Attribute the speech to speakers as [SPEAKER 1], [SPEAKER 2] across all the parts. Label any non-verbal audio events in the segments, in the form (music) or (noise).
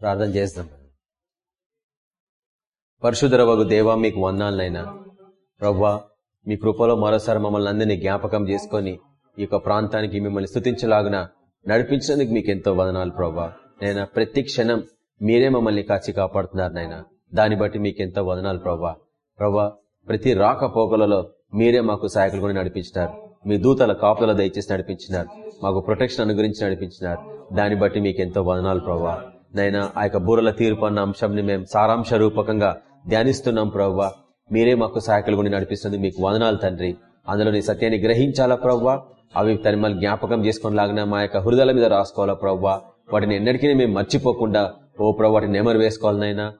[SPEAKER 1] ప్రార్థన చేస్తాం. పరిశుధర వగు దేవా మీకు వందాలనైనా ప్రవ్వా మీ కృపలో మరోసారి మమ్మల్ని అందరినీ జ్ఞాపకం చేసుకొని ఈ యొక్క ప్రాంతానికి మిమ్మల్ని స్థుతించలాగున నడిపించినందుకు మీకు ఎంతో వదనాలు ప్రవ్వా. నేను ప్రతి క్షణం మీరే మమ్మల్ని కాచి కాపాడుతున్నారు నాయన దాన్ని బట్టి మీకు ఎంతో వదనాలు ప్రవ్వా. ప్రవ్వా ప్రతి రాకపోకలలో మీరే మాకు సహాయకులు కూడా నడిపించినారు. మీ దూతల కాపుల దయచేసి నడిపించినారు. మాకు ప్రొటెక్షన్ అనుగురించి నడిపించినారు. దాన్ని బట్టి మీకు ఎంతో వదనాలు ప్రవ్వా. నైనా ఆ యొక్క బూరల తీర్పు అన్న అంశంని మేము సారాంశ రూపకంగా ధ్యానిస్తున్నాం ప్రవ్వా. మీరే మాకు సహాయకులు గుండి నడిపిస్తుంది మీకు వదనాలు తండ్రి. అందులోని సత్యాన్ని గ్రహించాలా ప్రవ్వా? అవి తన మళ్ళీ జ్ఞాపకం చేసుకుని లాగిన మా యొక్క హృదయాల మీద రాసుకోవాలా ప్రవ్వా? వాటిని ఎన్నటికీ మేము మర్చిపోకుండా ఓ ప్రభు వాటిని నెమరు వేసుకోవాలనైనా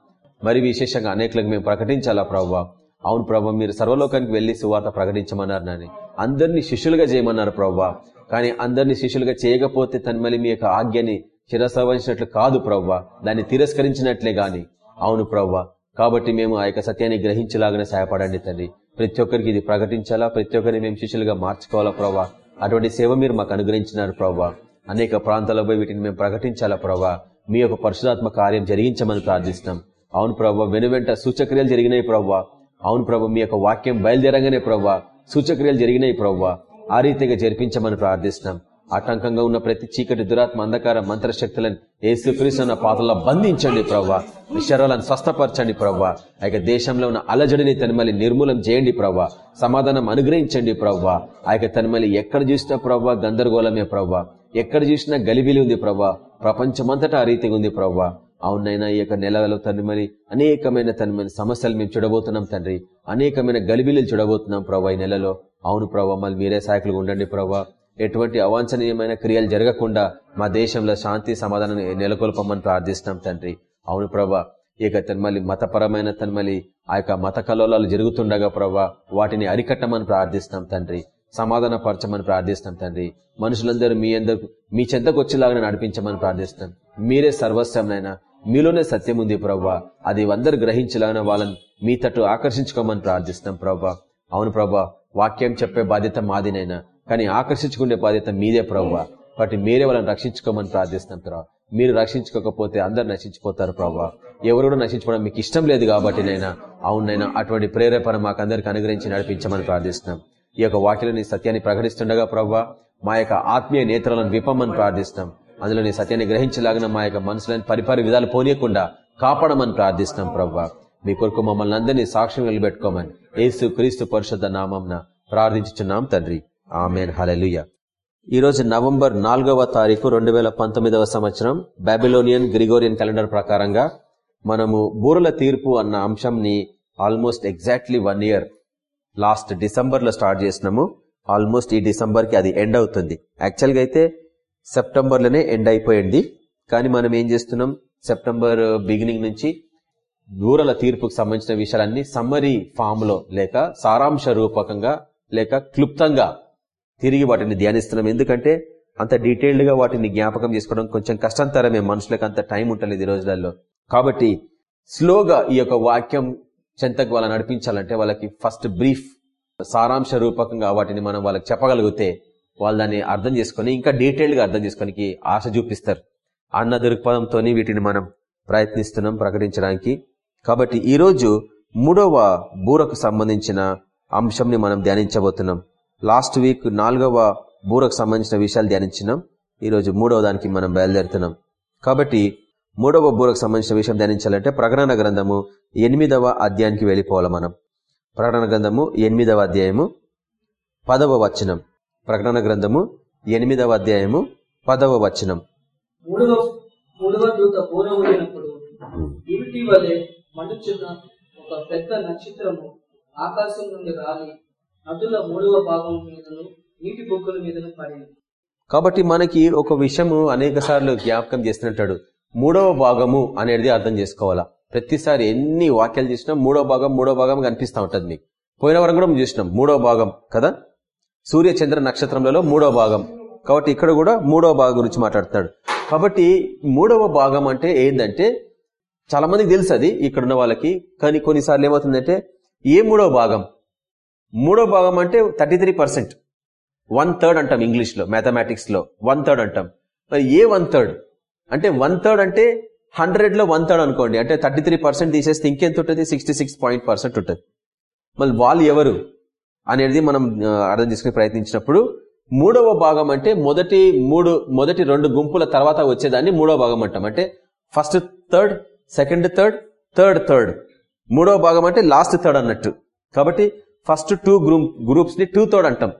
[SPEAKER 1] మరి విశేషంగా అనేకులకు మేము ప్రకటించాలా ప్రవ్వా? అవును ప్రభావ మీరు సర్వలోకానికి వెళ్ళి సువార్త ప్రకటించమన్నారు నాని. అందరినీ శిష్యులుగా చేయమన్నారు ప్రవ్వా. కానీ అందరినీ శిష్యులుగా చేయకపోతే తన మళ్ళీ మీ యొక్క ఆజ్ఞని శిరసవహించినట్లు కాదు ప్రవ్వ. దాన్ని తిరస్కరించినట్లే గాని. అవును ప్రవ్వ. కాబట్టి మేము ఆ యొక్క సత్యాన్ని గ్రహించలాగానే సహాయపడండి తండ్రి ప్రతి ఒక్కరికి ఇది ప్రకటించాలా? ప్రతి ఒక్కరిని మేము శిష్యులుగా మార్చుకోవాలా ప్రవ్వా? అటువంటి సేవ మీరు మాకు అనుగ్రహించినారు ప్రవ్వా. అనేక ప్రాంతాలపై పోయి వీటిని మేము ప్రకటించాలా ప్రవ్వా? మీ యొక్క పరిశుధాత్మ కార్యం జరిగించమని ప్రార్థిస్తున్నాం. అవును ప్రవ్వా వెనువెంట సూచక్రియలు జరిగినాయి ప్రవ్వా. అవును ప్రభు మీ యొక్క వాక్యం బయలుదేరంగానే ప్రవ్వా. సూచక్రియలు జరిగినాయి ప్రవ్వా. ఆ రీతిగా జరిపించమని ప్రార్థిస్తున్నాం. ఆటంకంగా ఉన్న ప్రతి చీకటి దురాత్మ అంధకార మంత్రశక్తులను ఏసుక్రీస్తున్న పాత్రలో బంధించండి ప్రవ్వా. విషరాలను స్వస్థపరచండి ప్రవ్వా. ఆ దేశంలో ఉన్న అలజడిని తనమల్లి నిర్మూలం చేయండి ప్రవ్వా. సమాధానం అనుగ్రహించండి ప్రవ్వా. ఆ యొక్క తనమల్లి ఎక్కడ చూసినా ప్రవ్వా గందరగోళమే ప్రవ్వా. ఎక్కడ చూసినా గలిబిలి ఉంది ప్రవ్వా. ప్రపంచమంతటా ఆ రీతిగా ఉంది ప్రవ్వా. అవునైనా ఈ యొక్క నెలలో తనమని అనేకమైన తనమని సమస్యలు మేము చూడబోతున్నాం తండ్రి. అనేకమైన గలిబిలు చూడబోతున్నాం ప్రభా ఈ నెలలో. అవును ప్రభా మళ్ళీ మీరే సాయకులుగా ఉండండి ప్రభా ఎటువంటి అవాంఛనీయమైన క్రియలు జరగకుండా మా దేశంలో శాంతి సమాధానం నెలకొల్పమని ప్రార్థిస్తున్నాం తండ్రి. అవును ప్రభా ఇక తన్మలి మతపరమైన తన్మలి ఆ యొక్క మత కలోలాలు జరుగుతుండగా ప్రభా వాటిని అరికట్టమని ప్రార్థిస్తున్నాం తండ్రి. సమాధాన పరచమని ప్రార్థిస్తున్నాం తండ్రి. మనుషులందరూ మీ అందరు మీ చెంతకు వచ్చేలాగా నడిపించమని ప్రార్థిస్తున్నాం. మీరే సర్వస్వంనైనా మీలోనే సత్యం ఉంది ప్రవ్వా అది అందరు గ్రహించలాగిన వాళ్ళని మీ తట్టు ఆకర్షించుకోమని ప్రార్థిస్తున్నాం ప్రవ్వా అవును ప్రభా వాక్యం చెప్పే బాధ్యత మాదినైనా కానీ ఆకర్షించుకునే బాధ్యత మీదే ప్రవ్వ. వాటి మీరే వాళ్ళని రక్షించుకోమని ప్రార్థిస్తున్నాం ప్రభావ మీరు రక్షించుకోకపోతే అందరు నశించిపోతారు ప్రభావ ఎవరు కూడా నశించుకోవడం మీకు ఇష్టం లేదు కాబట్టి నైనా అవునైనా అటువంటి ప్రేరేపణ మాకందరికి అనుగ్రహించి నడిపించమని ప్రార్థిస్తున్నాం. ఈ యొక్క వాక్యలోని సత్యాన్ని ప్రకటిస్తుండగా ప్రవ్వా మా యొక్క ఆత్మీయ నేత్రాలను విప్పమని ప్రార్థిస్తున్నాం. అందులో సత్యాన్ని గ్రహించలాగిన మా యొక్క మనసులను పరిపరి విధాలు పోనీయకుండా కాపాడమని ప్రార్థిస్తున్నాం ప్రవ్వా మీ కొరకు మమ్మల్ని అందరినీ సాక్ష్యం నిలబెట్టుకోమని. ఏసు క్రీస్తు పరిషత్ నామంన ప్రార్థించుచున్నాం తండ్రి. ఆమెన్. హలలుయ ఈరోజు నవంబర్ నాలుగవ తారీఖు రెండు వేల పంతొమ్మిదవ సంవత్సరం బాబిలోనియన్ గ్రిగోరియన్ క్యాలెండర్ ప్రకారంగా మనము బూరల తీర్పు అన్న అంశంని almost exactly one year last డిసెంబర్లో స్టార్ట్ చేసినాము. ఆల్మోస్ట్ ఈ డిసెంబర్కి అది ఎండ్ అవుతుంది. యాక్చువల్గా అయితే సెప్టెంబర్లోనే ఎండ్ అయిపోయింది. కానీ మనం ఏం చేస్తున్నాం? సెప్టెంబర్ బిగినింగ్ నుంచి బూరల తీర్పుకు సంబంధించిన విషయాలన్నీ సమ్మరీ ఫామ్లో లేక సారాంశ రూపకంగా లేక క్లుప్తంగా తిరిగి వాటిని ధ్యానిస్తున్నాం. ఎందుకంటే అంత డీటెయిల్డ్గా వాటిని జ్ఞాపకం చేసుకోవడం కొంచెం కష్టంతరమే మనుషులకు అంత టైం ఉంటలేదు ఈ రోజులలో. కాబట్టి స్లోగా ఈ యొక్క వాక్యం చెంతకు వాళ్ళని నడిపించాలంటే వాళ్ళకి ఫస్ట్ బ్రీఫ్ సారాంశ రూపకంగా వాటిని మనం వాళ్ళకి చెప్పగలిగితే వాళ్ళు దాన్ని అర్థం చేసుకుని ఇంకా డీటెయిల్డ్గా అర్థం చేసుకోనికి ఆశ చూపిస్తారు. అన్న దృక్పథంతో వీటిని మనం ప్రయత్నిస్తున్నాం ప్రకటించడానికి. కాబట్టి ఈరోజు మూడవ బూరకు సంబంధించిన అంశంని మనం ధ్యానించబోతున్నాం. లాస్ట్ వీక్ నాలుగవ బూరకు సంబంధించిన విషయాలు ధ్యానించినాం. ఈరోజు మూడవ దానికి మనం బయలుదేరుతున్నాం. కాబట్టి మూడవ బూరకు సంబంధించిన విషయం ధ్యానించాలంటే ప్రకటన గ్రంథము ఎనిమిదవ అధ్యాయానికి వెళ్ళిపోవాలి మనం. ప్రకటన గ్రంథము ఎనిమిదవ అధ్యాయము పదవ వచనం. ప్రకటన గ్రంథము ఎనిమిదవ అధ్యాయము పదవ వచనం.
[SPEAKER 2] ఒక పెద్ద నక్షత్రము ఆకాశం నుండి రాలి. నదుల మూడవ భాగం మీదను నీటి బొగ్గుల మీదను
[SPEAKER 1] కాబట్టి మనకి ఒక విషయము అనేక సార్లు జ్ఞాపకం చేస్తున్నట్టాడు మూడవ భాగము అనేది అర్థం చేసుకోవాలా? ప్రతిసారి ఎన్ని వాక్యాలు చేసినా మూడో భాగం మూడో భాగం కనిపిస్తూ ఉంటుంది మీకు. పోయిన వరం కూడా చూసినాం మూడో భాగం కదా? సూర్య చంద్ర నక్షత్రంలో మూడో భాగం. కాబట్టి ఇక్కడ కూడా మూడవ భాగం గురించి మాట్లాడుతున్నాడు. కాబట్టి మూడవ భాగం అంటే ఏంటంటే చాలా మందికి తెలుసు అది ఇక్కడ ఉన్న వాళ్ళకి. కానీ కొన్నిసార్లు ఏమవుతుందంటే ఏ మూడవ భాగం? మూడో భాగం అంటే thirty three percent one third అంటాం ఇంగ్లీష్లో మ్యాథమెటిక్స్లో వన్ థర్డ్ అంటాం. మరి ఏ వన్ థర్డ్ అంటే వన్ థర్డ్ అంటే హండ్రెడ్లో వన్ థర్డ్ అనుకోండి. అంటే థర్టీ త్రీ పర్సెంట్ తీసేస్తే ఇంకెంత ఉంటుంది? సిక్స్టీ సిక్స్ పాయింట్ పర్సెంట్ ఉంటుంది. మళ్ళీ వాళ్ళు ఎవరు అనేది మనం అర్థం చేసుకునే ప్రయత్నించినప్పుడు మూడవ భాగం అంటే మొదటి మూడు మొదటి రెండు గుంపుల తర్వాత వచ్చేదాన్ని మూడవ భాగం అంటాం. అంటే first third second third third third మూడవ భాగం అంటే లాస్ట్ థర్డ్ అన్నట్టు. కాబట్టి ఫస్ట్ టూ గ్రూప్ గ్రూప్స్ని టూ థర్డ్ అంటాం.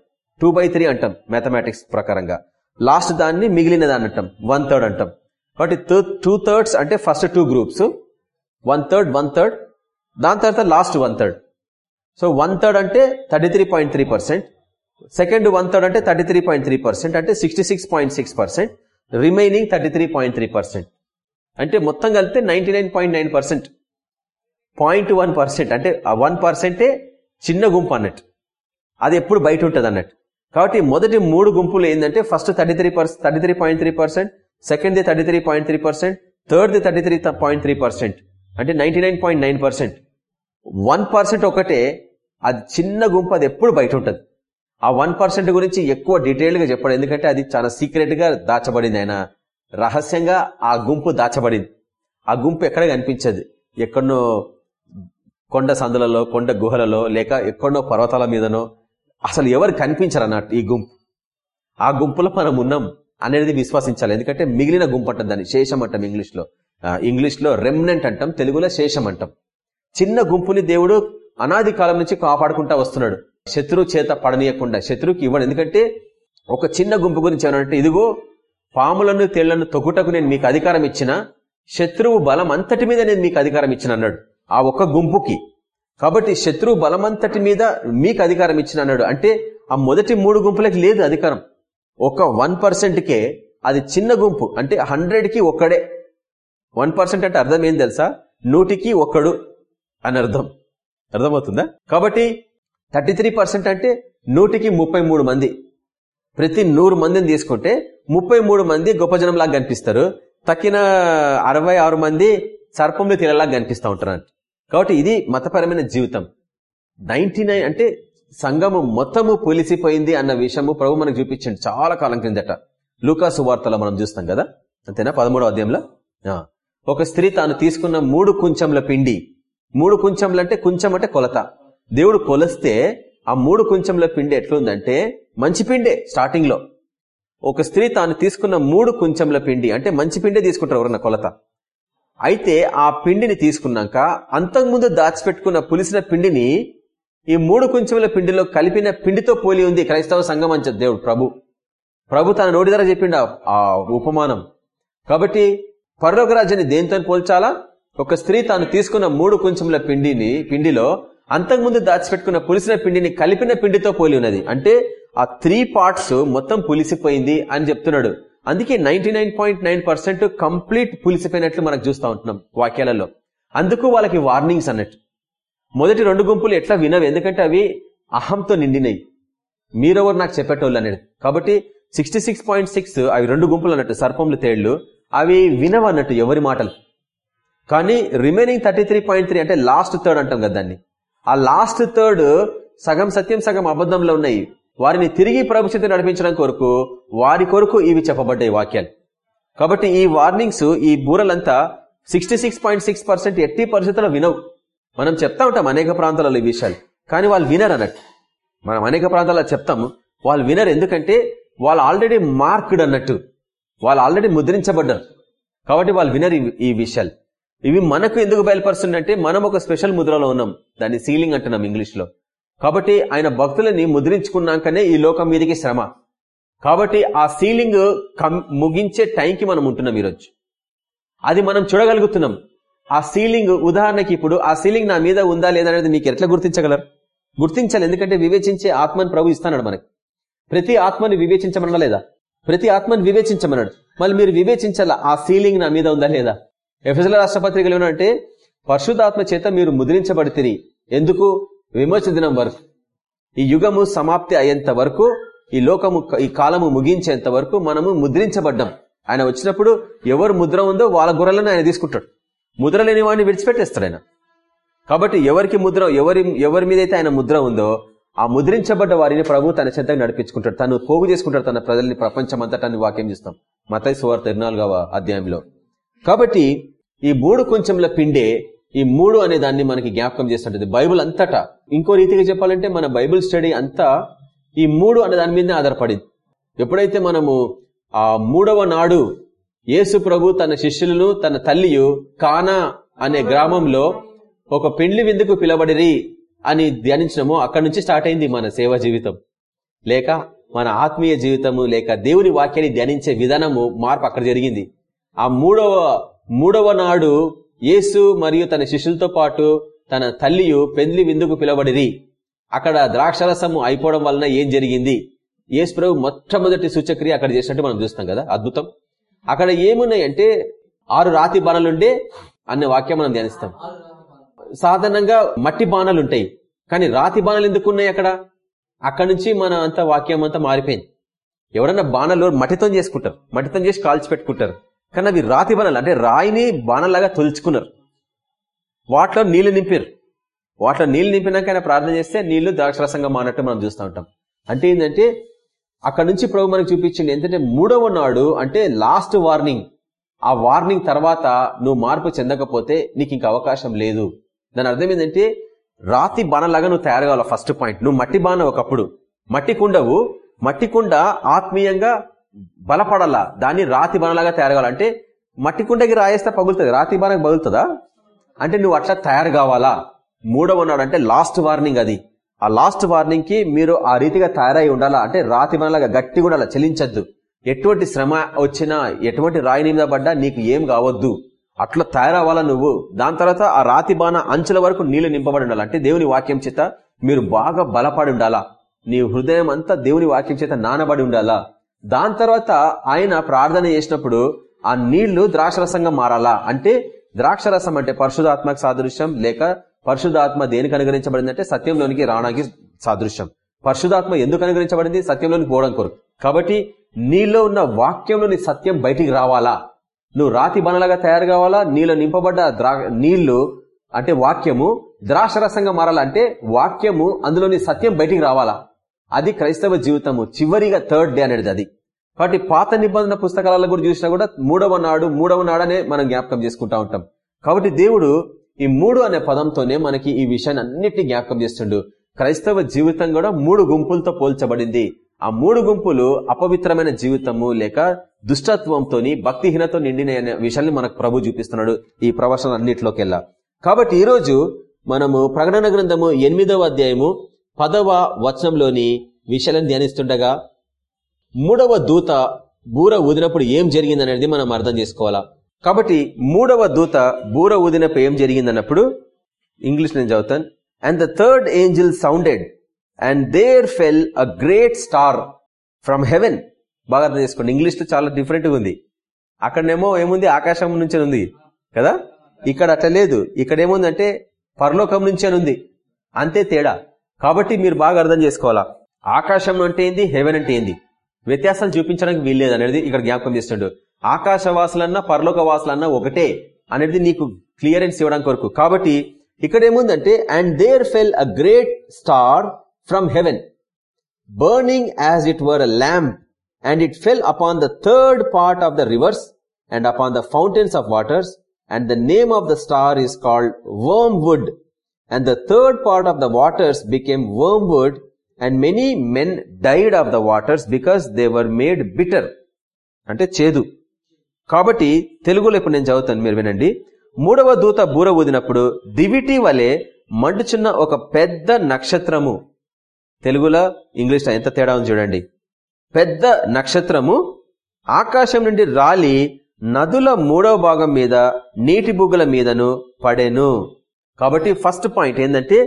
[SPEAKER 1] టూ బై త్రీ అంటాం మ్యాథమెటిక్స్ ప్రకారంగా. లాస్ట్ దాన్ని మిగిలిన దాన్ని అంటాం వన్ థర్డ్ అంటాం. కాబట్టి టూ థర్డ్స్ అంటే first two groups one third one third దాని తర్వాత last one third so one third అంటే thirty three point three percent second one third అంటే thirty three point three percent అంటే sixty six point six percent remaining thirty three point three percent అంటే మొత్తం కలిపితే ninety nine point nine percent point one percent అంటే ఆ one పర్సెంటే చిన్న గుంపు అన్నట్టు. అది ఎప్పుడు బయట ఉంటుంది అన్నట్టు. కాబట్టి మొదటి మూడు గుంపులు ఏంటంటే first thirty three percent thirty three point three percent second the thirty three point three percent third the thirty three point three percent అంటే ninety nine point nine percent one percent ఒకటే అది చిన్న గుంపు అది ఎప్పుడు బయట ఉంటుంది. ఆ వన్ పర్సెంట్ గురించి ఎక్కువ డీటెయిల్గా చెప్పడం చెప్పాడు. ఎందుకంటే అది చాలా సీక్రెట్గా దాచబడింది ఆయన. రహస్యంగా ఆ గుంపు దాచబడింది. ఆ గుంపు ఎక్కడ కనిపించదు? ఎక్కడనో కొండ సందులలో కొండ గుహలలో లేక ఎక్కడో పర్వతాల మీదనో అసలు ఎవరు కనిపించరు అన్నట్టు ఈ గుంపు. ఆ గుంపులో మనం ఉన్నాం అనేది విశ్వసించాలి. ఎందుకంటే మిగిలిన గుంపు అంటాం దాన్ని శేషం అంటాం ఇంగ్లీష్లో. ఇంగ్లీష్లో రెమ్నెంట్ అంటాం తెలుగులో శేషం అంటాం. చిన్న గుంపుని దేవుడు అనాది కాలం నుంచి కాపాడుకుంటా వస్తున్నాడు. శత్రువు చేత పడనీయకుండా శత్రువుకి ఇవ్వడు. ఎందుకంటే ఒక చిన్న గుంపు గురించి ఏమనంటే ఇదిగో పాములను తేళ్ళను తొక్కుటకు నేను మీకు అధికారం ఇచ్చిన శత్రువు బలం అంతటి మీద నేను మీకు అధికారం ఇచ్చిన అన్నాడు. ఆ ఒక్క గుంపుకి. కాబట్టి శత్రువు బలమంతటి మీద మీకు అధికారం ఇచ్చిన అన్నాడు. అంటే ఆ మొదటి మూడు గుంపులకి లేదు అధికారం. ఒక వన్ పర్సెంట్కే అది చిన్న గుంపు. అంటే హండ్రెడ్కి ఒక్కడే. వన్ పర్సెంట్ అంటే అర్థం ఏం తెలుసా? నూటికి ఒక్కడు అని అర్థం. అర్థమవుతుందా? కాబట్టి థర్టీ త్రీ పర్సెంట్ అంటే నూటికి ముప్పై మూడు మంది. ప్రతి నూరు మందిని తీసుకుంటే ముప్పై మూడు మంది గొప్ప జనంలాగా కనిపిస్తారు. తక్కిన అరవై ఆరు మంది సర్పంలో తినేలాగా కనిపిస్తూ ఉంటారు కాబట్టి ఇది మతపరమైన జీవితం. నైన్టీ అంటే సంఘము మొత్తము పొలిసిపోయింది అన్న విషయము ప్రభు మనకు చూపించండి చాలా కాలం క్రిందట. లూకాసు వార్తలో మనం చూస్తాం కదా? అంతేనా? పదమూడో అధ్యాయంలో? ఒక స్త్రీ తాను తీసుకున్న మూడు కుంచంల పిండి. మూడు కుంచంలు అంటే కుంచం అంటే కొలత. దేవుడు కొలిస్తే ఆ మూడు కుంచంల పిండి ఎట్లుందంటే మంచి పిండే స్టార్టింగ్లో ఒక స్త్రీ తాను తీసుకున్న మూడు కుంచంల పిండి అంటే మంచి పిండే తీసుకుంటారు ఎవరన్నా కొలత. అయితే ఆ పిండిని తీసుకున్నాక అంతకుముందు దాచిపెట్టుకున్న పులిసిన పిండిని ఈ మూడు కుంచెముల పిండిలో కలిపిన పిండితో పోలి ఉంది క్రైస్తవ సంఘం అని దేవుడు ప్రభు. ప్రభు తన నోటి ద్వారా చెప్పిండు ఆ- ఉపమానం. కాబట్టి పరలోక రాజ్యాన్ని దేంతో పోల్చాలా? ఒక స్త్రీ తాను తీసుకున్న మూడు కొంచెంల పిండిని పిండిలో అంతకుముందు దాచిపెట్టుకున్న పులిసిన పిండిని కలిపిన పిండితో పోలి ఉన్నది. అంటే ఆ త్రీ పార్ట్స్ మొత్తం పులిసిపోయింది అని చెప్తున్నాడు. అందుకే నైన్టీ కంప్లీట్ పులిసిపోయినట్లు మనకు చూస్తూ ఉంటున్నాం వాక్యాలలో. అందుకు వాళ్ళకి వార్నింగ్స్ అన్నట్టు. మొదటి రెండు గుంపులు ఎట్లా వినవు ఎందుకంటే అవి అహంతో నిండినాయి. మీరెవరు నాకు చెప్పేటోళ్ళు అనేది. కాబట్టి సిక్స్టీ అవి రెండు గుంపులు అన్నట్టు సర్పంలు తేళ్ళు అవి వినవు అన్నట్టు ఎవరి మాటలు. కానీ రిమైనింగ్ థర్టీ అంటే లాస్ట్ థర్డ్ అంటాం కదా దాన్ని. ఆ లాస్ట్ థర్డ్ సగం సత్యం సగం అబద్ధంలో ఉన్నాయి. వారిని తిరిగి ప్రభుత్వం నడిపించడం కొరకు వారి కొరకు ఇవి చెప్పబడ్డాయి వాక్యాలు. కాబట్టి ఈ వార్నింగ్స్ ఈ బూరలంతా సిక్స్టీ ఎట్టి పరిస్థితుల్లో వినవు. మనం చెప్తా ఉంటాం అనేక ప్రాంతాలలో ఈ విషయాలు. కానీ వాళ్ళు వినరు అన్నట్టు. మనం అనేక ప్రాంతాల్లో చెప్తాము వాళ్ళు వినరు ఎందుకంటే వాళ్ళు ఆల్రెడీ మార్క్డ్ అన్నట్టు. వాళ్ళు ఆల్రెడీ ముద్రించబడ్డారు. కాబట్టి వాళ్ళు వినరు ఈ- విషయాలు. ఇవి మనకు ఎందుకు బయలుపరుస్తుందంటే మనం ఒక స్పెషల్ ముద్రలో ఉన్నాం. దాన్ని సీలింగ్ అంటున్నాం ఇంగ్లీష్లో. కాబట్టి ఆయన భక్తులని ముద్రించుకున్నాకనే ఈ లోకం మీదకి శ్రమ. కాబట్టి ఆ సీలింగ్ ముగించే టైంకి మనం ఉంటున్నాం ఈరోజు. అది మనం చూడగలుగుతున్నాం. ఆ సీలింగ్ ఉదాహరణకి ఇప్పుడు ఆ సీలింగ్ నా మీద ఉందా లేదా అనేది మీకు ఎట్లా గుర్తించగలరు? గుర్తించాలి ఎందుకంటే వివేచించే ఆత్మని ప్రభు ఇస్తాడు మనకి. ప్రతి ఆత్మని వివేచించమన్నా లేదా? ప్రతి ఆత్మని వివేచించమన్నాడు. మళ్ళీ మీరు వివేచించాలా ఆ సీలింగ్ నా మీద ఉందా లేదా? ఎఫ్ఎస్ఎల్ రాష్ట్రపత్రికలు ఏమంటే పరిశుద్ధాత్మ చేత మీరు ముద్రించబడితిరి ఎందుకు? విమోచన దినం వరకు. ఈ యుగము సమాప్తి అయ్యేంత వరకు ఈ లోకము ఈ కాలము ముగించేంత వరకు మనము ముద్రించబడ్డాం. ఆయన వచ్చినప్పుడు ఎవరు ముద్ర ఉందో వాళ్ళ గుర్రలను ఆయన తీసుకుంటాడు. ముద్ర లేని వాడిని విడిచిపెట్టేస్తాడు ఆయన. కాబట్టి ఎవరికి ముద్ర ఎవరి ఎవరి మీద అయితే ఆయన ముద్ర ఉందో ఆ ముద్రించబడ్డ వారిని ప్రభు తన చెంతగా నడిపించుకుంటాడు. తను పోగు చేసుకుంటాడు తన ప్రజల్ని ప్రపంచం అంతటాన్ని వాక్యం చేస్తాం. మతై సువార్త ఇరునాలుగవ అధ్యాయంలో. కాబట్టి ఈ మూడు కొంచెంల పిండే ఈ మూడు అనే దాన్ని మనకి జ్ఞాపకం చేస్తుంటది. బైబుల్ అంతటా. ఇంకో రీతిగా చెప్పాలంటే మన బైబుల్ స్టడీ అంతా ఈ మూడు అనే దాని మీదనే ఆధారపడింది. ఎప్పుడైతే మనము ఆ మూడవ నాడు యేసు ప్రభు తన శిష్యులను తన తల్లియు కానా అనే గ్రామంలో ఒక పెండ్లి విందుకు పిలబడిరి అని ధ్యానించినమో అక్కడి నుంచి స్టార్ట్ అయింది మన సేవా జీవితం. లేక మన ఆత్మీయ జీవితము లేక దేవుని వాక్యాన్ని ధ్యానించే విధానము మార్పు అక్కడ జరిగింది. ఆ మూడవ మూడవ నాడు యేసు మరియు తన శిష్యులతో పాటు తన తల్లియు పెండ్లి విందుకు పిలబడిరి అక్కడ ద్రాక్షరసము అయిపోవడం వలన ఏం జరిగింది? యేసు ప్రభు మొట్టమొదటి సూచక్రియ అక్కడ చేసినట్టు మనం చూస్తాం కదా? అద్భుతం. అక్కడ ఏమున్నాయంటే ఆరు రాతి బాణలుండే అనే వాక్యం మనం ధ్యానిస్తాం. సాధారణంగా మట్టి బాణాలు ఉంటాయి. కానీ రాతి బాణాలు ఎందుకు ఉన్నాయి అక్కడ? అక్కడ నుంచి మన అంత వాక్యం అంతా మారిపోయింది. ఎవడన్నా బాణలు మట్టితో చేసుకుంటారు. మట్టితో చేసి కాల్చి పెట్టుకుంటారు కానీ అవి రాతి బాణాలు అంటే రాయిని బాణలాగా తొలుచుకున్నారు. వాటిలో నీళ్ళు నింపారు. వాటిలో నీళ్ళు నింపినాక ఆయన ప్రార్థన చేస్తే నీళ్ళు ద్రాక్షరసంగా మానట్టు మనం చూస్తూ ఉంటాం. అంటే ఏంటంటే అక్కడ నుంచి ప్రభు మనకు చూపించింది ఏంటంటే మూడవ నాడు అంటే లాస్ట్ వార్నింగ్ ఆ వార్నింగ్ తర్వాత నువ్వు మార్పు చెందకపోతే నీకు ఇంక అవకాశం లేదు. దాని అర్థం ఏంటంటే రాతి బాణలాగా నువ్వు తయారు కావాలి ఫస్ట్ పాయింట్ నువ్వు మట్టి బాణ ఒకప్పుడు. మట్టి కుండవు. మట్టి కుండ ఆత్మీయంగా బలపడాలా దాన్ని రాతి బాణలాగా తయారు కావాలంటే మట్టి కుండకి రాయేస్తే పగులుతుంది. రాతి బాణకు పగులుతుందా? అంటే నువ్వు అట్లా తయారు కావాలా? మూడవ నాడు అంటే లాస్ట్ వార్నింగ్ అది. ఆ లాస్ట్ వార్నింగ్కి మీరు ఆ రీతిగా తయారై ఉండాలా? అంటే రాతి బనలాగా గట్టిగా ఉండాలా? చెలించద్దు ఎటువంటి శ్రమ వచ్చినా ఎటువంటి రాయి మీద పడ్డా నీకు ఏం కావద్దు. అట్లా తయారవ్వాలా నువ్వు? దాని తర్వాత ఆ రాతి బాణ అంచుల వరకు నీళ్ళు నింపబడి ఉండాలి? అంటే దేవుని వాక్యం చేత మీరు బాగా బలపడి ఉండాలా? నీ హృదయం అంతా దేవుని వాక్యం చేత నానబడి ఉండాలా? దాని తర్వాత ఆయన ప్రార్థన చేసినప్పుడు ఆ నీళ్ళు ద్రాక్షరసంగా మారాలా? అంటే ద్రాక్షరసం అంటే పరిశుధాత్మక సాదృశ్యం లేక పరిశుధాత్మ దేనికి అనుగ్రహించబడింది అంటే సత్యంలోనికి రావడానికి సాదృశ్యం. పరిశుధాత్మ ఎందుకు అనుగ్రహించబడింది? సత్యంలోనికి పోవడం కొరకు. కాబట్టి నీలో ఉన్న వాక్యంలోని సత్యం బయటికి రావాలా? నువ్వు రాతి బనలాగా తయారు కావాలా? నీలో నింపబడ్డ ద్రా నీళ్ళు అంటే వాక్యము ద్రాక్షరసంగా మారాలంటే వాక్యము అందులోని సత్యం బయటికి రావాలా? అది క్రైస్తవ జీవితము. చివరిగా థర్డ్ డే అనేది అది. కాబట్టి పాత నిబంధన పుస్తకాలలో కూడా చూసినా కూడా మూడవ నాడు మూడవ నాడనే మనం జ్ఞాపకం చేసుకుంటా ఉంటాం. కాబట్టి దేవుడు ఈ మూడు అనే పదంతోనే మనకి ఈ విషయాన్ని అన్నిటినీ జ్ఞాపకం చేస్తుండు. క్రైస్తవ జీవితం కూడా మూడు గుంపులతో పోల్చబడింది. ఆ మూడు గుంపులు అపవిత్రమైన జీవితము లేక దుష్టత్వంతో భక్తిహీనతో నిండిన విషయాన్ని మనకు ప్రభు చూపిస్తున్నాడు ఈ ప్రవచనం కాబట్టి ఈ రోజు మనము ప్రకటన గ్రంథము ఎనిమిదవ అధ్యాయము పదవ వచనంలోని విషయాలను ధ్యానిస్తుండగా మూడవ దూత బూర ఊదినప్పుడు ఏం జరిగిందనేది మనం అర్థం చేసుకోవాలా? కాబట్టి మూడవ దూత బూర ఊదినప్పుడు ఏం జరిగిందన్నప్పుడు ఇంగ్లీష్ నేను చదువుతాను and the third angel sounded and there fell a great star from heaven బాగా అర్థం చేసుకోండి ఇంగ్లీష్లో చాలా డిఫరెంట్గా ఉంది. అక్కడనేమో ఏముంది? ఆకాశం నుంచి ఉంది కదా? ఇక్కడ అట్లా లేదు. ఇక్కడ ఏముందంటే పరలోకం నుంచి అని ఉంది. అంతే తేడా. కాబట్టి మీరు బాగా అర్థం చేసుకోవాలా? ఆకాశం అంటే ఏంది? హెవెన్ అంటే ఏంది? వ్యత్యాసం చూపించడానికి వీల్లేదు అనేది ఇక్కడ జ్ఞాపకం చేస్తుండడు ఆకాశవాసులన్నా పరలోక వాసులన్నా ఒకటే అనేది నీకు క్లియరెన్స్ ఇవ్వడం కొరకు కాబట్టి ఇక్కడ ఏముందంటే and there fell a great star from heaven burning as it were a lamp and it fell upon the third part of the rivers and upon the fountains of waters and the name of the star is called wormwood and the third part of the waters became wormwood and men men died of the waters because were made made bitter అంటే చేదు. కాబట్టి తెలుగులో ఇప్పుడు నేను చదువుతాను మీరు వినండి. మూడవ దూత బూర ఊదినప్పుడు దివిటి వలె మండుచున్న ఒక పెద్ద నక్షత్రము. తెలుగులో ఇంగ్లీష్లో ఎంత తేడా ఉంది చూడండి. పెద్ద నక్షత్రము ఆకాశం నుండి రాలి నదుల మూడవ భాగం మీద నీటి బుగ్గల మీదను పడెను. కాబట్టి ఫస్ట్ పాయింట్ ఏంటంటే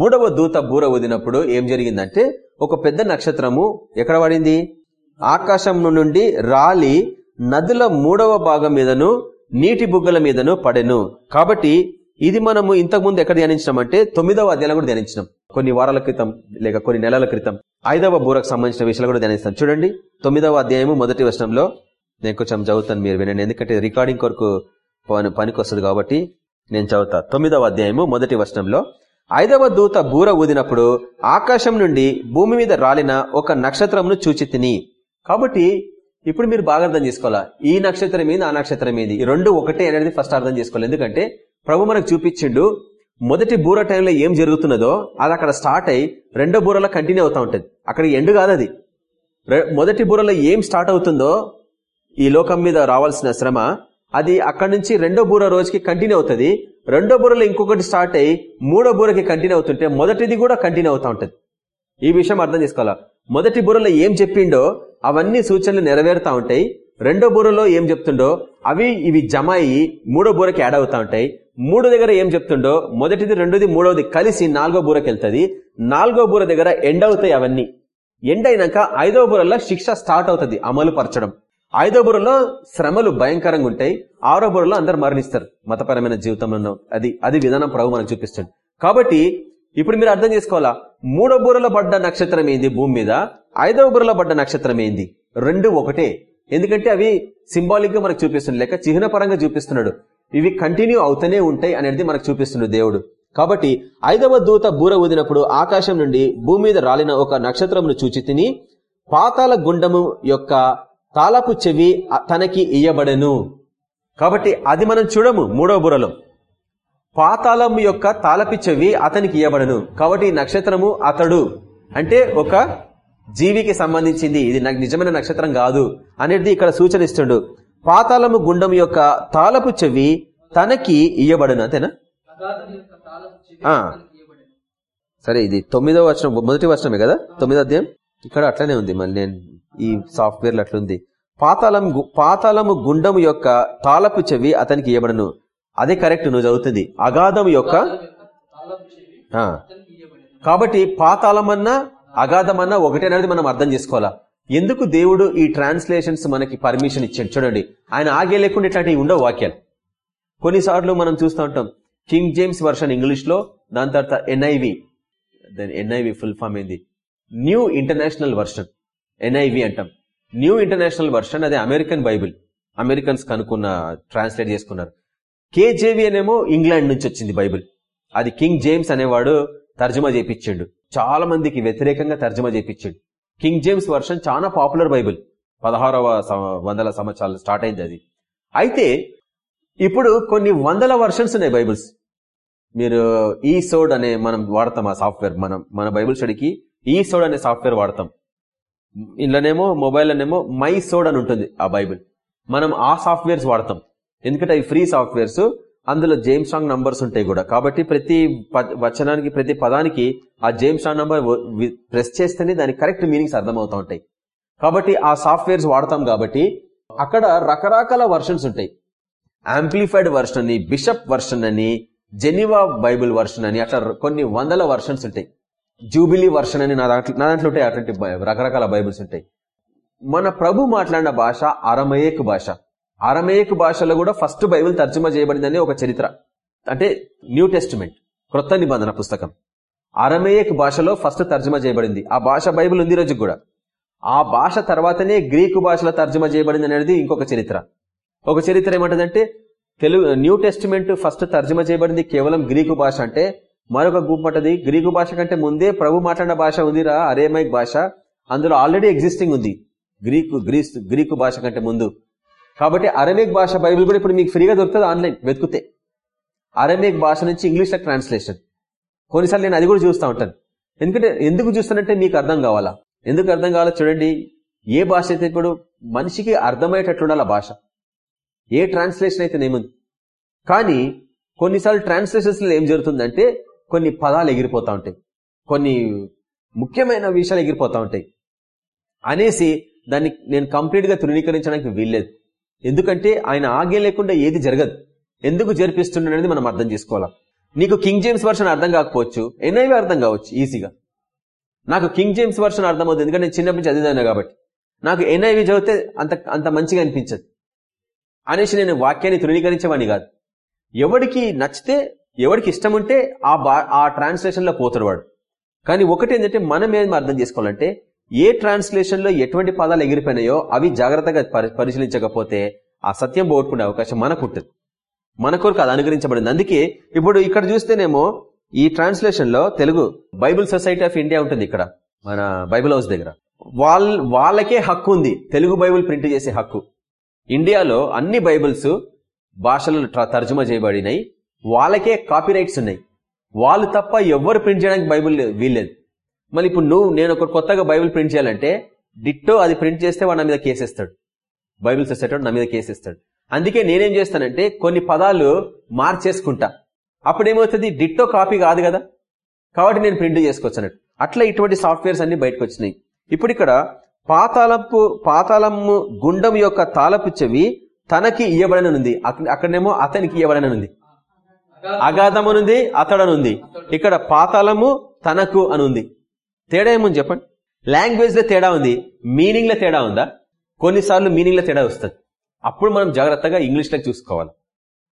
[SPEAKER 1] మూడవ దూత బూర ఊదినప్పుడు ఏం జరిగిందంటే ఒక పెద్ద నక్షత్రము ఎక్కడ పడింది ఆకాశం నుండి రాలి నదుల మూడవ భాగం మీదను నీటి బుగ్గల మీదను పడెను. కాబట్టి ఇది మనము ఇంతకుముందు ఎక్కడ ధ్యానించినామంటే తొమ్మిదవ అధ్యాయంలో కూడా ధ్యానించినాం. కొన్ని వారాల క్రితం లేక కొన్ని నెలల క్రితం. ఐదవ బూరకు సంబంధించిన విషయాలు కూడా ధ్యానిస్తాం. చూడండి తొమ్మిదవ అధ్యాయము మొదటి వర్షంలో నేను కొంచెం చదువుతాను మీరు వినండి ఎందుకంటే రికార్డింగ్ కొరకు పనికి వస్తుంది కాబట్టి నేను చదువుతా. తొమ్మిదవ అధ్యాయము మొదటి వర్షంలో ఐదవ దూత బూర ఊదినప్పుడు ఆకాశం నుండి భూమి మీద రాలిన ఒక నక్షత్రంను చూచి తిని. కాబట్టి ఇప్పుడు మీరు బాగా అర్థం చేసుకోవాలా? ఈ నక్షత్రం ఏంది ఆ నక్షత్రం ఏంది? ఈ రెండు ఒకటే అనేది ఫస్ట్ అర్థం చేసుకోవాలి. ఎందుకంటే ప్రభు మనకు చూపించిండు మొదటి బూర టైంలో ఏం జరుగుతున్నదో అది అక్కడ స్టార్ట్ అయ్యి రెండో బూరలో కంటిన్యూ అవుతా ఉంటుంది. అక్కడ ఎండు కాదు అది. రె- మొదటి బూరలో ఏం స్టార్ట్ అవుతుందో ఈ లోకం మీద రావాల్సిన శ్రమ అది అక్కడి నుంచి రెండో బూర రోజుకి కంటిన్యూ అవుతుంది. రెండో బూరలో ఇంకొకటి స్టార్ట్ అయ్యి మూడో బూరకి కంటిన్యూ అవుతుంటే మొదటిది కూడా కంటిన్యూ అవుతా ఉంటుంది. ఈ విషయం అర్థం చేసుకోవాలా? మొదటి బుర్రలో ఏం చెప్పిండో అవన్నీ సూచనలు నెరవేరుతా ఉంటాయి. రెండో బుర్రలో ఏం చెప్తుండో అవి ఇవి జమ అయ్యి మూడో బూరకి యాడ్ అవుతా ఉంటాయి. మూడో దగ్గర ఏం చెప్తుండో మొదటిది రెండోది మూడోది కలిసి నాలుగో బూరకి వెళ్తుంది. నాలుగో బూర దగ్గర ఎండ్ అవుతాయి అవన్నీ. ఎండ్ అయినాక ఐదో బుర్రలో శిక్ష స్టార్ట్ అవుతుంది అమలు పరచడం. ఐదో బుర్రలో శ్రమలు భయంకరంగా ఉంటాయి. ఆరో బుర్రలో అందరు మరణిస్తారు. మతపరమైన జీవితంలో అది అది విధానం ప్రభు మనకు చూపిస్తుంది కాబట్టి ఇప్పుడు మీరు అర్థం చేసుకోవాలా? మూడో బుర్రలో పడ్డ నక్షత్రం ఏంది భూమి మీద? ఐదవ బుర్రలో పడ్డ నక్షత్రం ఏంది? రెండు ఒకటే. ఎందుకంటే అవి సింబాలిక్గా మనకు చూపిస్తుంది లేక చిహ్న పరంగా చూపిస్తున్నాడు. ఇవి కంటిన్యూ అవుతూనే ఉంటాయి అనేది మనకు చూపిస్తున్నాడు దేవుడు. కాబట్టి ఐదవ దూత బూర ఊదినప్పుడు ఆకాశం నుండి భూమి మీద రాలిన ఒక నక్షత్రమును చూచి తిని పాతాల గుండము యొక్క తాళపు చెవి తనకి ఇయ్యబడెను. కాబట్టి అది మనం చూడము మూడవ బుర్రలో. పాతాళం యొక్క తాళపి చెవి అతనికి ఇవ్వబడను కాబట్టి నక్షత్రము అతడు. అంటే ఒక జీవికి సంబంధించింది. ఇది నాకు నిజమైన నక్షత్రం కాదు అనేది ఇక్కడ సూచన ఇస్తుండు పాతాళము గుండం యొక్క తాళపు చెవి తనకి ఇయ్యబడును అంతేనా. సరే ఇది తొమ్మిదో వచనం మొదటి వచనమే కదా? తొమ్మిదో అధ్యాయం? ఇక్కడ అట్లనే ఉంది. మళ్ళీ నేను ఈ సాఫ్ట్వేర్ అట్లుంది. పాతాళం గు- పాతాళము గుండము యొక్క తాళపు చెవి అతనికి ఇవ్వబడను అదే కరెక్ట్ నువ్వు చదువుతుంది. అగాధం యొక్క
[SPEAKER 2] కాబట్టి పాతాళం
[SPEAKER 1] అన్నా
[SPEAKER 2] అగాధం అన్నా
[SPEAKER 1] కాబట్టి పాతాళమన్నా అగాధమన్నా ఒకటే అనేది మనం అర్థం చేసుకోవాలా. ఎందుకు దేవుడు ఈ ట్రాన్స్లేషన్స్ మనకి పర్మిషన్ ఇచ్చాడు చూడండి. ఆయన ఆగే లేకుండా ఇట్లాంటివి ఉండవు వాక్యాలు. కొన్నిసార్లు మనం చూస్తూ ఉంటాం. కింగ్ జేమ్స్ వర్షన్ ఇంగ్లీష్లో దాని తర్వాత ఎన్ఐవి దాని ఎన్ఐవి ఫుల్ ఫామ్ ఏంది? New international version. ఎన్ఐవి అంటాం. న్యూ ఇంటర్నేషనల్ వర్షన్ అదే అమెరికన్ బైబిల్ అమెరికన్స్ కనుక్కున్న ట్రాన్స్లేట్ చేసుకున్నారు. కేజేవి అనేమో ఇంగ్లాండ్ నుంచి వచ్చింది బైబిల్ అది కింగ్ జేమ్స్ అనేవాడు తర్జుమా చేపించిండు చాలా మందికి వ్యతిరేకంగా తర్జుమా చేపించిండు కింగ్ జేమ్స్ వర్షన్ చాలా పాపులర్ బైబిల్ పదహారవ వందల సంవత్సరాలు స్టార్ట్ అయింది అది. అయితే ఇప్పుడు కొన్ని వందల వర్షన్స్ ఉన్నాయి బైబిల్స్ మీరు e ఈ సోడ్ అనే మనం వాడతాం ఆ సాఫ్ట్వేర్ మనం మన బైబిల్ స్టడీకి ఈ సోడ్ అనే సాఫ్ట్వేర్ వాడతాం. ఇంట్లోనేమో మొబైల్లోనేమో మై సోడ్ అని ఉంటుంది ఆ బైబిల్. మనం ఆ సాఫ్ట్వేర్స్ వాడతాం. ఎందుకంటే అవి ఫ్రీ సాఫ్ట్వేర్స్ అందులో జేమ్స్ స్ట్రాంగ్ నంబర్స్ ఉంటాయి కూడా. కాబట్టి ప్రతి వచనానికి ప్రతి పదానికి ఆ జేమ్స్ స్ట్రాంగ్ నంబర్ ప్రెస్ చేస్తేనే దానికి కరెక్ట్ మీనింగ్స్ అర్థమవుతా ఉంటాయి. కాబట్టి ఆ సాఫ్ట్వేర్స్ వాడతాం కాబట్టి అక్కడ రకరకాల వర్షన్స్ ఉంటాయి. ఆంప్లిఫైడ్ వర్షన్ అని బిషప్ వర్షన్ అని జెనివా బైబిల్ వర్షన్ అని అట్లా కొన్ని వందల వర్షన్స్ ఉంటాయి. జూబిలీ వర్షన్ అని నా దాంట్లో నా దాంట్లో ఉంటాయి అటువంటి బై- రకరకాల బైబిల్స్ ఉంటాయి. మన ప్రభు మాట్లాడిన భాష అరమయేక్ భాష. అరమయేక్ భాషలో కూడా ఫస్ట్ బైబిల్ తర్జుమా చేయబడిందని ఒక చరిత్ర. అంటే న్యూ టెస్టిమెంట్ క్రొత్త నిబంధన పుస్తకం. అరమేయక్ భాషలో ఫస్ట్ తర్జుమా చేయబడింది. ఆ భాష బైబిల్ ఉంది రోజు కూడా. ఆ భాష తర్వాతనే గ్రీకు భాషలో తర్జుమా చేయబడింది అనేది ఇంకొక చరిత్ర. ఒక చరిత్ర ఏమంటదంటే తెలుగు న్యూ టెస్టిమెంట్ ఫస్ట్ తర్జుమా చేయబడింది కేవలం గ్రీకు భాష అంటే మరొక గుంపటది గ్రీకు భాష కంటే ముందే ప్రభు మాట్లాడిన భాష ఉందిరా అరేమైక్ భాష. అందులో ఆల్రెడీ ఎగ్జిస్టింగ్ ఉంది. గ్రీకు గ్రీస్ గ్రీకు భాష కంటే ముందు. కాబట్టి అరమేక్ భాష బైబిల్ కూడా ఇప్పుడు మీకు ఫ్రీగా దొరుకుతుంది ఆన్లైన్ వెతుకుతే. అరమేక్ భాష నుంచి ఇంగ్లీష్లో ట్రాన్స్లేషన్. కొన్నిసార్లు నేను అది కూడా చూస్తూ ఉంటాను. ఎందుకంటే ఎందుకు చూస్తానంటే మీకు అర్థం కావాలా? ఎందుకు అర్థం కావాలో చూడండి. ఏ భాష అయితే ఇప్పుడు మనిషికి అర్థమయ్యేటట్లు ఉండాలి భాష. ఏ ట్రాన్స్లేషన్ అయితే నేముంది కానీ కొన్నిసార్లు ట్రాన్స్లేషన్స్లో ఏం జరుగుతుందంటే కొన్ని పదాలు ఎగిరిపోతా ఉంటాయి. కొన్ని ముఖ్యమైన విషయాలు ఎగిరిపోతా ఉంటాయి. అనేసి దాన్ని నేను కంప్లీట్గా తృణీకరించడానికి వీల్లేదు. ఎందుకంటే ఆయన ఆగే లేకుండా ఏది జరగదు. ఎందుకు జరిపిస్తుండనేది మనం అర్థం చేసుకోవాలి? నీకు కింగ్ జేమ్స్ వర్షన్ అర్థం కాకపోవచ్చు. ఎన్ఐవి అర్థం కావచ్చు ఈజీగా నాకు కింగ్ జేమ్స్ వర్షన్ అర్థం అవుతుంది. ఎందుకంటే నేను చిన్నప్పటి నుంచి చదివాను కాబట్టి. నాకు ఎన్ఐవి చదివితే అంత అంత మంచిగా అనిపించదు. అనేసి నేను వాక్యాన్ని తృణీకరించేవాడిని కాదు. ఎవడికి నచ్చితే ఎవడికి ఇష్టం ఉంటే ఆ బా ఆ ట్రాన్స్లేషన్లో పోతాడు వాడు. కానీ ఒకటి ఏంటంటే మనం ఏం అర్థం చేసుకోవాలంటే ఏ ట్రాన్స్లేషన్లో ఎటువంటి పదాలు ఎగిరిపోయినాయో అవి జాగ్రత్తగా పరి- పరిశీలించకపోతే ఆ సత్యం పోగొట్టుకునే అవకాశం మనకు ఉంటుంది. మన కొరకు అది అనుగ్రహించబడింది. అందుకే ఇప్పుడు ఇక్కడ చూస్తేనేమో ఈ ట్రాన్స్లేషన్లో Telugu Bible Society of India ఉంటుంది ఇక్కడ మన బైబిల్ హౌస్ దగ్గర. వాళ్ళ వాళ్ళకే హక్కు ఉంది తెలుగు బైబుల్ ప్రింట్ చేసే హక్కు. ఇండియాలో అన్ని బైబిల్స్ భాషలు తర్జుమా చేయబడినాయి. వాళ్ళకే కాపీ రైట్స్ ఉన్నాయి. వాళ్ళు తప్ప ఎవ్వరు ప్రింట్ చేయడానికి బైబిల్ లేదు- వీల్లేదు. మళ్ళీ ఇప్పుడు నువ్వు నేను ఒక కొత్తగా బైబిల్ ప్రింట్ చేయాలంటే డిట్టో అది ప్రింట్ చేస్తే వాడు నా మీద కేసేస్తాడు. బైబిల్ చేసేటాడు నా మీద కేసేస్తాడు. అందుకే నేనేం చేస్తానంటే కొన్ని పదాలు మార్చేసుకుంటా. అప్పుడేమవుతుంది? డిట్టో కాపీ కాదు కదా? కాబట్టి నేను ప్రింట్ చేసుకోవచ్చు అన్నట్టు అట్లా ఇటువంటి సాఫ్ట్వేర్స్ అన్ని బయటకు వచ్చినాయి ఇప్పుడు ఇక్కడ పాతాళపు పాతాళము గుండం యొక్క తాళపు చెవి తనకి ఇయ్యబడనుంది అక్కడనేమో అతనికి ఇయ్యబడనుంది అగాధం అనుంది అతడు ఇక్కడ పాతాళము తనకు అనుంది. తేడా ఏముంది చెప్పండి? లాంగ్వేజ్లో తేడా ఉంది మీనింగ్లో తేడా ఉందా? కొన్నిసార్లు మీనింగ్లో తేడా వస్తుంది. అప్పుడు మనం జాగ్రత్తగా ఇంగ్లీష్లో చూసుకోవాలి.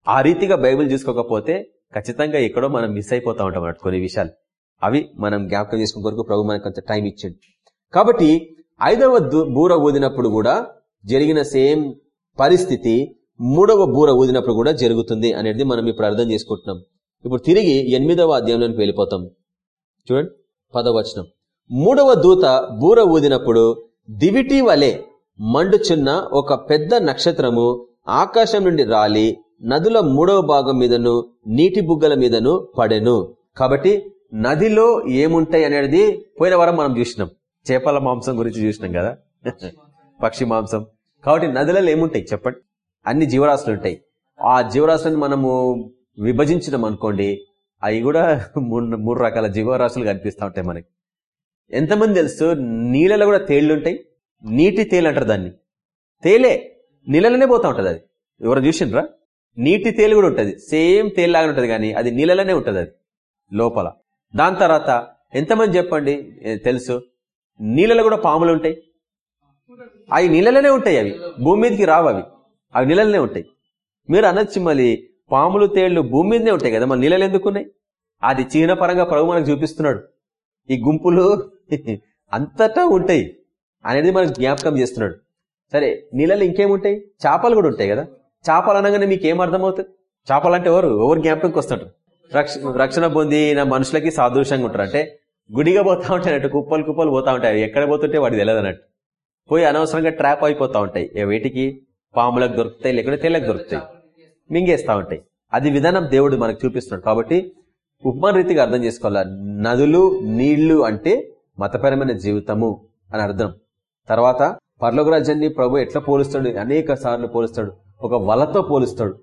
[SPEAKER 1] ఆ రీతిగా బైబిల్ చూసుకోకపోతే ఖచ్చితంగా ఎక్కడో మనం మిస్ అయిపోతా ఉంటాం అన్నట్టు కొన్ని విషయాలు. అవి మనం జ్ఞాపకం చేసుకునే కొరకు ప్రభు మనకు కొంత టైం ఇచ్చింది కాబట్టి ఐదవ బూర ఊదినప్పుడు కూడా జరిగిన సేమ్ పరిస్థితి మూడవ బూర ఊదినప్పుడు కూడా జరుగుతుంది అనేది మనం ఇప్పుడు అర్థం చేసుకుంటున్నాం. ఇప్పుడు తిరిగి ఎనిమిదవ అధ్యాయంలోకి వెళ్ళిపోతాం. చూడండి పదవచనం మూడవ దూత బూర ఊదినప్పుడు దివిటి వలె మండుచున్న ఒక పెద్ద నక్షత్రము ఆకాశం నుండి రాలి నదుల మూడవ భాగం మీదను నీటి బుగ్గల మీదను పడెను. కాబట్టి నదిలో ఏముంటాయి అనేది పోయిన వారం మనం చూసినాం. చేపల మాంసం గురించి చూసినాం కదా? పక్షి మాంసం. కాబట్టి నదులలో ఏముంటాయి చెప్పండి? అన్ని జీవరాశులు ఉంటాయి. ఆ జీవరాశులను మనము విభజించడం అనుకోండి అవి కూడా మూడు మూడు రకాల జీవరాశులు కనిపిస్తూ ఉంటాయి మనకి. ఎంతమంది తెలుసు? నీళ్ళలో కూడా తేళ్ళు ఉంటాయి. నీటి తేలు అంటారు దాన్ని. తేలే. నీళ్ళలోనే పోతా ఉంటుంది అది. ఎవరు చూసిండ్రా? నీటి తేలు కూడా ఉంటుంది. సేమ్ తేలిలాగా ఉంటుంది కానీ అది నీళ్ళలోనే ఉంటుంది అది లోపల. దాని తర్వాత ఎంతమంది చెప్పండి? తెలుసు? నీళ్ళలో కూడా పాములు ఉంటాయి. అవి నీళ్ళలోనే ఉంటాయి అవి. భూమి మీదకి రావు అవి. అవి నీళ్ళనే ఉంటాయి. మీరు అనొచ్చు మళ్ళీ పాములు తేళ్ళు భూమి మీదనే ఉంటాయి కదా మన నీళ్ళలు ఎందుకున్నాయి అది చిహ్న పరంగా ప్రభు మనకు చూపిస్తున్నాడు. ఈ గుంపులు (laughs) అంతటా ఉంటాయి అనేది మనకు జ్ఞాపకం చేస్తున్నాడు. సరే నీళ్ళలో ఇంకేముంటాయి చేపలు కూడా ఉంటాయి కదా. చేపలు అనగానే మీకు ఏం అర్థమవుతుంది? చేపలు అంటే ఎవరు? ఎవరు జ్ఞాపకంకి వస్తుంటారు? రక్ష- రక్షణ పొందిన మనుషులకి సాదృశ్యంగా ఉంటారు. అంటే గుడిగా పోతా ఉంటాయి అన్నట్టు కుప్పలు కుప్పలు పోతా ఉంటాయి. ఎక్కడ పోతుంటే వాడికి తెలియదు అన్నట్టు. పోయి అనవసరంగా ట్రాప్ అయిపోతా ఉంటాయి. వేటికి? పాములకు దొరుకుతాయి లేకుంటే తెల్లకు దొరుకుతాయి. మింగేస్తా ఉంటాయి అది విధానం దేవుడు మనకు చూపిస్తున్నాడు. కాబట్టి ఉపమాన రీతిగా అర్థం చేసుకోవాలా? నదులు నీళ్ళు అంటే మతపరమైన జీవితము అని అర్థం. తర్వాత పర్లోక రాజ్యాన్ని ప్రభు ఎట్లా పోలుస్తాడు? అనేక సార్లు పోలుస్తాడు. ఒక వలతో పోలుస్తాడు.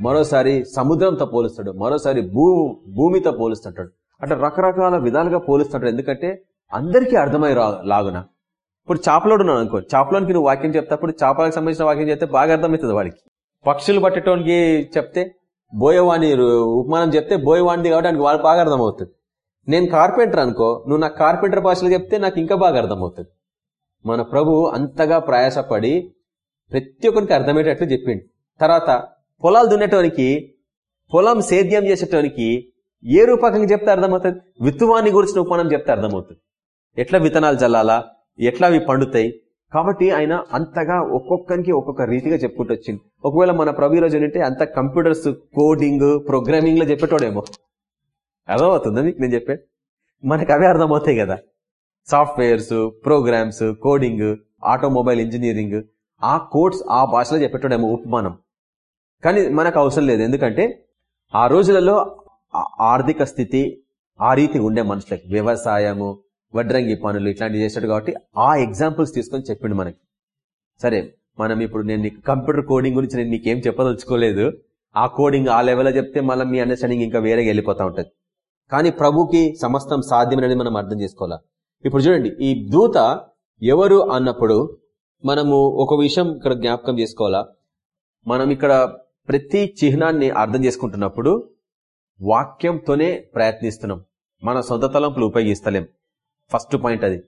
[SPEAKER 1] మరోసారి సముద్రంతో పోలుస్తాడు. మరోసారి భూ భూమితో పోలుస్తుంటాడు. అట్లా రకరకాల విధాలుగా పోలుస్తుంటాడు. ఎందుకంటే అందరికీ అర్థమై రా లాగున. ఇప్పుడు చేపలోడు ఉన్నాను అనుకో. చేపలోనికి నువ్వు వాక్యం చెప్తాప్పుడు చేపలకు సంబంధించిన వాక్యం చెప్తే బాగా అర్థమవుతుంది వాడికి. పక్షులు పట్టేటోనికి చెప్తే బోయవాణి ఉపమానం చెప్తే బోయవాణిది కాబట్టి ఆయనకి బాగా అర్థమవుతుంది. నేను కార్పెంటర్ అనుకో నువ్వు నాకు కార్పెంటర్ భాషలో చెప్తే నాకు ఇంకా బాగా అర్థమవుతుంది. మన ప్రభు అంతగా ప్రయాసపడి ప్రతి ఒక్కరికి అర్థమయ్యేటట్లు చెప్పిండు. తర్వాత పొలాలు దున్నేటోనికి పొలం సేద్యం చేసేటోనికి ఏ రూపకంగా చెప్తే అర్థమవుతుంది? విత్తువాన్ని గురించిన ఉపమానం చెప్తే అర్థమవుతుంది. ఎట్లా విత్తనాలు చల్లాలా? ఎట్లా అవి పండుతాయి? కాబట్టి ఆయన అంతగా ఒక్కొక్కరికి ఒక్కొక్క రీతిగా చెప్పుకుంటూ వచ్చింది ఒకవేళ మన ప్రభు ఈ రోజు ఏంటంటే అంత కంప్యూటర్స్ కోడింగ్ ప్రోగ్రామింగ్లో చెప్పేటోడేమో. అర్థమవుతుందా మీకు నేను చెప్పే మనకు అవే అర్థమవుతాయి కదా. Softwares programs coding automobile engineering ఆ కోడ్స్ ఆ భాషలో చెప్పేటోడేమో ఉపమానం. కానీ మనకు అవసరం లేదు. ఎందుకంటే ఆ రోజులలో ఆర్థిక స్థితి ఆ రీతి ఉండే మనుషులకి వ్యవసాయము వడ్రంగి పనులు ఇట్లాంటివి చేశాడు కాబట్టి ఆ ఎగ్జాంపుల్స్ తీసుకొని చెప్పిండు మనకి. సరే మనం ఇప్పుడు నేను కంప్యూటర్ కోడింగ్ గురించి నేను నీకేం చెప్పదలుచుకోలేదు. ఆ కోడింగ్ ఆ లెవెల్లో చెప్తే మళ్ళీ మీ అండర్స్టాండింగ్ ఇంకా వేరేగా వెళ్ళిపోతా ఉంటుంది. కానీ ప్రభుకి సమస్తం సాధ్యమనేది మనం అర్థం చేసుకోవాలా? ఇప్పుడు చూడండి ఈ దూత ఎవరు అన్నప్పుడు మనము ఒక విషయం ఇక్కడ జ్ఞాపకం చేసుకోవాలా? మనం ఇక్కడ ప్రతి చిహ్నాన్ని అర్థం చేసుకుంటున్నప్పుడు వాక్యంతోనే ప్రయత్నిస్తున్నాం. మన సొంత తలంపులు ఉపయోగిస్తలేం. ఫస్ట్ పాయింట్ అది.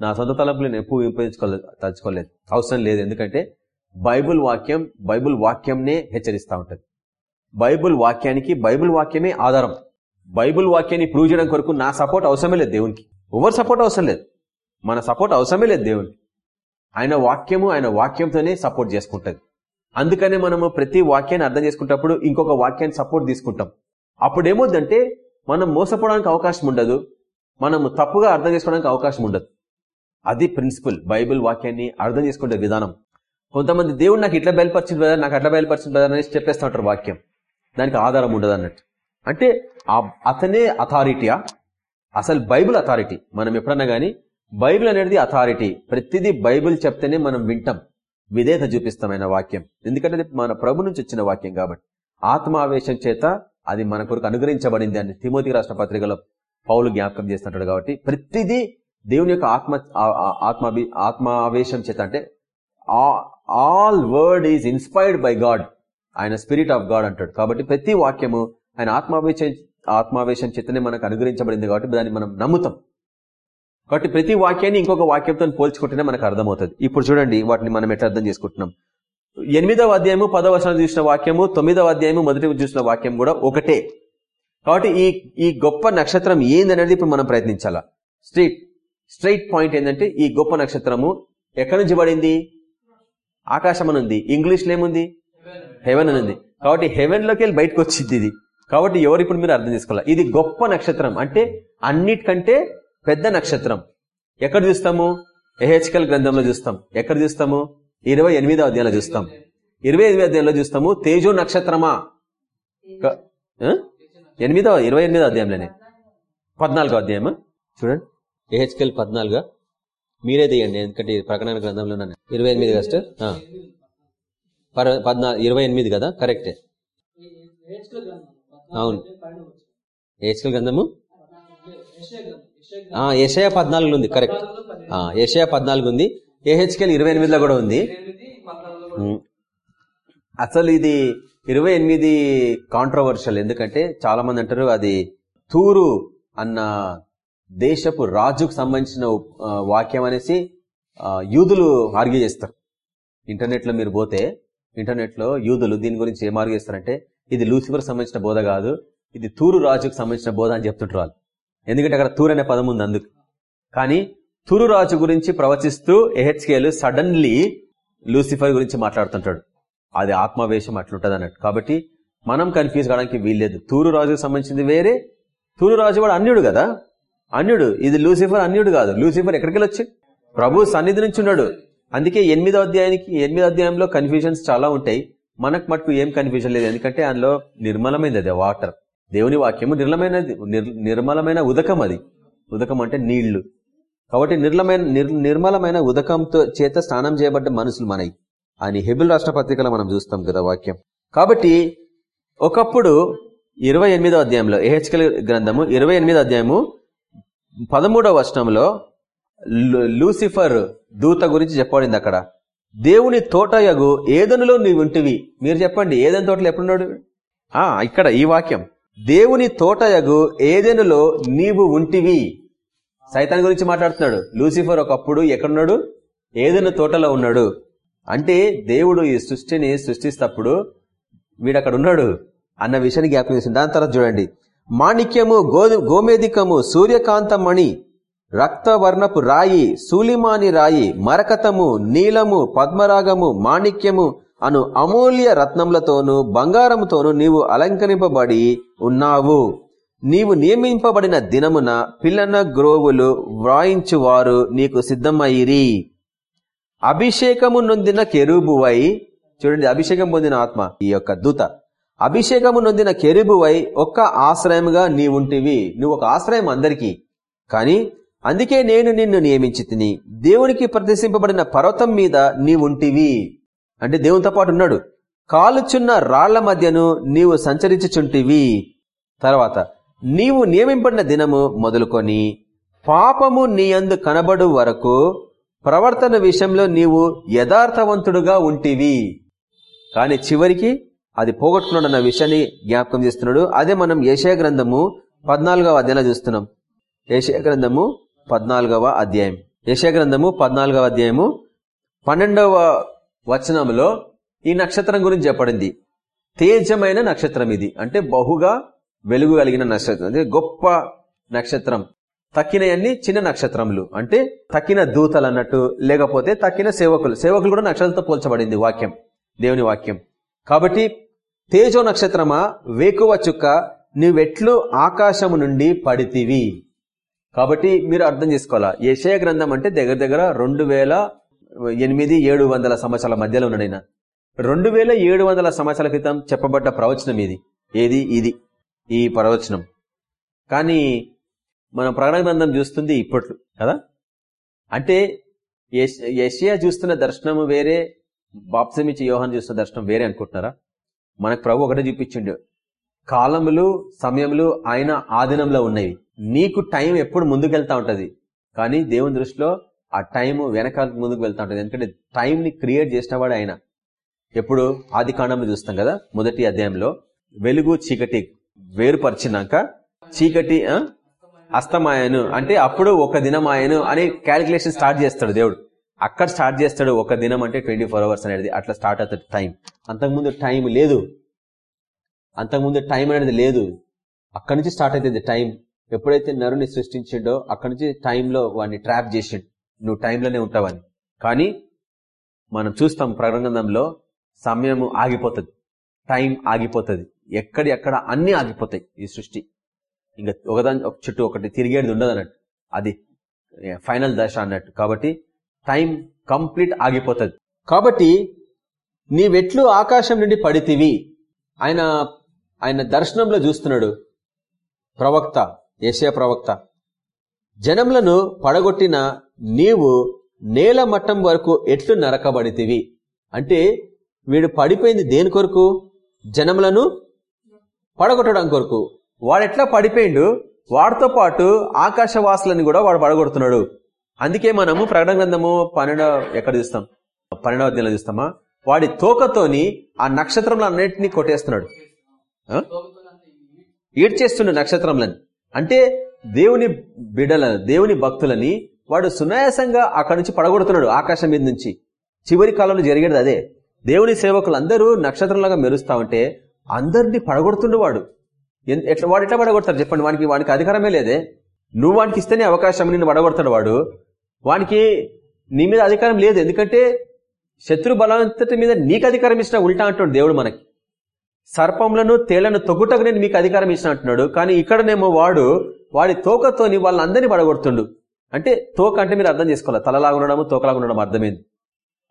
[SPEAKER 1] నా సొంత తలపులు నేను ఎప్పుడు ఉపయోగించుకోలేదు తలుచుకోలేదు. అవసరం లేదు. ఎందుకంటే బైబుల్ వాక్యం బైబుల్ వాక్యంనే హెచ్చరిస్తూ ఉంటుంది. బైబుల్ వాక్యానికి బైబుల్ వాక్యమే ఆధారం. బైబుల్ వాక్యాన్ని ప్రూవ్ చేయడం కొరకు నా సపోర్ట్ అవసరమే లేదు దేవునికి. ఎవరు సపోర్ట్ అవసరం లేదు? మన సపోర్ట్ అవసరమే లేదు దేవునికి. ఆయన వాక్యము ఆయన వాక్యంతోనే సపోర్ట్ చేసుకుంటుంది. అందుకనే మనము ప్రతి వాక్యాన్ని అర్థం చేసుకుంటప్పుడు ఇంకొక వాక్యాన్ని సపోర్ట్ తీసుకుంటాం. అప్పుడు ఏమవుద్దంటే మనం మోసపోవడానికి అవకాశం ఉండదు. మనము తప్పుగా అర్థం చేసుకోవడానికి అవకాశం ఉండదు. అది ప్రిన్సిపల్ బైబిల్ వాక్యాన్ని అర్థం చేసుకునే విధానం. కొంతమంది దేవుడు నాకు ఇట్లా బయలుపరిచింది బ్రదర్ నాకు అట్లా బయలుపరిచింది బ్రదర్ అనేసి చెప్పేస్తూ ఉంటారు వాక్యం. దానికి ఆధారం ఉండదు అన్నట్టు. అంటే అతనే అథారిటీయా అసలు బైబిల్ అథారిటీ మనం ఎప్పుడన్నా కానీ బైబిల్ అనేది అథారిటీ ప్రతిదీ బైబిల్ చెప్తేనే మనం వింటాం. విధేయత చూపిస్తామైన వాక్యం. ఎందుకంటే మన ప్రభు నుంచి వచ్చిన వాక్యం కాబట్టి. ఆత్మావేశం చేత అది మన కొరకు అనుగ్రహించబడింది అని తిమోతి రాష్ట్ర పత్రికలో పౌలు జ్ఞాపకం చేస్తుంటాడు కాబట్టి ప్రతిదీ దేవుని యొక్క ఆత్మ ఆ- ఆత్మాభి ఆత్మావేశం చేత అంటే all word is inspired by God. ఆయన స్పిరిట్ ఆఫ్ గాడ్ అంటాడు. కాబట్టి ప్రతి వాక్యము ఆయన ఆత్మావేశ ఆత్మావేశం చేతనే మనకు అనుగ్రహించబడింది కాబట్టి దాన్ని మనం నమ్ముతాం. కాబట్టి ప్రతి వాక్యాన్ని ఇంకొక వాక్యంతో పోల్చుకుంటేనే మనకు అర్థమవుతుంది. ఇప్పుడు చూడండి వాటిని మనం ఎట్లా అర్థం చేసుకుంటున్నాం. ఎనిమిదవ అధ్యాయము పదవ వచనం చూసిన వాక్యము తొమ్మిదవ అధ్యాయము మొదటి చూసిన వాక్యం కూడా ఒకటే. కాబట్టి ఈ ఈ గొప్ప నక్షత్రం ఏందనేది ఇప్పుడు మనం ప్రయత్నించాలా. స్ట్రీట్ స్ట్రైట్ పాయింట్ ఏంటంటే ఈ గొప్ప నక్షత్రము ఎక్కడి నుంచి పడింది? ఆకాశం అని ఉంది ఏముంది? హెవెన్ అని ఉంది కాబట్టి హెవెన్లోకి వెళ్ళి బయటకు వచ్చింది ఇది. కాబట్టి ఎవరు ఇప్పుడు మీరు అర్థం చేసుకోవాలి? ఇది గొప్ప నక్షత్రం. అంటే అన్నిటికంటే పెద్ద నక్షత్రం. ఎక్కడ చూస్తాము? ఎహెచ్కల్ గ్రంథంలో చూస్తాం. ఎక్కడ చూస్తాము? ఇరవై ఎనిమిదో అధ్యాయంలో చూస్తాం. ఇరవై ఎనిమిదో అధ్యాయంలో చూస్తాము తేజో నక్షత్రమా? ఎనిమిదో ఇరవై ఎనిమిదో అధ్యాయంలోనే పద్నాలుగో అధ్యాయమా చూడండి ఏహెచ్కెల్ పద్నాలుగా మీరే తీయండి ఎందుకంటే ప్రకటన గ్రంథంలో ఇరవై ఎనిమిది కదా సిస్టర్? ఆ. పర- పద్నా ఇరవై ఎనిమిది కదా కరెక్టే అవును. ఏహెచ్కెల్ గ్రంథము
[SPEAKER 2] యెషయా గ్రంథం. యెషయా గ్రంథం.
[SPEAKER 1] ఆ యషయ పద్నాలుగు ఉంది కరెక్ట్ యషయ పద్నాలుగు ఉంది ఏహెచ్కెల్ ఇరవై ఎనిమిదిలో కూడా ఉంది. అసలు ఇది ఇరవై ఎనిమిది కాంట్రవర్షియల్ ఎందుకంటే చాలా మంది అంటారు అది తూరు అన్న దేశపు రాజుకు సంబంధించిన వాక్యం అనేసి యూదులు ఆర్గ్యూ చేస్తారు. ఇంటర్నెట్లో మీరు పోతే ఇంటర్నెట్లో యూదులు దీని గురించి ఏం ఆర్గ్యూ చేస్తారంటే ఇది లూసిఫర్ సంబంధించిన బోధ కాదు ఇది తూరు రాజుకు సంబంధించిన బోధ అని చెప్తుంటారు వాళ్ళు. ఎందుకంటే అక్కడ తూరు అనే పదం ఉంది అందుకు. కానీ తూరు రాజు గురించి ప్రవచిస్తూ ఎహెచ్కేలు సడన్లీ లూసిఫర్ గురించి మాట్లాడుతుంటాడు. అది ఆత్మవేశం అట్లుంటది అన్నట్టు కాబట్టి మనం కన్ఫ్యూజ్ కావడానికి వీల్లేదు. తూరు రాజుకు సంబంధించింది వేరే. తూరు రాజు కూడా అన్యుడు కదా? అన్యుడు. ఇది లూసిఫర్ అన్యుడు కాదు. లూసిఫర్ ఎక్కడికి వెళ్ళొచ్చు ప్రభు సన్నిధి నుంచి ఉన్నాడు. అందుకే ఎనిమిదో అధ్యాయానికి ఎనిమిదో అధ్యాయంలో కన్ఫ్యూజన్స్ చాలా ఉంటాయి. మనకు మటుకు ఏం కన్ఫ్యూజన్ లేదు. ఎందుకంటే అందులో నిర్మలమైనది అది వాటర్ దేవుని వాక్యము నిర్మలమైనది నిర్- నిర్మలమైన ఉదకం అది. ఉదకం అంటే నీళ్ళు. కాబట్టి నిర్మలమైన నిర్మలమైన ఉదకంతో చేత స్నానం చేయబడ్డ మనుషులు మనవి. అని హెబిల్ రాష్ట్ర పత్రికలో మనం చూస్తాం కదా వాక్యం. కాబట్టి ఒకప్పుడు ఇరవై ఎనిమిదో అధ్యాయంలో ఏహెచ్కల్ గ్రంథము ఇరవై ఎనిమిదో అధ్యాయము పదమూడవ వర్షంలో లూసిఫర్ దూత గురించి చెప్పబడింది అక్కడ. దేవుని తోటయగు ఏదనులో నీవు ఉంటివి మీరు చెప్పండి ఏదైనా తోటలో ఎప్పుడున్నాడు? ఆ ఇక్కడ ఈ వాక్యం. దేవుని తోటయగు ఏదెనులో నీవు ఉంటివి? సైతాన్ గురించి మాట్లాడుతున్నాడు. లూసిఫర్ ఒకప్పుడు ఎక్కడున్నాడు? ఏదైనా తోటలో ఉన్నాడు? అంటే దేవుడు ఈ సృష్టిని సృష్టిస్తప్పుడు వీడు అక్కడ ఉన్నాడు అన్న విషయాన్ని జ్ఞాపకం చేసింది. దాని తర్వాత చూడండి. మాణిక్యము గోమేధికము గోమేదికము రక్తవర్ణపు రాయి సూలిమాని రాయి మరకతము నీలము పద్మరాగము మాణిక్యము అను అమూల్య రత్నములతోనూ బంగారముతోనూ నీవు అలంకరింపబడి ఉన్నావు. నీవు నియమింపబడిన దినమున పిల్లన గ్రోవులు వ్రాయించువారు నీకు సిద్ధమయ్యిరి అభిషేకము నొందిన కెరూబువై చూడండి అభిషేకం పొందిన ఆత్మ ఈ యొక్క దూత. అభిషేకము నొందిన కెరూబువై ఒక్క ఆశ్రయముగా నీవుంటివి. నువ్వు ఒక ఆశ్రయం అందరికీ. కానీ అందుకే నేను నిన్ను నియమించి తిని దేవునికి ప్రదర్శింపబడిన పర్వతం మీద నీవుంటివి. అంటే దేవునితో పాటు ఉన్నాడు. కాలుచున్న రాళ్ళ మధ్యను నీవు సంచరించుచుంటివి. తర్వాత నీవు నియమింపడిన దినము మొదలుకొని పాపము నీ అందు కనబడు వరకు ప్రవర్తన విషయంలో నీవు యథార్థవంతుడుగా ఉంటివి. కానీ చివరికి అది పోగొట్టుకున్నాడు అన్న విషయాన్ని జ్ఞాపకం చేస్తున్నాడు. అదే మనం ఏషయ గ్రంథము పద్నాలుగవ అధ్యాయంలో చూస్తున్నాం. ఏషయ గ్రంథము పద్నాలుగవ అధ్యాయం. ఏషయ గ్రంథము పద్నాలుగవ అధ్యాయము పన్నెండవ వచనంలో ఈ నక్షత్రం గురించి చెప్పడింది తేజమైన నక్షత్రం ఇది. అంటే బహుగా వెలుగు కలిగిన నక్షత్రం. అంటే గొప్ప నక్షత్రం. తక్కినయన్ని చిన్న నక్షత్రములు. అంటే తక్కిన దూతలు అన్నట్టు లేకపోతే తక్కిన సేవకులు. సేవకులు కూడా నక్షత్రంతో పోల్చబడింది వాక్యం దేవుని వాక్యం. కాబట్టి తేజో నక్షత్రమా? వేకువ చుక్క. నువ్వెట్లు ఆకాశము నుండి పడితివి. కాబట్టి మీరు అర్థం చేసుకోవాలా? యశయ గ్రంథం అంటే దగ్గర దగ్గర రెండు వేల ఎనిమిది ఏడు వందల సంవత్సరాల మధ్యలో ఉన్నాడు రెండు వేల ఏడు వందల సంవత్సరాల క్రితం చెప్పబడ్డ ప్రవచనం ఇది. ఏది? ఇది. ఈ ప్రవచనం. కానీ మనం ప్రకటన గ్రంథం చూస్తుంది ఇప్పట్లు కదా? అంటే యషియా చూస్తున్న దర్శనం వేరే బాప్సమిచ్చి యోహాన్ చూస్తున్న దర్శనం వేరే అనుకుంటున్నారా? మనకు ప్రభు ఒకటే చూపించిండు. కాలములు సమయములు ఆయన ఆధీనంలో ఉన్నవి. నీకు టైం ఎప్పుడు ముందుకెళ్తా ఉంటది. కానీ దేవుని దృష్టిలో ఆ టైం వెనకాల ముందుకు వెళ్తా ఉంటుంది. ఎందుకంటే టైంని క్రియేట్ చేసినవాడు ఆయన. ఎప్పుడు? ఆది కాండంలో చూస్తాం కదా మొదటి అధ్యాయంలో. వెలుగు చీకటి వేరుపరిచినాక చీకటి అస్తమాయను. అంటే అప్పుడు ఒక దినం ఆయను అనే క్యాలిక్యులేషన్ స్టార్ట్ చేస్తాడు దేవుడు. అక్కడ స్టార్ట్ చేస్తాడు ఒక దినం అంటే ట్వంటీ అవర్స్ అనేది. అట్లా స్టార్ట్ అవుతుంది టైం అంతకుముందు టైం లేదు. అంతకుముందు టైం అనేది లేదు. అక్కడి నుంచి స్టార్ట్ అవుతుంది టైం ఎప్పుడైతే నరుని సృష్టించిండో అక్కడి నుంచి టైంలో వాడిని ట్రాప్ చేసిండు. నువ్వు టైంలోనే ఉంటావని కానీ మనం చూస్తాం ప్రకటనంలో సమయం ఆగిపోతుంది. టైం ఆగిపోతుంది. ఎక్కడి ఎక్కడ అన్నీ ఆగిపోతాయి ఈ సృష్టి. ఇంకా ఒకదాని ఒక చుట్టూ ఒకటి తిరిగేది ఉండదు అన్నట్టు. అది ఫైనల్ దశ అన్నట్టు. కాబట్టి టైం కంప్లీట్ ఆగిపోతుంది. కాబట్టి నీవెట్లు ఆకాశం నుండి పడితివి. ఆయన ఆయన దర్శనంలో చూస్తున్నాడు. ప్రవక్త ఏషియా ప్రవక్త. జనములను పడగొట్టిన నీవు నేల మట్టం వరకు ఎట్లు నరకబడితివి. అంటే వీడు పడిపోయింది దేని కొరకు? జనములను పడగొట్టడం కొరకు. వాడెట్లా పడిపోయిండు? వాడితో పాటు ఆకాశవాసులని కూడా వాడు పడగొడుతున్నాడు. అందుకే మనము ప్రకటన గ్రంథము పన్నెండవ ఎక్కడ చూస్తాం? పన్నెండవ అధ్యాయంలో చూస్తామా? వాడి తోకతోని ఆ నక్షత్రములన్నింటినీ కొట్టేస్తున్నాడు. ఆ? నక్షత్రములని. అంటే దేవుని బిడలను దేవుని భక్తులని వాడు సునాయాసంగా అక్కడి నుంచి పడగొడుతున్నాడు ఆకాశం మీద నుంచి. చివరి కాలంలో జరిగేది అదే. దేవుని సేవకులు అందరూ నక్షత్రంలాగా మెరుస్తా ఉంటే అందరినీ పడగొడుతుండేవాడు. ఎట్లా వాడు ఎట్లా పడగొడతారు చెప్పండి వానికి వానికి అధికారమే లేదే. నువ్వు వానికి ఇస్తేనే అవకాశం నిన్ను పడగొడతాడు వాడు. వానికి నీ మీద అధికారం లేదు ఎందుకంటే శత్రు బలవంతటి మీద నీకు అధికారం ఇచ్చిన ఉల్టా అంటున్నాడు దేవుడు మనకి. సర్పంలను తేళ్ళను తొగుటకు నేను మీకు అధికారం ఇచ్చిన అంటున్నాడు. కానీ ఇక్కడనేమో వాడు వాడి తోకతోని వాళ్ళందరినీ పడగొడుతుండు అంటే తోక అంటే మీరు అర్థం చేసుకోవాలి? తలలాగా ఉండడము తోకలాగా ఉండడం అర్థమైంది.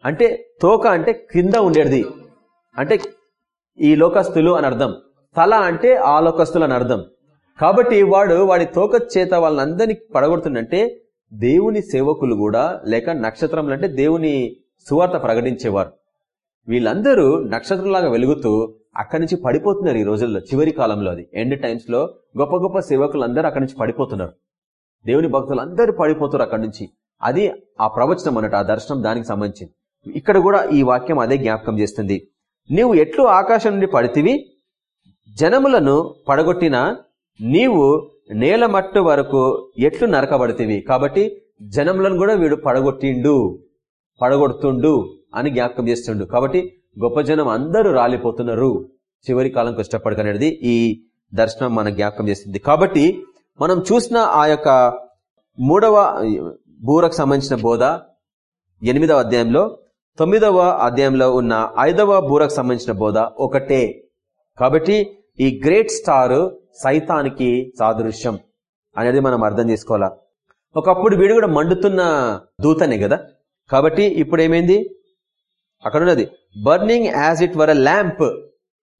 [SPEAKER 1] అంటే తోక అంటే క్రింద ఉండేది. అంటే ఈ లోకస్తులు అని అర్థం. తల అంటే ఆ అని అర్థం. కాబట్టి వాడు వాడి తోక చేత వాళ్ళందరినీ పడగొడుతుందంటే దేవుని సేవకులు కూడా లేక నక్షత్రములు అంటే దేవుని సువార్త ప్రకటించేవారు. వీళ్ళందరూ నక్షత్రంలాగా వెలుగుతూ అక్కడి నుంచి పడిపోతున్నారు ఈ రోజుల్లో చివరి కాలంలో అది. ఎండ్ టైమ్స్లో గొప్ప గొప్ప సేవకులు అందరూ అక్కడి నుంచి పడిపోతున్నారు. దేవుని భక్తులు అందరూ పడిపోతారు అక్కడి నుంచి. అది ఆ ప్రవచనం అన్నట్టు ఆ దర్శనం దానికి సంబంధించింది. ఇక్కడ కూడా ఈ వాక్యం అదే జ్ఞాపకం చేస్తుంది. నీవు ఎట్లు ఆకాశం నుండి పడితివి జనములను పడగొట్టిన నీవు నేల మట్టు వరకు ఎట్లు నరకబడితివి. కాబట్టి జనములను కూడా వీడు పడగొట్టిండు పడగొడుతుండు అని జ్ఞాపకం చేస్తుండు. కాబట్టి గొప్ప జనం అందరూ రాలిపోతున్నారు. చివరి కాలం కష్టపడకనేది ఈ దర్శనం మన జ్ఞాపకం చేస్తుంది కాబట్టి మనం చూసిన ఆ యొక్క మూడవ బూరకు సంబంధించిన బోధ ఎనిమిదవ అధ్యాయంలో తొమ్మిదవ అధ్యాయంలో ఉన్న ఐదవ బూరకు సంబంధించిన బోధ ఒకటే. కాబట్టి ఈ గ్రేట్ స్టార్ సైతానికి సాదృశ్యం అనేది మనం అర్థం చేసుకోవాలా? ఒకప్పుడు వీడు కూడా మండుతున్న దూతనే కదా? కాబట్టి ఇప్పుడు ఏమైంది? అక్కడ ఉన్నది. Burning as it were a lamp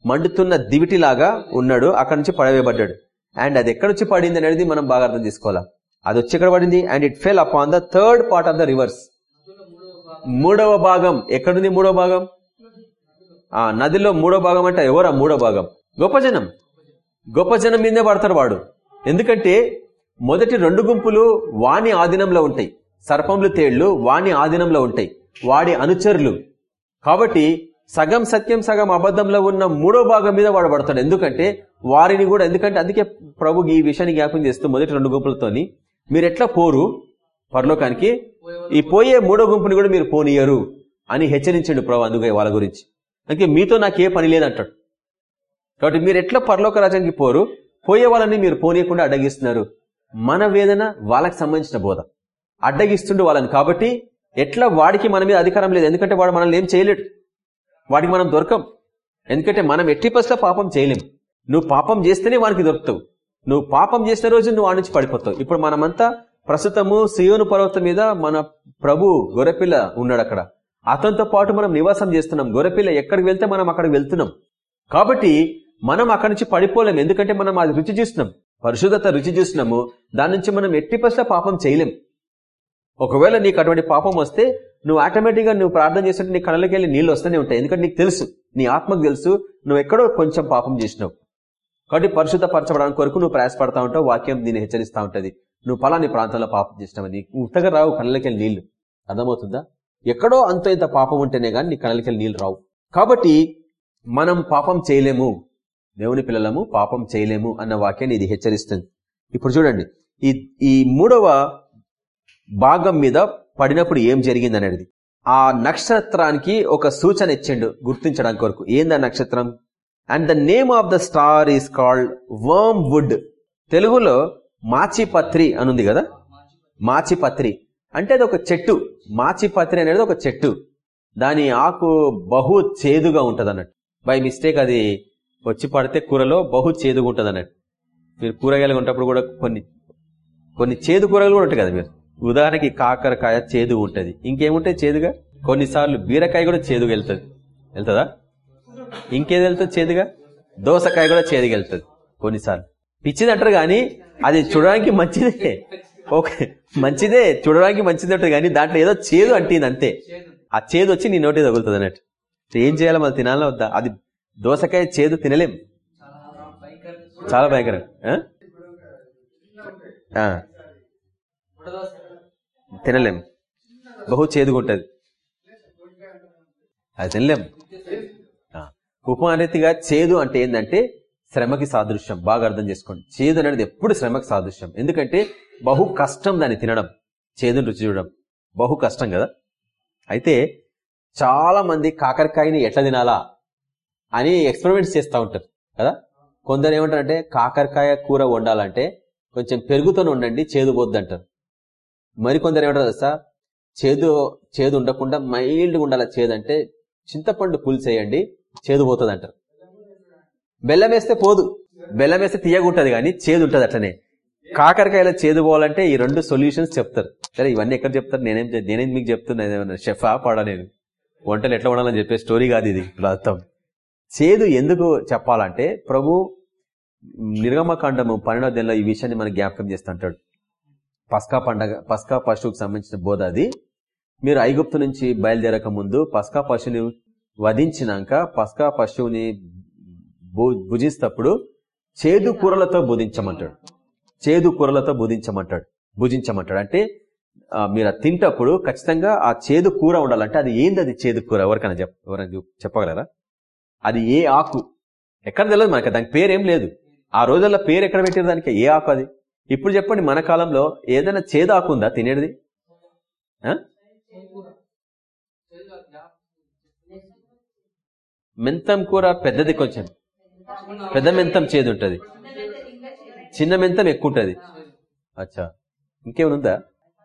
[SPEAKER 1] మండుతున్న దివిటిలాగా ఉన్నాడు. అక్కడ నుంచి పడవేయబడ్డాడు. అండ్ అది ఎక్కడ నుంచి పడింది అనేది మనం బాగా అర్థం చేసుకోవాలా? అది వచ్చి ఎక్కడ పడింది? And it fell upon the third part of the rivers మూడవ భాగం. ఎక్కడుంది మూడవ భాగం? ఆ నదిలో మూడో భాగం అంటే. ఎవరా మూడో భాగం? గొప్ప జనం. గొప్ప జనం మీదే పడతాడు వాడు. ఎందుకంటే మొదటి రెండు గుంపులు వాణి ఆధీనంలో ఉంటాయి. సర్పంలు తేళ్ళు వాణి ఆధీనంలో ఉంటాయి. వాడి అనుచరులు. కాబట్టి సగం సత్యం సగం అబద్ధంలో ఉన్న మూడో భాగం మీద వాడు పడతాడు. ఎందుకంటే వారిని కూడా ఎందుకంటే అందుకే ప్రభు ఈ విషయాన్ని జ్ఞాపం చేస్తూ మొదటి రెండు గుంపులతోని మీరు ఎట్లా పోరు? పరలోకానికి ఈ పోయే మూడో గుంపుని కూడా మీరు పోనీయరు అని హెచ్చరించండు ప్రభు అందుకే వాళ్ళ గురించి. అందుకే మీతో నాకే పని లేదంటాడు. కాబట్టి మీరు ఎట్లా పరలోక రాజ్యానికి పోరు? పోయే వాళ్ళని మీరు పోనీయకుండా అడ్డగిస్తున్నారు. మన వేదన వాళ్ళకి సంబంధించిన బోధ. అడ్డగిస్తుండు వాళ్ళని. కాబట్టి ఎట్లా వాడికి మన మీద అధికారం లేదు? ఎందుకంటే వాడు మనల్ని ఏం చేయలేడు. వాడికి మనం దొరకం. ఎందుకంటే మనం ఎట్టి పస్లో పాపం చేయలేం. నువ్వు పాపం చేస్తేనే వానికి దొరుకుతావు. నువ్వు పాపం చేసిన రోజు నువ్వు ఆ నుంచి పడిపోతావు. ఇప్పుడు మనమంతా ప్రస్తుతము సియోను పర్వతం మీద మన ప్రభు గొర్రెపిల్ల ఉన్నాడు అక్కడ. అతనితో పాటు మనం నివాసం చేస్తున్నాం. గొర్రెపిల్ల ఎక్కడికి వెళ్తే మనం అక్కడికి వెళ్తున్నాం. కాబట్టి మనం అక్కడి నుంచి పడిపోలేం. ఎందుకంటే మనం అది రుచి చూస్తున్నాం. పరిశుద్ధత రుచి చూసినాము దాని నుంచి మనం ఎట్టి పాపం చేయలేం. ఒకవేళ నీకు అటువంటి పాపం వస్తే నువ్వు ఆటోమేటిక్గా నువ్వు ప్రార్థన చేస్తుంటే నీ కళ్ళకి వెళ్ళి నీళ్ళు వస్తూనే ఉంటాయి. ఎందుకంటే నీకు తెలుసు. నీ ఆత్మకు తెలుసు. నువ్వు ఎక్కడో కొంచెం పాపం చేసినావు. కాబట్టి పరిశుద్ధ పరచబడానికి కొరకు నువ్వు ప్రయాసపడతా ఉంటావు. వాక్యం దీన్ని హెచ్చరిస్తా ఉంటుంది. నువ్వు పలాని ప్రాంతంలో పాపం చేసినావు నీకు ఉత్తగా రావు. కళ్ళకెళ్ళి నీళ్ళు అర్థమవుతుందా? ఎక్కడో అంత ఇంత పాపం ఉంటేనే కానీ నీ కళ్ళకెళ్ళి నీళ్ళు రావు. కాబట్టి మనం పాపం చేయలేము. దేవుని పిల్లలము పాపం చేయలేము అన్న వాక్యాన్ని ఇది హెచ్చరిస్తుంది. ఇప్పుడు చూడండి ఈ ఈ మూడవ భాగం మీద పడినప్పుడు ఏం జరిగింది అనేది ఆ నక్షత్రానికి ఒక సూచన ఇచ్చిండు గుర్తించడానికి కొరకు. ఏంది ఆ నక్షత్రం? And the name of the star is called wormwood తెలుగులో మాచిపత్రి అనుంది కదా? మాచిపత్రి. అంటే అది ఒక చెట్టు. మాచిపత్రి అనేది ఒక చెట్టు. దాని ఆకు బహు చేదుగా ఉంటది అన్నట్టు బై మిస్టేక్ అది వచ్చి పడితే కూరలో బహు చేదుగా ఉంటుంది అన్నట్టు మీరు కూరగాయలు ఉన్నప్పుడు కూడా కొన్ని కొన్ని చేదు కూరలు కూడా ఉంటాయి కదా మీరు. ఉదాహరణకి కాకరకాయ చేదు ఉంటుంది. ఇంకేముంటాయి చేదుగా? కొన్నిసార్లు బీరకాయ కూడా చేదుగా వెళ్తుంది. వెళ్తుందా? ఇంకేది వెళ్తుంది చేదుగా? దోసకాయ కూడా చేదుగా వెళ్తుంది కొన్నిసార్లు. పిచ్చిది అంటారు కానీ అది చూడడానికి మంచిదే. ఓకే మంచిదే చూడడానికి మంచిది అంటారు కానీ దాంట్లో ఏదో చేదు అంటింది అంతే. ఆ చేదు వచ్చి నీ నోటి తగులుతుంది అన్నట్టు. ఏం చేయాలో మనం తినాలో వద్దా? అది దోసకాయ చేదు తినలేం. చాలా భయంకరం. తినలేం. బహు చేదుగుంటది అది తినలేం. ఉపమానతిగా చేదు అంటే ఏంటంటే శ్రమకి సాదృశ్యం. బాగా అర్థం చేసుకోండి. చేదు అనేది ఎప్పుడు శ్రమకి సాదృశ్యం. ఎందుకంటే బహు కష్టం దాన్ని తినడం. చేదుని రుచి చూడడం. బహు కష్టం కదా. అయితే చాలా మంది కాకరకాయని ఎట్లా తినాలా? అని ఎక్స్పెరిమెంట్స్ చేస్తూ ఉంటారు కదా? కొందరు ఏమంటారంటే కాకరకాయ కూర వండాలంటే కొంచెం పెరుగుతో ఉండండి చేదు పోద్ది అంటారు మరికొందరు ఏమంటారు తెలుసా? చేదు చేదు ఉండకుండా మైల్డ్గా ఉండాలి చేదు అంటే చింతపండు పులిసేయండి చేదు పోతుంది అంటారు బెల్లం వేస్తే పోదు. బెల్లం వేస్తే తీయగుంటది కానీ చేదు ఉంటుంది అట్లనే. కాకరకాయలో చేదు పోవాలంటే ఈ రెండు సొల్యూషన్స్ చెప్తారు. సరే ఇవన్నీ ఎక్కడ చెప్తారు? నేనేం నేనేం మీకు చెప్తున్నా? ఏమన్నా షెఫా పాడా నేను? వంటలు ఎట్లా వండాలని చెప్పే స్టోరీ కాదు ఇది అర్థం చేదు ఎందుకు చెప్పాలంటే ప్రభు నిర్గమకాండము పన్నెండో ఈ విషయాన్ని మనం జ్ఞాపకం చేస్తుంటాడు. పస్కా పండగ పస్కా పశువుకు సంబంధించిన బోధ అది. మీరు ఐగుప్తు నుంచి బయలుదేరక ముందు పస్కా పశువుని వధించినాక పస్కా పశువుని భుజిస్తప్పుడు చేదు కూరలతో భుజించమంటాడు చేదు కూరలతో భుజించమంటాడు భుజించమంటాడు. అంటే మీరు అది తింటప్పుడు ఖచ్చితంగా ఆ చేదు కూర ఉండాలంటే అది ఏంది అది చేదు కూర? ఎవరికైనా చెప్ ఎవరైనా చెప్పగలరా? అది ఏ ఆకు? ఎక్కడ తెలియదు మనకి దానికి పేరేం లేదు. ఆ రోజుల్లో పేరు ఎక్కడ పెట్టారు దానికి? ఏ ఆకు అది? ఇప్పుడు చెప్పండి మన కాలంలో ఏదైనా చేదు ఆకు ఉందా తినేది మెంతం కూర పెద్దది కొంచెం. పెద్ద మెంతం చేదు ఉంటుంది. చిన్న మెంతం ఎక్కువ ఉంటుంది. అచ్చా. ఇంకేమైనా ఉందా?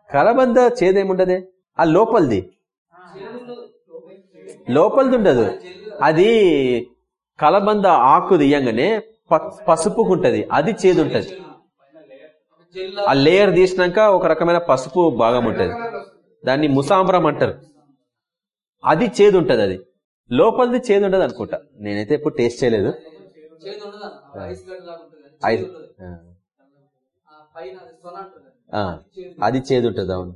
[SPEAKER 1] కలబంద చేదేముండదే ఆ లోపలిది. లోపలిది ఉండదు. అది కలబంద ఆకు తీయంగానే పసుపుకుంటది. అది చేదు ఉంటది ఆ లేయర్ తీసినాక ఒక రకమైన పసుపు భాగం ఉంటది దాన్ని ముసాంబ్రం అంటారు. అది చేదు ఉంటది అది. లోపలిది చేదు ఉండదు అనుకుంటా. నేనైతే ఎప్పుడు టేస్ట్ చేయలేదు.
[SPEAKER 2] అది. చేదు ఉంటుంది
[SPEAKER 1] అవును.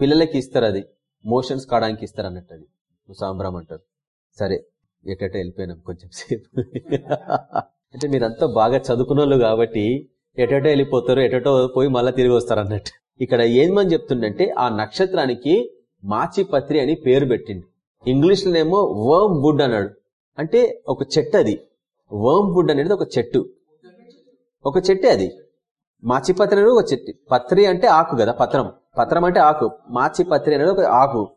[SPEAKER 1] పిల్లలకి ఇస్తారు అది. మోషన్స్ కావడానికి ఇస్తారు అన్నట్టు అది. సాంబ్రామ్ అంటారు. సరే. ఎటట వెళ్ళిపోయినాం కొంచెం సేపు. అంటే మీరంతా బాగా చదువుకున్న వాళ్ళు కాబట్టి ఎటటో వెళ్ళిపోతారు ఎటటో పోయి మళ్ళీ తిరిగి వస్తారు అన్నట్టు. ఇక్కడ ఏమని చెప్తుండంటే ఆ నక్షత్రానికి మాచిపత్రి అని పేరు పెట్టిండు. ఇంగ్లీష్ లోనేమో వర్మ్ వుడ్ అన్నాడు. అంటే ఒక చెట్టు అది. వర్మ్ వుడ్ అనేది ఒక చెట్టు. ఒక చెట్టే అది. మాచిపత్రి అనేది ఒక చెట్టు. పత్రి అంటే ఆకు కదా పత్రం. పత్రం అంటే ఆకు. మాచిపత్రి అనేది ఒక ఆకు.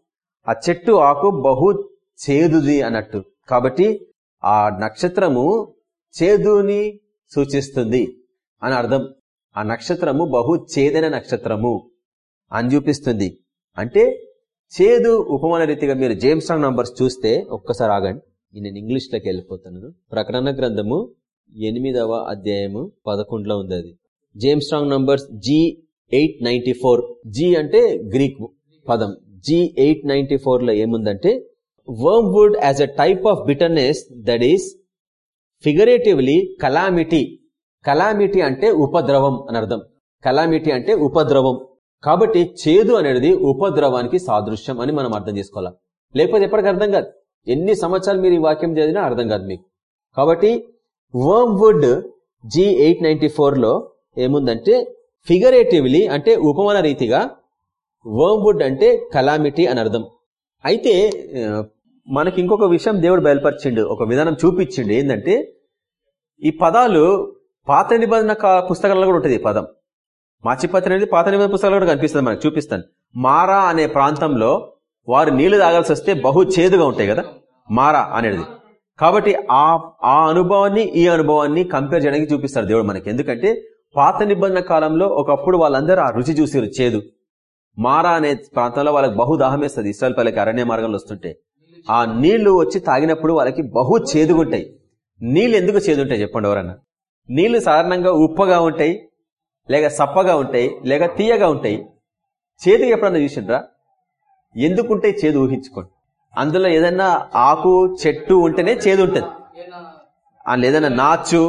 [SPEAKER 1] ఆ చెట్టు ఆకు బహు చేదుది అన్నట్టు. కాబట్టి ఆ నక్షత్రము చేదుని సూచిస్తుంది అని అర్థం. ఆ నక్షత్రము బహు చేదైన నక్షత్రము అని చూపిస్తుంది. అంటే చేదు ఉపమాన రీతిగా మీరు జేమ్స్ రాంగ్ నంబర్స్ చూస్తే ఒక్కసారి ఆగండి. నేను ఇంగ్లీష్లోకి వెళ్ళిపోతున్నాను. ప్రకటన గ్రంథము ఎనిమిదవ అధ్యాయము పదకొండులో ఉంది అది. James Strong numbers G eight ninety four G అంటే గ్రీక్ పదం. జి ఎయిట్ నైన్టీ ఫోర్లో ఏముందంటే wormwood as a type of bitterness that is figuratively calamity calamity అంటే ఉపద్రవం అని అర్థం. కలామిటీ అంటే ఉపద్రవం కాబట్టి చేదు అనేది ఉపద్రవానికి సాదృశ్యం అని మనం అర్థం చేసుకోవాలి? లేకపోతే ఎప్పటికీ అర్థం కాదు. ఎన్ని సంవత్సరాలు మీరు ఈ వాక్యం చదివినా అర్థం కాదు మీకు. కాబట్టి wormwood G eight ninety ఫోర్లో ఏముందంటే ఫిగరేటివ్లీ అంటే ఉపమాన రీతిగా వర్మ్ వుడ్ అంటే కలామిటీ అని అర్థం. అయితే మనకి ఇంకొక విషయం దేవుడు బయలుపరిచిండు ఒక విధానం చూపించిండు. ఏంటంటే ఈ పదాలు పాత నిబంధన కా- పుస్తకాలలో కూడా ఉంటుంది ఈ పదం. మాచిపత్రి అనేది పాత నిబంధన పుస్తకాలు కూడా కనిపిస్తుంది మనకు చూపిస్తాను. మారా అనే ప్రాంతంలో వారు నీళ్ళు తాగాల్సి వస్తే బహు చేదుగా ఉంటాయి కదా మారా అనేది. కాబట్టి ఆ ఆ అనుభవాన్ని ఈ అనుభవాన్ని కంపేర్ చేయడానికి చూపిస్తారు దేవుడు మనకి. ఎందుకంటే పాత నిబంధన కాలంలో ఒకప్పుడు వాళ్ళందరూ ఆ రుచి చూసారు చేదు. మారా అనే ప్రాంతంలో వాళ్ళకి బహు దాహం వేస్తుంది ఇస్రాయల్ పల్లెకి అరణ్య మార్గంలో వస్తుంటే. ఆ నీళ్ళు వచ్చి తాగినప్పుడు వాళ్ళకి బహు చేదుగుంటాయి. నీళ్ళు ఎందుకు చేదుంటాయి చెప్పండి ఎవరన్నా? నీళ్ళు సాధారణంగా ఉప్పగా ఉంటాయి లేక సప్పగా ఉంటాయి లేక తీయగా ఉంటాయి. చేదు ఎప్పుడన్నా చూసిండ్రా? ఎందుకుంటే చేదు ఊహించుకోండి. అందులో ఏదన్నా ఆకు చెట్టు ఉంటేనే చేదు ఉంటుంది
[SPEAKER 2] ఏనా
[SPEAKER 1] అందులో ఏదైనా నాచు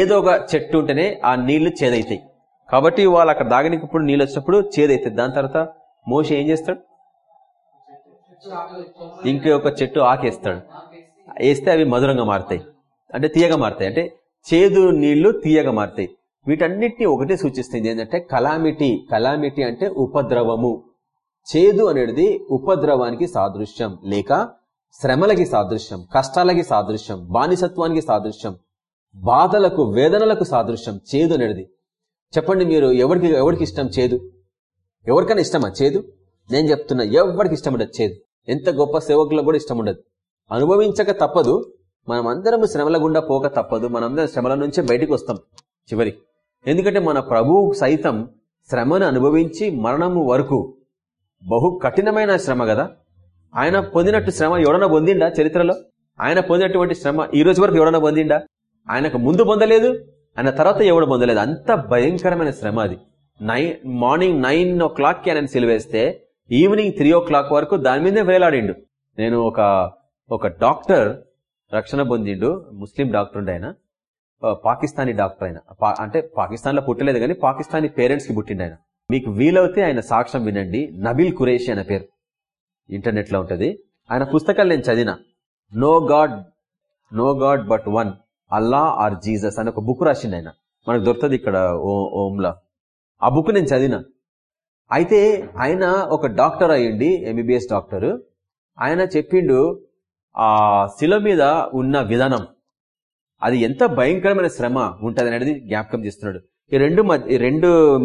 [SPEAKER 1] ఏదో ఒక చెట్టు ఉంటేనే ఆ నీళ్ళు చేదైతాయి. కాబట్టి వాళ్ళు అక్కడ దాగనికి ఇప్పుడు నీళ్ళు వచ్చినప్పుడు చేదైతుంది దాని తర్వాత మోస ఏం చేస్తాడు? ఇంకే ఒక చెట్టు ఆకేస్తాడు. వేస్తే అవి మధురంగా మారుతాయి. అంటే తీయగా మారుతాయి. అంటే చేదు నీళ్ళు తీయగా మారుతాయి. వీటన్నిటిని ఒకటే సూచిస్తుంది. ఏంటంటే కలామిటీ. కలామిటీ అంటే ఉపద్రవము. చేదు అనేది ఉపద్రవానికి సాదృశ్యం. లేక శ్రమలకి సాదృశ్యం. కష్టాలకి సాదృశ్యం. బానిసత్వానికి సాదృశ్యం. బాధలకు వేదనలకు సాదృశ్యం. చేదు అనేది. చెప్పండి మీరు ఎవరికి ఎవరికి ఇష్టం చేదు? ఎవరికైనా ఇష్టమా చేదు? నేను చెప్తున్నా ఎవరికి ఇష్టం ఉండదు చేదు? ఎంత గొప్ప సేవకులకు కూడా ఇష్టం ఉండదు. అనుభవించక తప్పదు. మనం అందరం శ్రమల గుండా పోక తప్పదు. మనందరం శ్రమల నుంచే బయటకు వస్తాం చివరి. ఎందుకంటే మన ప్రభువు సైతం శ్రమను అనుభవించి మరణము వరకు బహు కఠినమైన శ్రమ కదా. ఆయన పొందినట్టు శ్రమ ఎవడన్నా పొందిండా చరిత్రలో? ఆయన పొందినటువంటి శ్రమ ఈ రోజు వరకు ఎవడన్నా పొందిండా? ఆయనకు ముందు పొందలేదు. ఆయన తర్వాత ఎవడు పొందలేదు? అంత భయంకరమైన శ్రమ అది. నైన్ మార్నింగ్ నైన్ ఓ క్లాక్కి ఆయన సిలివేస్తే ఈవినింగ్ త్రీ ఓ క్లాక్ వరకు దాని మీదే వేలాడిండు. నేను ఒక ఒక డాక్టర్ రక్షణ పొందిండు. ముస్లిం డాక్టర్ ఉండే ఆయన. పాకిస్తానీ డాక్టర్ ఆయన. పా- అంటే పాకిస్తాన్లో పుట్టలేదు కానీ పాకిస్తానీ పేరెంట్స్కి పుట్టిండు ఆయన. మీకు వీలవుతే ఆయన సాక్ష్యం వినండి. నబిల్ కురేషి అనే పేరు. ఇంటర్నెట్లో ఉంటుంది. ఆయన పుస్తకాలు నేను చదివిన. No God no God but one. Allah or Jesus అని ఒక బుక్ రాసిండు ఆయన. మనకు దొరుకుతుంది ఇక్కడ ఓ- ఓంలా. ఆ బుక్ నేను చదివిన. అయితే ఆయన ఒక డాక్టర్ అయ్యండి ఎంబీబీఎస్ డాక్టర్. ఆయన చెప్పిండు ఆ శిల మీద ఉన్న విధానం. అది ఎంత భయంకరమైన శ్రమ ఉంటుంది అనేది జ్ఞాపకం చేస్తున్నాడు. ఈ రెండు మధ్య- ఈ రెండు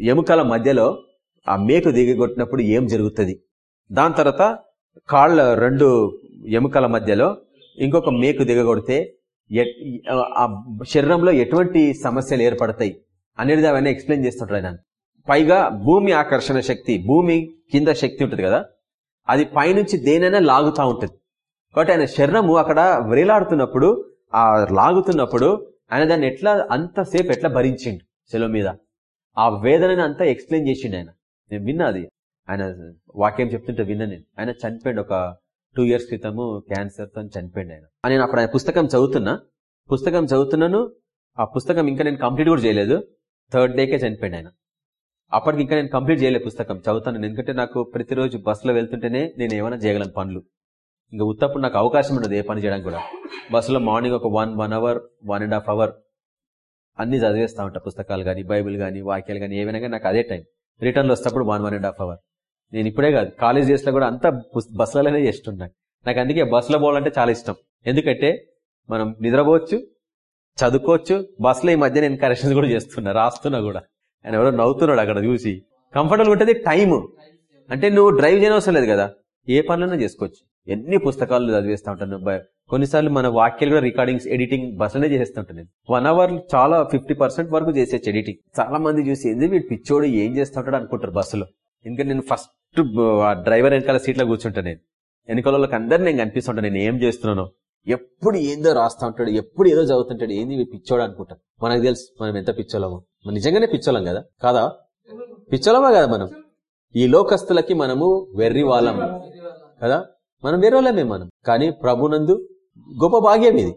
[SPEAKER 1] ఎముకల మధ్యలో ఆ మేకు దిగగొట్టినప్పుడు ఏం జరుగుతుంది? దాని తర్వాత కాళ్ళ రెండు ఎముకల మధ్యలో ఇంకొక మేకు దిగగొడితే ఎట్- ఆ శరీరంలో ఎటువంటి సమస్యలు ఏర్పడతాయి అనేది అవన్నీ ఎక్స్ప్లెయిన్ చేస్తుంటాడు ఆయన. పైగా భూమి ఆకర్షణ శక్తి భూమి కింద శక్తి ఉంటుంది కదా? అది పైనుంచి దేనైనా లాగుతా ఉంటుంది. కాబట్టి ఆయన శరీరము అక్కడ వ్రేలాడుతున్నప్పుడు ఆ లాగుతున్నప్పుడు ఆయన దాన్ని ఎట్లా అంతసేపు ఎట్లా భరించిండు సెలవు మీద? ఆ వేదనని అంతా ఎక్స్ప్లెయిన్ చేసిండు ఆయన. నేను విన్నా అది. ఆయన వాక్యం చెప్తుంటే విన్నా నేను. ఆయన చనిపోయిండు ఒక టూ ఇయర్స్ క్రితము క్యాన్సర్తో చనిపోయిండు ఆయన. నేను అప్పుడు ఆయన పుస్తకం చదువుతున్నా. పుస్తకం చదువుతున్నాను. ఆ పుస్తకం ఇంకా నేను కంప్లీట్ కూడా చేయలేదు. థర్డ్ డేకే చనిపోయిండు ఆయన. అప్పటికి ఇంకా నేను కంప్లీట్ చేయలేదు పుస్తకం చదువుతాను. ఎందుకంటే నాకు ప్రతిరోజు బస్సులో వెళ్తుంటేనే నేను ఏమైనా చేయగలను పనులు. ఇంకా ఉత్తప్పుడు నాకు అవకాశం ఉండదు ఏ పని చేయడానికి కూడా. బస్సులో మార్నింగ్ ఒక one one hour one and half hour అన్ని చదివేస్తా ఉంటా పుస్తకాలు కానీ బైబిల్ కానీ వాక్యాలు కానీ ఏమైనా కానీ నాకు అదే టైం. రిటర్న్లో వస్తేప్పుడు one one and half hour. నేను ఇప్పుడే కాదు కాలేజ్ డేస్లో కూడా అంతా పుస్- బస్సులలోనే చేస్తున్నా నాకు అందుకే బస్సులో పోవాలంటే చాలా ఇష్టం. ఎందుకంటే మనం నిద్రపోవచ్చు చదువుకోవచ్చు బస్సులో ఈ మధ్య నేను కరెక్షన్స్ కూడా చేస్తున్నా రాస్తున్నా కూడా. ఆయన ఎవరో నవ్వుతున్నాడు అక్కడ చూసి. కంఫర్టబుల్ ఉంటుంది టైం అంటే నువ్వు డ్రైవ్ చేయనవసరం లేదు కదా. ఏ పనులైనా చేసుకోవచ్చు. ఎన్ని పుస్తకాలు చదివేస్తా ఉంటాను. కొన్నిసార్లు మన వాక్యాలు కూడా రికార్డింగ్స్ ఎడిటింగ్ బస్సులోనే చేస్తుంటాను నేను. వన్ అవర్ చాలా ఫిఫ్టీ వరకు చేసేచ్చు ఎడిటింగ్ చాలా మంది చూసి ఏంది వీడు పిచ్చోడు ఏం చేస్తూ ఉంటాడు? అనుకుంటారు బస్సులో. ఎందుకంటే నేను ఫస్ట్ డ్రైవర్ వెనకాల సీట్లో కూర్చుంటాను నేను. వెనకాల వాళ్ళకి అందరు నేను కనిపిస్తుంటాను నేను ఏం చేస్తున్నానో. ఎప్పుడు ఏందో రాస్తా ఉంటాడు ఎప్పుడు ఏదో చదువుతుంటాడు. ఏంది వీడు పిచ్చోడు? అనుకుంటాను మనకు తెలుసు మనం ఎంత పిచ్చోళమో నిజంగానే పిచ్చలం కదా? కాదా? పిచ్చలమా కదా మనం. ఈ లోకస్తులకి మనము వెర్రి వాళ్ళం. కదా? మనం వేరే వాళ్ళమే మనం. కానీ ప్రభునందు గొప్ప భాగ్యం ఇది.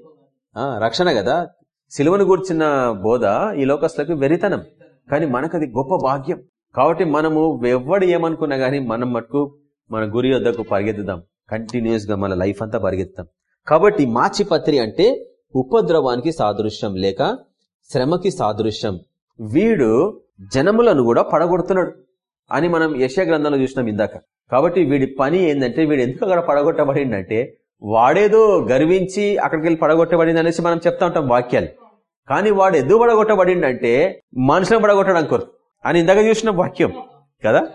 [SPEAKER 1] ఆ రక్షణ కదా? సిలువను కూర్చున్న బోధ ఈ లోకస్తులకు వెరితనం కానీ మనకు అది గొప్ప భాగ్యం. కాబట్టి మనము ఎవ్వడు ఏమనుకున్నా గానీ మనం మటుకు మన గురి వద్దకు పరిగెత్తుదాం. కంటిన్యూస్గా మన లైఫ్ అంతా పరిగెత్తాం కాబట్టి మాచిపత్రి అంటే ఉపద్రవానికి సాదృశ్యం లేక శ్రమకి సాదృశ్యం. వీడు జనములను కూడా పడగొడుతున్నాడు అని మనం యశ గ్రంథంలో చూసినాం ఇందాక. కాబట్టి వీడి పని ఏంటంటే వీడు ఎందుకు అక్కడ పడగొట్టబడిందంటే వాడేదో గర్వించి అక్కడికి వెళ్ళి పడగొట్టబడింది అనేసి మనం చెప్తా ఉంటాం వాక్యాలు. కానీ వాడు ఎందుకు పడగొట్టబడిందంటే మనుషులను పడగొట్టడం కొరకు అని ఇందాక చూసిన వాక్యం కదా?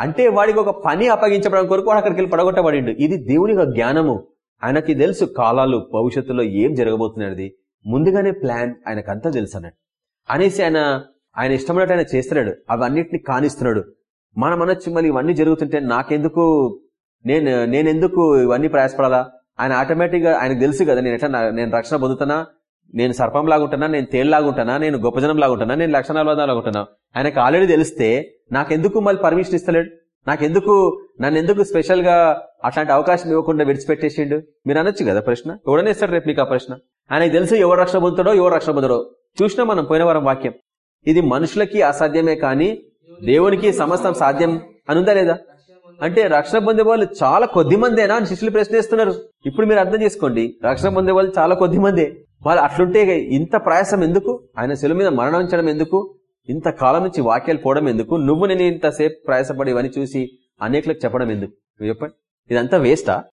[SPEAKER 1] అంటే వాడికి ఒక పని అప్పగించడం కొరకు వాడు అక్కడికి వెళ్ళి పడగొట్టబడిండు. ఇది దేవుని జ్ఞానము. ఆయనకి తెలుసు కాలాలు భవిష్యత్తులో ఏం జరగబోతున్నది. ముందుగానే ప్లాన్ ఆయనకంతా తెలుసు అన్నట్టు. అనేసి ఆయన ఆయన ఇష్టమైనట్టు ఆయన చేస్తున్నాడు. అవన్నిటిని కానిస్తున్నాడు. మనం అనొచ్చు మళ్ళీ ఇవన్నీ జరుగుతుంటే నాకెందుకు నేను నేనెందుకు ఇవన్నీ ప్రయాసపడాలా? ఆయన ఆటోమేటిక్గా ఆయనకు తెలుసు కదా నేను ఎట్లా నేను రక్షణ పొందుతానా నేను సర్పం లాగుంటానా నేను తేళ్ళాగుంటానా నేను గొప్ప జనం లాగుంటానా నేను లక్షణాలు లాగుంటానా ఆయనకు ఆల్రెడీ తెలిస్తే నాకెందుకు మళ్ళీ పర్మిషన్ ఇస్తలేడు? నాకెందుకు నన్ను ఎందుకు స్పెషల్గా అట్లాంటి అవకాశం ఇవ్వకుండా విడిచిపెట్టేసిండు? మీరు అనొచ్చు కదా ప్రశ్న? ఎవడనే ఇస్తాడు రేపు మీకు ఆ ప్రశ్న? ఆయనకు తెలుసు ఎవరు రక్షణ పొందుతాడో ఎవరు రక్షణ పొందడో. చూసినా మనం పోయిన వారం వాక్యం. ఇది మనుషులకి అసాధ్యమే కానీ దేవునికి సమస్తం సాధ్యం అనుందా లేదా? అంటే రక్షణ పొందే వాళ్ళు చాలా కొద్ది మందేనా అని శిష్యులు ప్రశ్నిస్తున్నారు. ఇప్పుడు మీరు అర్థం చేసుకోండి. రక్షణ పొందే వాళ్ళు చాలా కొద్ది మందే. వాళ్ళు అట్లుంటే ఇంత ప్రయాసం ఎందుకు? ఆయన శిలువ మీద మరణించడం ఎందుకు? ఇంత కాలం నుంచి వాక్యాలు పోవడం ఎందుకు? నువ్వు నేను ఇంతసేపు ప్రయాసపడి ఇవన్నీ చూసి అనేకులకు చెప్పడం ఎందుకు? నువ్వు చెప్పండి. ఇదంతా వేస్టా?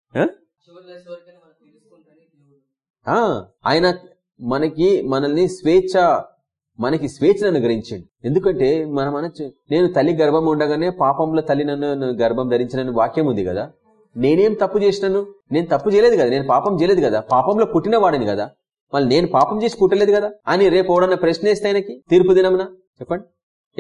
[SPEAKER 1] ఆయన మనకి మనల్ని స్వేచ్ఛ మనకి స్వేచ్ఛను అనుగ్రహించండి. ఎందుకంటే మనం అనొచ్చు నేను తల్లి గర్భం ఉండగానే పాపంలో తల్లి నన్ను గర్భం ధరించనని వాక్యం ఉంది కదా. నేనేం తప్పు చేసినాను? నేను తప్పు చేయలేదు కదా. నేను పాపం చేయలేదు కదా. పాపంలో పుట్టిన వాడిని కదా. మళ్ళీ నేను పాపం చేసి పుట్టలేదు కదా. అని రేపు ఎవడన్నా ప్రశ్న వేస్తే ఆయనకి? తీర్పు దినమున? చెప్పండి.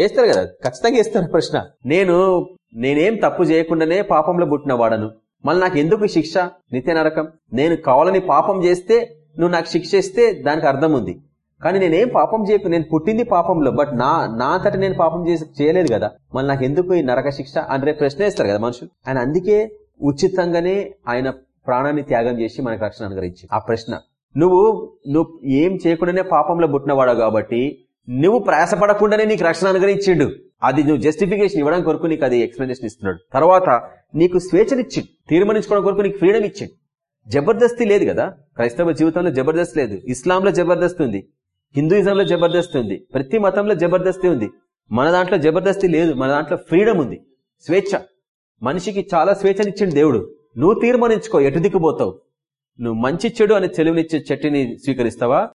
[SPEAKER 1] వేస్తారు కదా. ఖచ్చితంగా వేస్తారు ప్రశ్న. నేను నేనేం తప్పు చేయకుండానే పాపంలో పుట్టిన వాడను. మళ్ళీ నాకు ఎందుకు శిక్ష? నిత్య నరకం. నేను కావాలని పాపం చేస్తే నువ్వు నాకు శిక్ష ఇస్తే దానికి అర్థం ఉంది. కానీ నేనేం పాపం చేయకు నేను పుట్టింది పాపంలో బట్ నా నా అంతట నేను పాపం చేసి చేయలేదు కదా. మళ్ళీ నాకు ఎందుకు ఈ నరక శిక్ష అనే ప్రశ్న వేస్తారు కదా మనుషులు. ఆయన అందుకే ఉచితంగానే ఆయన ప్రాణాన్ని త్యాగం చేసి మనకు రక్షణ అనుగ్రహించి ఆ ప్రశ్న. నువ్వు నువ్వు ఏం చేయకుండానే పాపంలో పుట్టినవాడు కాబట్టి నువ్వు ప్రయాసపడకుండానే నీకు రక్షణ అనుగ్రహించిండు. అది నువ్వు జస్టిఫికేషన్ ఇవ్వడం కొరకు నీకు అది ఎక్స్ప్లెనేషన్ ఇస్తున్నాడు. తర్వాత నీకు స్వేచ్ఛనిచ్చిండు తీర్మానించుకోవడం కొరకు నీకు ఫ్రీడమ్ ఇచ్చిండు. జబర్దస్తి లేదు కదా. క్రైస్తవ జీవితంలో జబర్దస్త్ లేదు. ఇస్లాంలో జబర్దస్త్ ఉంది. హిందూయిజంలో జబర్దస్త్ ఉంది. ప్రతి మతంలో జబర్దస్తి ఉంది. మన దాంట్లో జబర్దస్తి లేదు. మన దాంట్లో ఫ్రీడమ్ ఉంది. స్వేచ్ఛ. మనిషికి చాలా స్వేచ్ఛనిచ్చిండు దేవుడు. నువ్వు తీర్మానించుకో. ఎటు దిక్కుపోతావు నువ్వు మంచి చెడు అనే తెలివినిచ్చే చెట్టుని స్వీకరిస్తావా?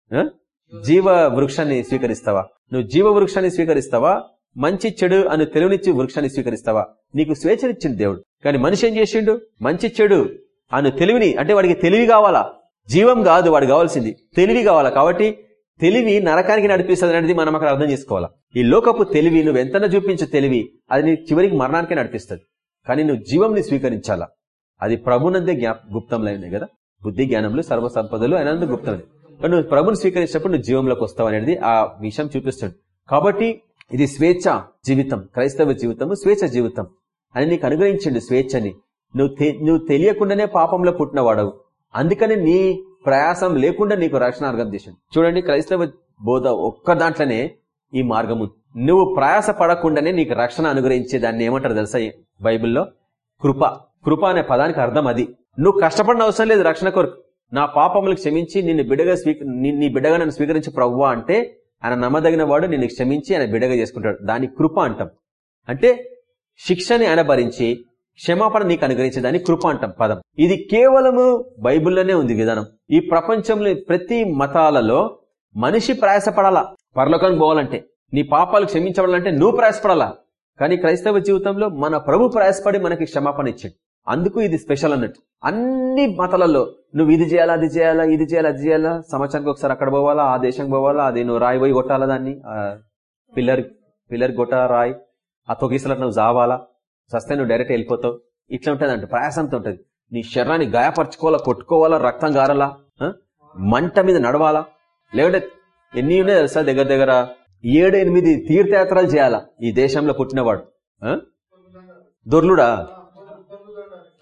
[SPEAKER 1] జీవ వృక్షాన్ని స్వీకరిస్తావా? నువ్వు జీవ వృక్షాన్ని స్వీకరిస్తావా? మంచి చెడు అని తెలివినిచ్చి వృక్షాన్ని స్వీకరిస్తావా? నీకు స్వేచ్ఛనిచ్చింది దేవుడు. కానీ మనిషి ఏం చేసిండు? మంచి చెడు అను తెలివిని అంటే వాడికి తెలివి కావాలా? జీవం కాదు వాడు కావాల్సింది తెలివి కావాలా? కాబట్టి తెలివి నరకానికి నడిపిస్తుంది అనేది మనం అక్కడ అర్థం చేసుకోవాలా? ఈ లోకపు తెలివి నువ్వు ఎంతనా చూపించే తెలివి అది నీ చివరికి మరణానికే నడిపిస్తుంది. కానీ నువ్వు జీవంని స్వీకరించాలా? అది ప్రభునందే జ్ఞా గుప్తంలో కదా? బుద్ధి జ్ఞానంలో సర్వ సంపదలు అయినందు గుప్తం నువ్వు ప్రభుని స్వీకరించినప్పుడు నువ్వు జీవంలోకి వస్తావు అనేది ఆ విషయం చూపిస్తాడు కాబట్టి ఇది స్వేచ్ఛ జీవితం క్రైస్తవ జీవితము స్వేచ్ఛ జీవితం అని నీకు అనుగ్రహించండి స్వేచ్ఛని. నువ్వు నువ్వు తెలియకుండానే పాపంలో పుట్టినవాడవు. అందుకని నీ ప్రయాసం లేకుండా నీకు రక్షణ అర్గం చేసిండు చూడండి క్రైస్తవ బోధ ఒక్క దాంట్లోనే ఈ మార్గము. నువ్వు ప్రయాస పడకుండానే నీకు రక్షణ అనుగ్రహించే దాన్ని ఏమంటారు తెలుసా బైబిల్లో? కృప. కృప అనే పదానికి అర్థం అది. నువ్వు కష్టపడిన అవసరం లేదు రక్షణ కొరకు. నా పాపములకు క్షమించి నిన్ను బిడగా స్వీక నీ- బిడగా బిడ్డగా నన్ను స్వీకరించి ప్రవ్వ అంటే ఆయన నమ్మదగిన వాడు నిన్ను క్షమించి ఆయన బిడగా చేసుకుంటాడు. దాని కృప అంటాం. అంటే శిక్షని ఆయన భరించి క్షమాపణ నీకు అనుగ్రహించదని కృప అంటాం పదం. ఇది కేవలము బైబిల్లోనే ఉంది విధానం. ఈ ప్రపంచంలో ప్రతి మతాలలో మనిషి ప్రయాసపడాలా? పరలోకానికి పోవాలంటే. నీ పాపాలు క్షమించబడాలంటే నువ్వు ప్రయాసపడాలా? కానీ క్రైస్తవ జీవితంలో మన ప్రభు ప్రయాసపడి మనకి క్షమాపణ ఇచ్చాడు. అందుకు ఇది స్పెషల్ అన్నట్టు. అన్ని మతాలలో నువ్వు ఇది చేయాలా అది చేయాలా ఇది చేయాలా అది చేయాలా? సంవత్సరానికి ఒకసారి అక్కడ పోవాలా ఆ దేశం పోవాలా అది నువ్వు రాయి పోయి కొట్టాలా దాన్ని? పిల్లర్ పిల్లర్ కొట్ట రాయి? ఆ తొగిసలకు నువ్వు జావాలా? సస్తే నువ్వు డైరెక్ట్ వెళ్ళిపోతావు. ఇట్లా ఉంటుంది అంటే ప్రయాసంతో ఉంటుంది. నీ శరీరాన్ని గాయపరచుకోవాలా కొట్టుకోవాలా రక్తం గారలా? మంట మీద నడవాలా? లేకుంటే ఎన్ని ఉన్నాయి తెలుసా దగ్గర దగ్గర? ఏడు ఎనిమిది తీర్థయాత్రలు చేయాలా ఈ దేశంలో పుట్టినవాడు? దొర్లుడా?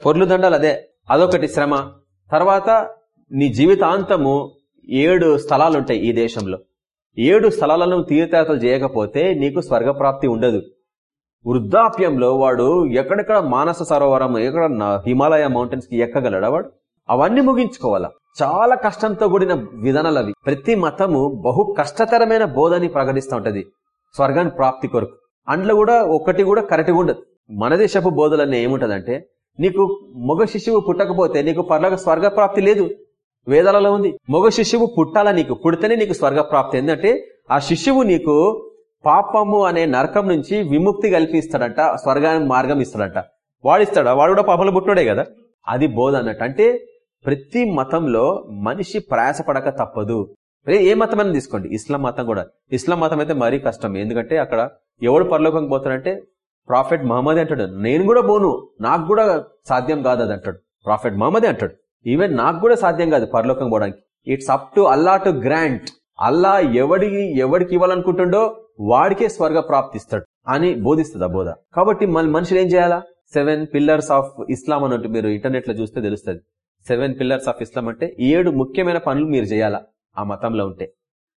[SPEAKER 1] పొర్లు దండాలు అదే. అదొకటి శ్రమ. తర్వాత నీ జీవితాంతము ఏడు స్థలాలు ఉంటాయి ఈ దేశంలో. ఏడు స్థలాలను తీర్థయాత్రలు చేయకపోతే నీకు స్వర్గప్రాప్తి ఉండదు. వృద్ధాప్యంలో వాడు ఎక్కడెక్కడ మానస సరోవరం ఎక్కడ హిమాలయ మౌంటైన్స్కి ఎక్కగలడా వాడు? అవన్నీ ముగించుకోవాలా. చాలా కష్టంతో కూడిన విధానాలు అవి. ప్రతి మతము బహు కష్టతరమైన బోధని ప్రకటిస్తూ ఉంటది. స్వర్గాన్ని ప్రాప్తి కొరకు. అందులో కూడా ఒకటి కూడా కరెక్ట్గా ఉండదు. మన దేశపు బోధలన్నీ ఏముంటదంటే నీకు మగ శిశువు పుట్టకపోతే నీకు పర్లోక స్వర్గ ప్రాప్తి లేదు. వేదాలలో ఉంది. మగ శిశువు పుట్టాలా నీకు? పుడితేనే నీకు స్వర్గ ప్రాప్తి. ఏంటంటే ఆ శిశువు నీకు పాపము అనే నరకం నుంచి విముక్తి కల్పిస్తాడంట స్వర్గానికి మార్గం ఇస్తాడంట. వాడిస్తాడా? వాడు కూడా పాపలు పుట్టుడే కదా? అది బోధ అన్నట్టు. అంటే ప్రతి మతంలో మనిషి ప్రయాసపడక తప్పదు. ఏ- మతమైనా తీసుకోండి. ఇస్లాం మతం కూడా. ఇస్లాం మతం అయితే మరీ కష్టం. ఎందుకంటే అక్కడ ఎవడు పరలోకం పోతాడంటే ప్రాఫెట్ మహమ్మదే అంటాడు. నేను కూడా పోను. నాకు కూడా సాధ్యం కాదు అది అంటాడు. ప్రాఫెట్ మహమ్మదే అంటాడు. ఈవెన్ నాకు కూడా సాధ్యం కాదు పరలోకం పోవడానికి. It's up to Allah to grant Allah ఎవడికి ఎవడికి ఇవ్వాలనుకుంటుండో వాడికే స్వర్గ ప్రాప్తిస్తాడు అని బోధిస్తుంది ఆ బోధ. కాబట్టి మన మనుషులు ఏం చేయాలా? సెవెన్ పిల్లర్స్ ఆఫ్ ఇస్లాం అన్నట్టు మీరు ఇంటర్నెట్లో చూస్తే తెలుస్తుంది. సెవెన్ పిల్లర్స్ ఆఫ్ ఇస్లాం అంటే ఏడు ముఖ్యమైన పనులు మీరు చేయాలా? ఆ మతంలో ఉంటే.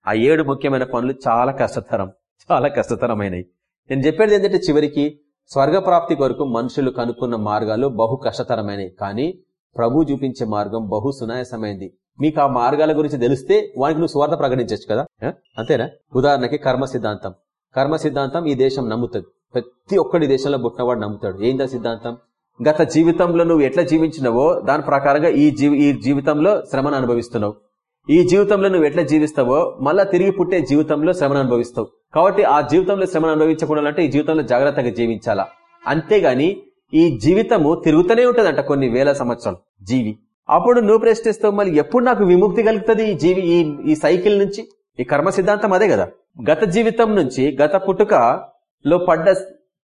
[SPEAKER 1] ఆ ఏడు ముఖ్యమైన పనులు చాలా కష్టతరం చాలా కష్టతరమైనవి నేను చెప్పేది ఏంటంటే చివరికి స్వర్గప్రాప్తి కొరకు మనుషులు కనుక్కున్న మార్గాలు బహు కష్టతరమైనవి కానీ ప్రభు చూపించే మార్గం బహు సునాయాసమైంది. మీకు ఆ మార్గాల గురించి తెలిస్తే వానికి నువ్వు స్వార్థ ప్రకటించచ్చు కదా? అంతేనా? ఉదాహరణకి కర్మ సిద్ధాంతం. కర్మ సిద్ధాంతం ఈ దేశం నమ్ముతుంది. ప్రతి ఒక్కడి దేశంలో పుట్టినవాడు నమ్ముతాడు. ఏందా సిద్ధాంతం? గత జీవితంలో నువ్వు ఎట్లా జీవించినవో దాని ప్రకారంగా ఈ జీవి ఈ జీవితంలో శ్రమను అనుభవిస్తున్నావు. ఈ జీవితంలో నువ్వు ఎట్లా జీవిస్తావో మళ్ళా తిరిగి పుట్టే జీవితంలో శ్రమను అనుభవిస్తావు. కాబట్టి ఆ జీవితంలో శ్రమను అనుభవించకుండా ఈ జీవితంలో జాగ్రత్తగా జీవించాలా? అంతేగాని ఈ జీవితము తిరుగుతూనే ఉంటదంట కొన్ని వేల సంవత్సరాలు జీవి. అప్పుడు నువ్వు ప్రశ్నిస్తావు మళ్ళీ ఎప్పుడు నాకు విముక్తి కలుగుతుంది ఈ జీవి ఈ ఈ సైకిల్ నుంచి? ఈ కర్మ సిద్ధాంతం అదే కదా. గత జీవితం నుంచి గత పుట్టుకలో పడ్డ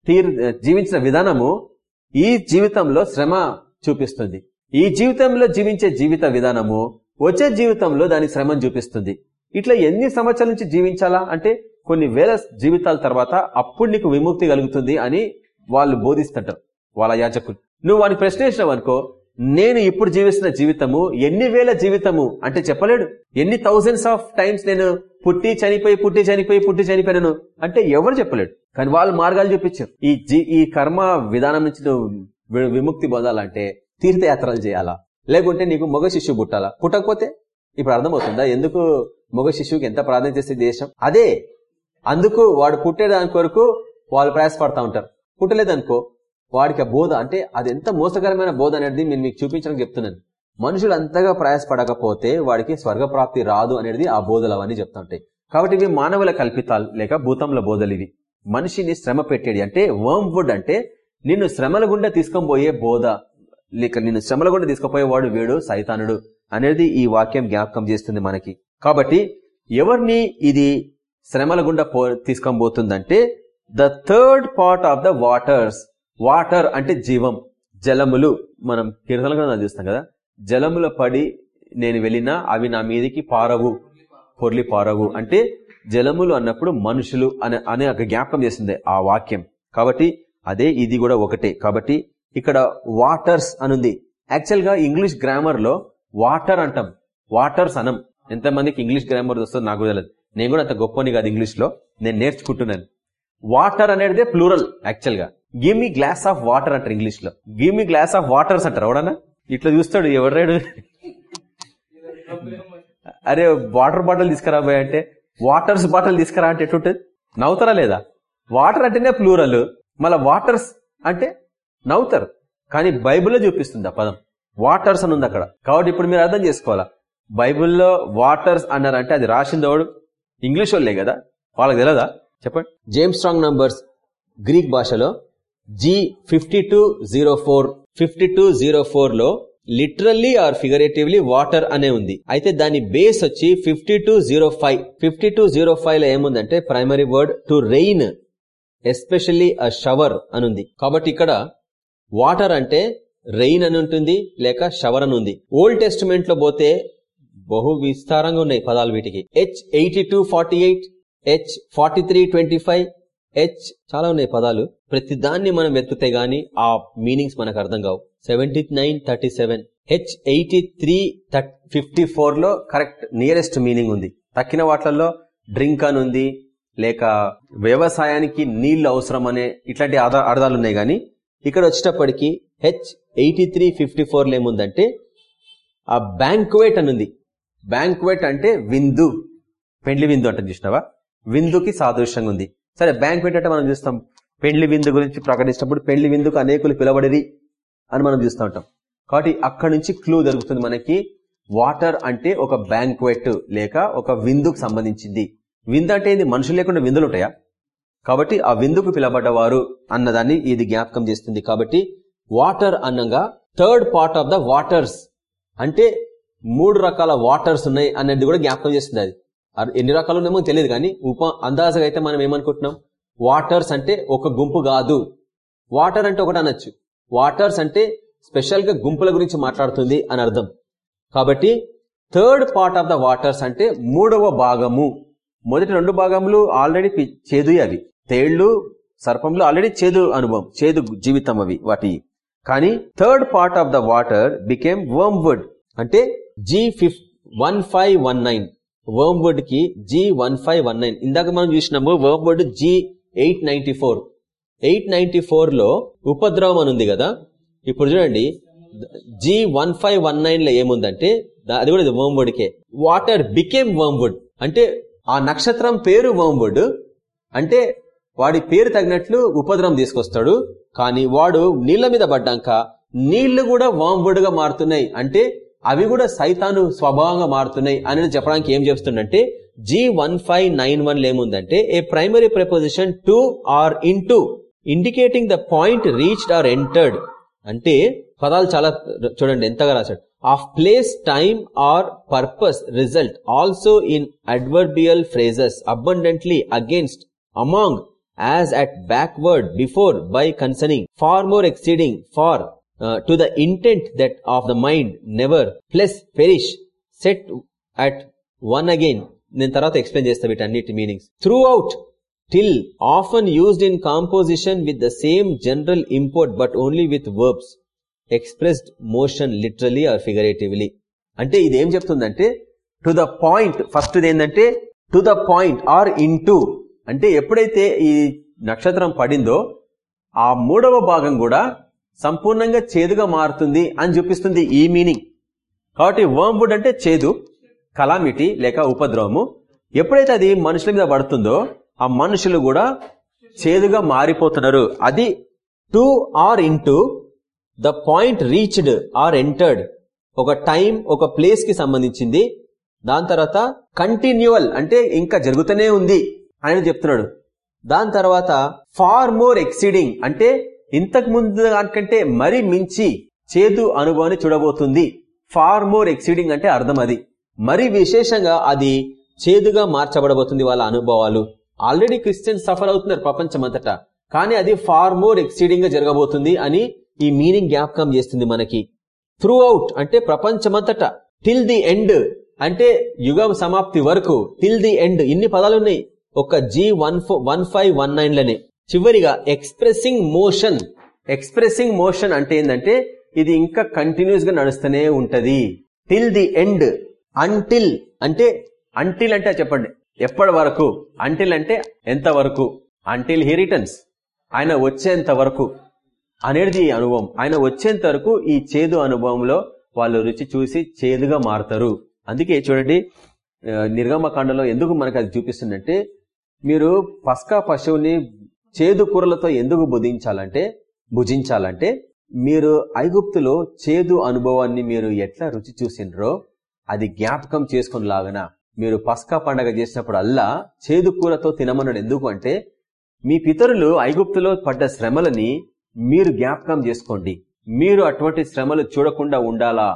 [SPEAKER 1] తీర్ జీవించిన విధానము ఈ జీవితంలో శ్రమ చూపిస్తుంది. ఈ జీవితంలో జీవించే జీవిత విధానము వచ్చే జీవితంలో దాని శ్రమను చూపిస్తుంది. ఇట్లా ఎన్ని సంవత్సరాల నుంచి జీవించాలా? అంటే కొన్ని వేల జీవితాల తర్వాత అప్పుడు నీకు విముక్తి కలుగుతుంది అని వాళ్ళు బోధిస్తుంటారు వాళ్ళ యాజకులు నువ్వు వాడిని ప్రశ్నించినావు అనుకో నేను ఇప్పుడు జీవిస్తున్న జీవితము ఎన్ని వేల జీవితము అంటే చెప్పలేడు. ఎన్ని థౌజండ్స్ ఆఫ్ టైమ్స్ నేను పుట్టి చనిపోయి పుట్టి చనిపోయి పుట్టి చనిపోయాను అంటే ఎవరు చెప్పలేడు. కానీ వాళ్ళు మార్గాలు చూపించారు. ఈ ఈ కర్మ విధానం నుంచి నువ్వు విముక్తి పొందాలంటే తీర్థయాత్రలు చేయాలా? లేకుంటే నీకు మగ శిశువు పుట్టాలా? పుట్టకపోతే ఇప్పుడు అర్థమవుతుందా? ఎందుకు మగ శిశువుకి ఎంత ప్రాధాన్యత ఇస్తే దేశం? అదే అందుకు వాడు పుట్టేదాని కొరకు వాళ్ళు ప్రయాసపడతా ఉంటారు. పుట్టలేదనుకో వాడికి ఆ బోధ అంటే అది ఎంత మోసకరమైన బోధ అనేది నేను మీకు చూపించడానికి చెప్తున్నాను. మనుషులు అంతగా ప్రయాసపడకపోతే వాడికి స్వర్గప్రాప్తి రాదు అనేది ఆ బోధలు అవన్నీ చెప్తా ఉంటాయి కాబట్టి ఇవి మానవుల కల్పితాలు లేక భూతంల బోధలు ఇవి. మనిషిని శ్రమ పెట్టేది అంటే వర్మ్ వుడ్ అంటే నిన్ను శ్రమల గుండా తీసుకొని బోధ. లేక నిన్ను శ్రమల గుండా తీసుకుపోయేవాడు వీడు సైతానుడు అనేది ఈ వాక్యం జ్ఞాపకం చేస్తుంది మనకి. కాబట్టి ఎవరిని ఇది శ్రమల గుండా పో తీసుకొని పోతుందంటే the third part of the waters water అంటే జీవం. జలములు మనం కీర్తన గ్రంథాలు చూస్తాం కదా. జలముల పడి నేను వెళ్ళినా అవి నా మీదికి పారవు. పొర్లి పారవు. అంటే జలములు అన్నప్పుడు మనుషులు అనే అనే ఒక జ్ఞాపకం చేసింది ఆ వాక్యం. కాబట్టి అదే ఇది కూడా ఒకటే. కాబట్టి ఇక్కడ వాటర్స్ అనుంది. యాక్చువల్గా ఇంగ్లీష్ గ్రామర్లో వాటర్ అంటాం. వాటర్స్ అనం. ఎంతమందికి ఇంగ్లీష్ గ్రామర్ వస్తుందో నాకు తెలియదు. నేను కూడా అంత గొప్పని కాదు ఇంగ్లీష్లో నేను నేర్చుకుంటున్నాను. వాటర్ అనేది ప్లూరల్ యాక్చువల్గా. Give me glass of water అంటారు ఇంగ్లీష్లో give me glass of waters అంటారు ఎవడన్నా ఇట్లా చూస్తాడు ఎవడ్రాడు అరే వాటర్ బాటిల్ తీసుకురా పోయి అంటే వాటర్స్ బాటిల్ తీసుకురా అంటే ఎట్టుంటది నవ్వుతారా లేదా? వాటర్ అంటేనే ప్లూరల్ మళ్ళీ వాటర్స్ అంటే నవ్వుతారు. కానీ బైబిల్లో చూపిస్తుంది ఆ పదం. వాటర్స్ అని ఉంది అక్కడ. కాబట్టి ఇప్పుడు మీరు అర్థం చేసుకోవాలా? బైబిల్లో వాటర్స్ అన్నారంటే అది రాసింది ఇంగ్లీష్ వాళ్ళే కదా? వాళ్ళకి తెలియదా చెప్పండి. జేమ్స్ స్ట్రాంగ్ నంబర్స్ గ్రీక్ భాషలో G fifty two zero four fifty two zero ఫోర్లో లిటరల్లీ ఆర్ ఫిగరేటివ్లీ వాటర్ అనే ఉంది. అయితే దాని బేస్ వచ్చి fifty two zero five fifty two zero ఫైవ్లో ఏముందంటే primary word to rain especially a shower అనుంది. కాబట్టి ఇక్కడ వాటర్ అంటే రెయిన్ అని ఉంటుంది లేక షవర్ అని ఉంది. ఓల్డ్ టెస్టిమెంట్లో పోతే బహు విస్తారంగా ఉన్నాయి పదాలు వీటికి. H eighty two forty eight H forty three twenty five H చాలా ఉన్నాయి పదాలు. ప్రతి దాన్ని మనం వెతికితే గానీ ఆ మీనింగ్స్ మనకు అర్థం కావు. Seventy nine thirty seven H eighty three fifty ఫోర్లో కరెక్ట్ నియరెస్ట్ మీనింగ్ ఉంది. తక్కిన వాటిల్లో డ్రింక్ అని ఉంది లేక వ్యవసాయానికి నీళ్ళు అవసరం అనే ఇట్లాంటి అర్థాలు ఉన్నాయి గాని ఇక్కడ వచ్చేటప్పటికి H eighty three fifty four ఏముందంటే ఆ బ్యాంక్వేట్ అని ఉంది. బ్యాంక్వేట్ అంటే విందు. పెండ్లి విందు అంటే చూసినావా? విందుకి సాదృశ్యంగా ఉంది. సరే బ్యాంక్వెట్ అంటే మనం చూస్తాం పెండ్లి విందు గురించి ప్రకటించినప్పుడు పెండ్లి విందుకు అనేకులు పిలవడిరి అని మనం చూస్తూ ఉంటాం. కాబట్టి అక్కడి నుంచి క్లూ దొరుకుతుంది మనకి. వాటర్ అంటే ఒక బ్యాంక్వెట్ లేక ఒక విందుకు సంబంధించింది. విందు అంటే ఏంది? మనుషులు లేకుండా విందులు ఉంటాయా? కాబట్టి ఆ విందుకు పిలబడ్డవారు అన్నదాన్ని ఇది జ్ఞాపకం చేస్తుంది. కాబట్టి వాటర్ అన్నగా third part of the waters అంటే మూడు రకాల వాటర్స్ ఉన్నాయి అనేది కూడా జ్ఞాపకం చేస్తుంది అది. ఎన్ని రకాలు ఉన్నామో తెలియదు కానీ ఉప అందాజగా అయితే మనం ఏమనుకుంటున్నాం? వాటర్స్ అంటే ఒక గుంపు కాదు. వాటర్ అంటే ఒకటి అనొచ్చు. వాటర్స్ అంటే స్పెషల్గా గుంపుల గురించి మాట్లాడుతుంది అని అర్థం. కాబట్టి third part of the waters అంటే మూడవ భాగము. మొదటి రెండు భాగములు ఆల్రెడీ చేదు అవి తేళ్ళు సర్పంలో ఆల్రెడీ చేదు అనుభవం చేదు జీవితం అవి వాటి. కానీ third part of the water became wormwood అంటే G fif one five one nine. వర్మ్వుడ్కి G one five one nine ఇందాక మనం చూసినాము wormwood G eight ninety four eight ninety ఫోర్లో ఉపద్రవం అని ఉంది కదా? ఇప్పుడు చూడండి. జీ వన్ ఫైవ్ వన్ నైన్లో ఏముందంటే అది కూడా ఇది వర్మ్వుడ్ కే వాటర్ బికేమ్ వర్మ్వుడ్ అంటే ఆ నక్షత్రం పేరు వర్మ్వుడ్ అంటే వాడి పేరు తగినట్లు ఉపద్రవం తీసుకొస్తాడు. కానీ వాడు నీళ్ళ మీద పడ్డాక నీళ్ళు కూడా వాంవుడ్గా మారుతున్నాయి. అంటే అవి కూడా సైతాను స్వభావంగా మారుతున్నాయి అని చెప్పడానికి ఏం చెప్తుందంటే G one five nine one ఏముందంటే a primary preposition to or into indicating the point reached or entered అంటే పదాలు చాలా చూడండి ఎంతగా రాశాడు. Of place time or purpose result also in adverbial phrases abundantly against among as at backward before by concerning far more exceeding far to the intent that of the mind never plus perish set at one again నేను తర్వాత explain చేస్తా వీటన్నిటి meanings throughout till often used in composition with the same general import but only with verbs expressed motion literally or figuratively అంటే ఇది ఏం చెప్తుందంటే to the point first ఏంటంటే to the point or in అంటే ఎప్పుడైతే ఈ నక్షత్రం పడిందో ఆ మూడవ భాగం కూడా సంపూర్ణంగా చేదుగా మారుతుంది అని చూపిస్తుంది ఈ మీనింగ్. కాబట్టి వర్మ్వుడ్ అంటే చేదు కలామిటీ లేక ఉపద్రవము. ఎప్పుడైతే అది మనుషుల మీద పడుతుందో ఆ మనుషులు కూడా చేదుగా మారిపోతున్నారు. అది to or into the point reached or entered ఒక టైం ఒక ప్లేస్కి సంబంధించింది. దాని తర్వాత కంటిన్యూవల్ అంటే ఇంకా జరుగుతూనే ఉంది అని చెప్తున్నాడు. దాని తర్వాత ఫార్ మోర్ ఎక్సీడింగ్ అంటే ఇంతకు ముందు దానికంటే మరి మించి చేదు అనుభవాన్ని చూడబోతుంది. ఫార్ మోర్ ఎక్సీడింగ్ అంటే అర్థం అది. మరి విశేషంగా అది చేదుగా మార్చబడబోతుంది వాళ్ళ అనుభవాలు. ఆల్రెడీ క్రిస్టియన్స్ సఫర్ అవుతున్నారు ప్రపంచమంతటా. కానీ అది ఫార్ మోర్ ఎక్సీడింగ్గా జరగబోతుంది అని ఈ మీనింగ్ జ్ఞాపకం చేస్తుంది మనకి. త్రూ అవుట్ అంటే ప్రపంచమంతటా. టిల్ ది ఎండ్ అంటే యుగం సమాప్తి వరకు. టిల్ ది ఎండ్ ఇన్ని పదాలు ఉన్నాయి. ఒక G one one five one nine లనే. చివరిగా ఎక్స్ప్రెసింగ్ మోషన్ ఎక్స్ప్రెసింగ్ మోషన్ అంటే ఏంటంటే ఇది ఇంకా కంటిన్యూస్గా నడుస్తూనే ఉంటది. టిల్ ది ఎండ్ అంటిల్ అంటే అంటిల్ అంటే చెప్పండి. ఎప్పటి వరకు? అంటిల్ అంటే ఎంత వరకు? అంటిల్ హీ రిటర్న్స్ ఆయన వచ్చేంత వరకు అనేది ఈ అనుభవం. ఆయన వచ్చేంత వరకు ఈ చేదు అనుభవంలో వాళ్ళు రుచి చూసి చేదుగా మారుతారు. అందుకే చూడండి ఆ, నిర్గమకాండలో ఎందుకు మనకు అది చూపిస్తుందంటే మీరు పస్కా పశువుని చేదు కూరలతో ఎందుకు భుజించాలంటే భుజించాలంటే మీరు ఐగుప్తులో చేదు అనుభవాన్ని మీరు ఎట్లా రుచి చూసిండ్రో అది జ్ఞాపకం చేసుకుని లాగన మీరు పస్కా పండగ చేసినప్పుడు అల్లా చేదు కూరతో తినమన్నాడు. ఎందుకు అంటే మీ పితరులు ఐగుప్తులో పడ్డ శ్రమలని మీరు జ్ఞాపకం చేసుకోండి. మీరు అటువంటి శ్రమలు చూడకుండా ఉండాలా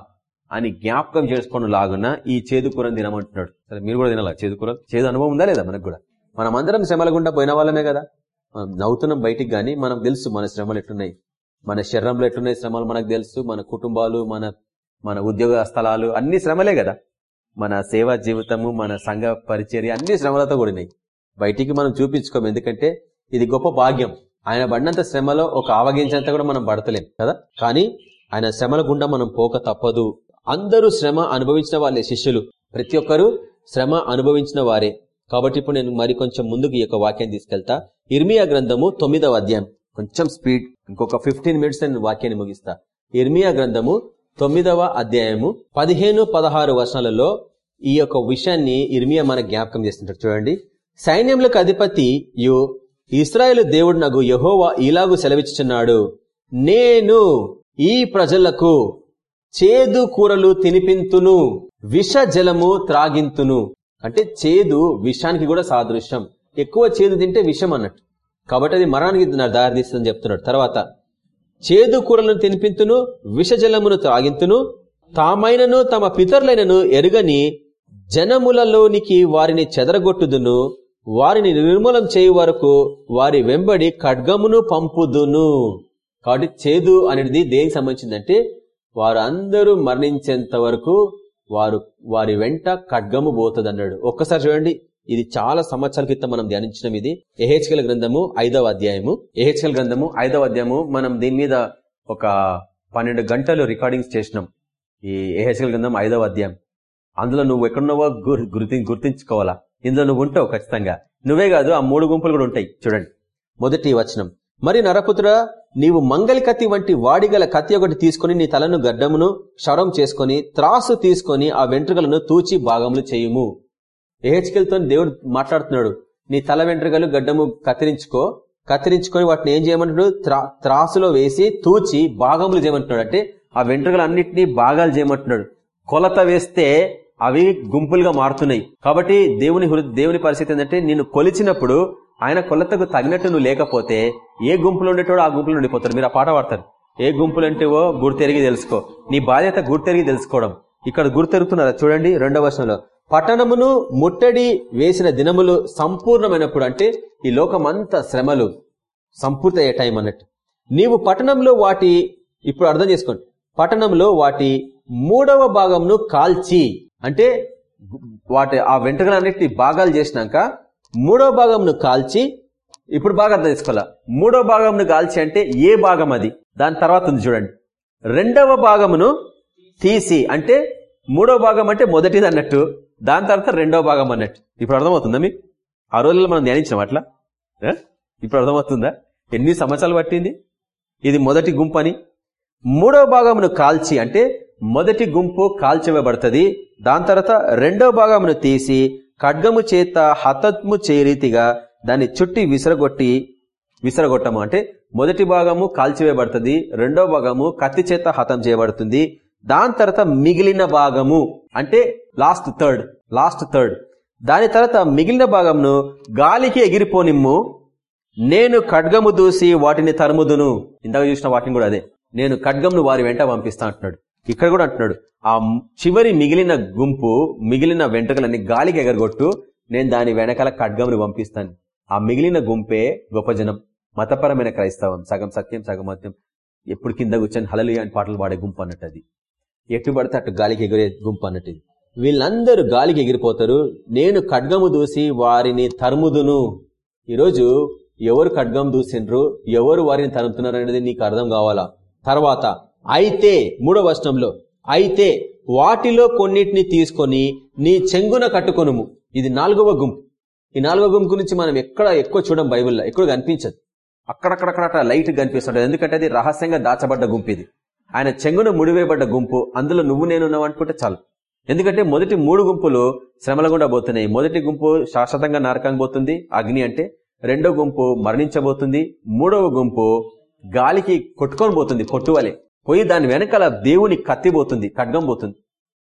[SPEAKER 1] అని జ్ఞాపకం చేసుకుని లాగున ఈ చేదు కూరని తినమంటున్నాడు. సరే మీరు కూడా తినాలా? చేదు కూర? చేదు అనుభవం ఉందా లేదా మనకు కూడా? మనం అందరం శ్రమల గుండా పోయిన వాళ్ళమే కదా. నవ్వుతున్నాం బయటికి కానీ మనకు తెలుసు మన శ్రమలు ఎట్లున్నాయి. మన శరీరంలో ఎట్లున్నాయి శ్రమలు మనకు తెలుసు మన కుటుంబాలు మన మన ఉద్యోగ స్థలాలు అన్ని శ్రమలే కదా. మన సేవా జీవితము మన సంఘ పరిచర్య అన్ని శ్రమలతో కూడినాయి. బయటికి మనం చూపించుకోము ఎందుకంటే ఇది గొప్ప భాగ్యం. ఆయన పడినంత శ్రమలో ఒక ఆవగించినంత కూడా మనం పడతలేం కదా. కానీ ఆయన శ్రమల గుండా మనం పోక తప్పదు. అందరూ శ్రమ అనుభవించిన వాళ్ళే శిష్యులు. ప్రతి ఒక్కరు శ్రమ అనుభవించిన వారే. కాబట్టి ఇప్పుడు నేను మరి కొంచెం ముందుకు ఈ యొక్క వాక్యాన్ని తీసుకెళ్తా. ఇర్మియా గ్రంథము తొమ్మిదవ అధ్యాయం. కొంచెం స్పీడ్ ఇంకొక ఫిఫ్టీన్ మినిట్స్ నేను వాక్యాన్ని ముగిస్తా. ఇర్మియా గ్రంథము తొమ్మిదవ అధ్యాయము పదిహేను పదహారు వర్షాలలో ఈ యొక్క విషయాన్ని ఇర్మియా మన జ్ఞాపకం చేస్తుంటారు చూడండి. సైన్యములకు అధిపతి యు ఇస్రాయేల్ దేవుడు నగు యహోవా ఇలాగు సెలవిచ్చుచున్నాడు. నేను ఈ ప్రజలకు చేదు కూరలు తినిపింతును విష జలము త్రాగింతును. అంటే చేదు విషానికి కూడా సాదృశ్యం. ఎక్కువ చేదు తింటే విషం అన్నట్టు. కాబట్టి అది మరణానికి దారితీస్తుందని చెప్తున్నాడు. తర్వాత చేదు కూరలను తినిపింతును విషజలమును త్రాగింతును తామైనను తమ పితరులైనను ఎరుగని జనములలోనికి వారిని చెదరగొట్టుదును వారిని నిర్మూలం చేయు వరకు వారి వెంబడి ఖడ్గమును పంపుదును. కాబట్టి చేదు అనేది దేనికి సంబంధించిందంటే వారు అందరూ మరణించేంత వరకు వారు వారి వెంట ఖడ్గము పోతుంది అన్నాడు ఒక్కసారి చూడండి ఇది చాలా సంవత్సరాల క్రితం మనం ధ్యానించడం ఇది. ఎహెచ్కల్ గ్రంథము ఐదవ అధ్యాయము. ఎహెచ్కల్ గ్రంథము ఐదవ అధ్యాయము మనం దీని మీద ఒక పన్నెండు గంటలు రికార్డింగ్స్ చేసినాం. ఈ ఎహెచ్కల్ గ్రంథం ఐదవ అధ్యాయం. అందులో నువ్వు ఎక్కడున్నావో గుర్తి గుర్తించుకోవాలా? ఇందులో నువ్వు ఉంటావు ఖచ్చితంగా. నువ్వే కాదు ఆ మూడు గుంపులు కూడా ఉంటాయి. చూడండి. మొదటి వచనం. మరి నరపుత్ర నీవు మంగలి కత్తి వంటి వాడిగల కత్తి ఒకటి తీసుకుని నీ తలను గడ్డమును క్షరం చేసుకుని త్రాసు తీసుకొని ఆ వెంట్రుకలను తూచి భాగములు చేయుము. ఏహెచ్కెల్తో దేవుడు మాట్లాడుతున్నాడు నీ తల వెంట్రుకలు గడ్డము కత్తిరించుకో కత్తిరించుకొని వాటిని ఏం చేయమంటాడు? త్రాసులో వేసి తూచి భాగములు చేయమంటున్నాడు. అంటే ఆ వెంట్రుకలు అన్నింటినీ భాగాలు చేయమంటున్నాడు. కొలత వేస్తే అవి గుంపులుగా మారుతున్నాయి. కాబట్టి దేవుని దేవుని పరిస్థితి ఏంటంటే నేను కొలిచినప్పుడు ఆయన కొలతకు తగినట్టు నువ్వు లేకపోతే ఏ గుంపులో ఉండేటోడు ఆ గుంపులో ఉండిపోతాడు? మీరు ఆ పాట పాడతారు. ఏ గుంపులు అంటేవో గుర్తెరిగి తెలుసుకో. నీ బాధ్యత గుర్తెరిగి తెలుసుకోవడం. ఇక్కడ గుర్తెరుగుతున్నారా. చూడండి రెండవ వర్షంలో పట్టణమును ముట్టడి వేసిన దినములు సంపూర్ణమైనప్పుడు అంటే ఈ లోకమంతా శ్రమలు సంపూర్తి అయ్యే టైం అన్నట్టు. నీవు పట్టణంలో వాటి ఇప్పుడు అర్థం చేసుకోండి. పట్టణంలో వాటి మూడవ భాగంను కాల్చి అంటే వాటి ఆ వెంట్రుకలన్నిటిని భాగాలు చేసినాక మూడో భాగంను కాల్చి ఇప్పుడు బాగా అర్థం చేసుకోవాలా? మూడో భాగంను కాల్చి అంటే ఏ భాగం అది? దాని తర్వాత ఉంది చూడండి. రెండవ భాగమును తీసి అంటే మూడో భాగం అంటే మొదటిది అన్నట్టు. దాని తర్వాత రెండవ భాగం అన్నట్టు. ఇప్పుడు అర్థమవుతుందా మీకు? ఆ రోజుల్లో మనం ధ్యానించాం అట్లా? ఇప్పుడు అర్థమవుతుందా? ఎన్ని సంవత్సరాలు పట్టింది? ఇది మొదటి గుంపు అని మూడో భాగమును కాల్చి అంటే మొదటి గుంపు కాల్చివేయబడుతుంది దాని తర్వాత రెండవ భాగమును తీసి ఖడ్గము చేత హతత్ము చేరీతిగా దాన్ని చుట్టి విసరగొట్టి విసరగొట్టము. అంటే మొదటి భాగము కాల్చివేయబడుతుంది రెండో భాగము కత్తి చేత హతం చేయబడుతుంది దాని తర్వాత మిగిలిన భాగము అంటే లాస్ట్ థర్డ్ లాస్ట్ థర్డ్ దాని తర్వాత మిగిలిన భాగంను గాలికి ఎగిరిపోనిమ్ము. నేను ఖడ్గము దూసి వాటిని తరుముదును. ఇందాక చూసిన వాటిని కూడా అదే. నేను ఖడ్గంను వారి వెంట పంపిస్తా అంటున్నాడు. ఇక్కడ కూడా అంటున్నాడు ఆ చివరి మిగిలిన గుంపు మిగిలిన వెంట్రుకలన్నీ గాలికి ఎగరగొట్టు నేను దాని వెనకాల ఖడ్గంని పంపిస్తాను. ఆ మిగిలిన గుంపే గొప్ప జనం మతపరమైన క్రైస్తవం సగం సత్యం సగం మత్యం. ఎప్పుడు కింద కూర్చొని హలలు అని పాటలు పాడే గుంపు అన్నట్టు అది. ఎటు పడితే అటు గాలికి ఎగిరే గుంపు అన్నట్టు వీళ్ళందరూ గాలికి ఎగిరిపోతారు. నేను ఖడ్గము దూసి వారిని తరుముదును. ఈరోజు ఎవరు ఖడ్గం దూసిండ్రు? ఎవరు వారిని తరుముతున్నారు అనేది నీకు అర్థం కావాలా? తర్వాత అయితే మూడవ వచనంలో అయితే వాటిలో కొన్నిటిని తీసుకొని నీ చెంగున కట్టుకొనుము. ఇది నాలుగవ గుంపు. ఈ నాలుగవ గుంపు గురించి మనం ఎక్కడ ఎక్కువ చూడం బైబిల్లో ఎక్కువ కనిపించదు. అక్కడక్కడక్కడ లైట్ కనిపిస్తుంటది. ఎందుకంటే అది రహస్యంగా దాచబడ్డ గుంపు ఇది. ఆయన చెంగున ముడివేయబడ్డ గుంపు అందులో నువ్వు నేను అనుకుంటే చాలు. ఎందుకంటే మొదటి మూడు గుంపులు శ్రమల గుండా పోతున్నాయి. మొదటి గుంపు శాశ్వతంగా నరకంగా పోతుంది. అగ్ని అంటే రెండో గుంపు మరణించబోతుంది. మూడవ గుంపు గాలికి కొట్టుకొని పోతుంది కొట్టువలే పోయి దాని వెనకాల దేవుని కత్తిపోతుంది ఖడ్గం పోతుంది.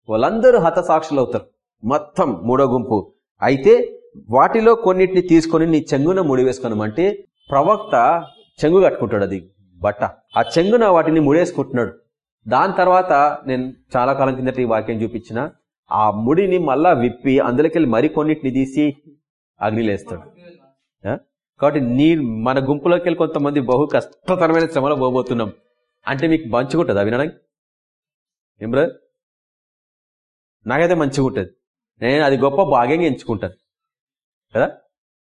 [SPEAKER 1] వాళ్ళందరూ హతసాక్షులు అవుతారు మొత్తం మూడో గుంపు అయితే వాటిలో కొన్నిటిని తీసుకొని నీ చెంగున ముడివేసుకున్నామంటే ప్రవక్త చెంగు కట్టుకుంటాడు అది బట్ట. ఆ చెంగున వాటిని ముడేసుకుంటున్నాడు. దాని తర్వాత నేను చాలా కాలం కిందట ఈ వాక్యం చూపించిన ఆ ముడిని మళ్ళా విప్పి అందులోకెళ్ళి మరి కొన్నిటిని తీసి అగ్నిలేస్తాడు. కాబట్టి నీ మన గుంపులోకి వెళ్ళి కొంతమంది బహు కష్టతరమైన శ్రమలో పోబోతున్నాం. అంటే మీకు మంచిగా ఉంటుంది వినడానికి? ఏం బ్రదర్? నాకైతే మంచిగా ఉంటుంది నేను అది గొప్ప భాగ్యంగా ఎంచుకుంటాను. కదా?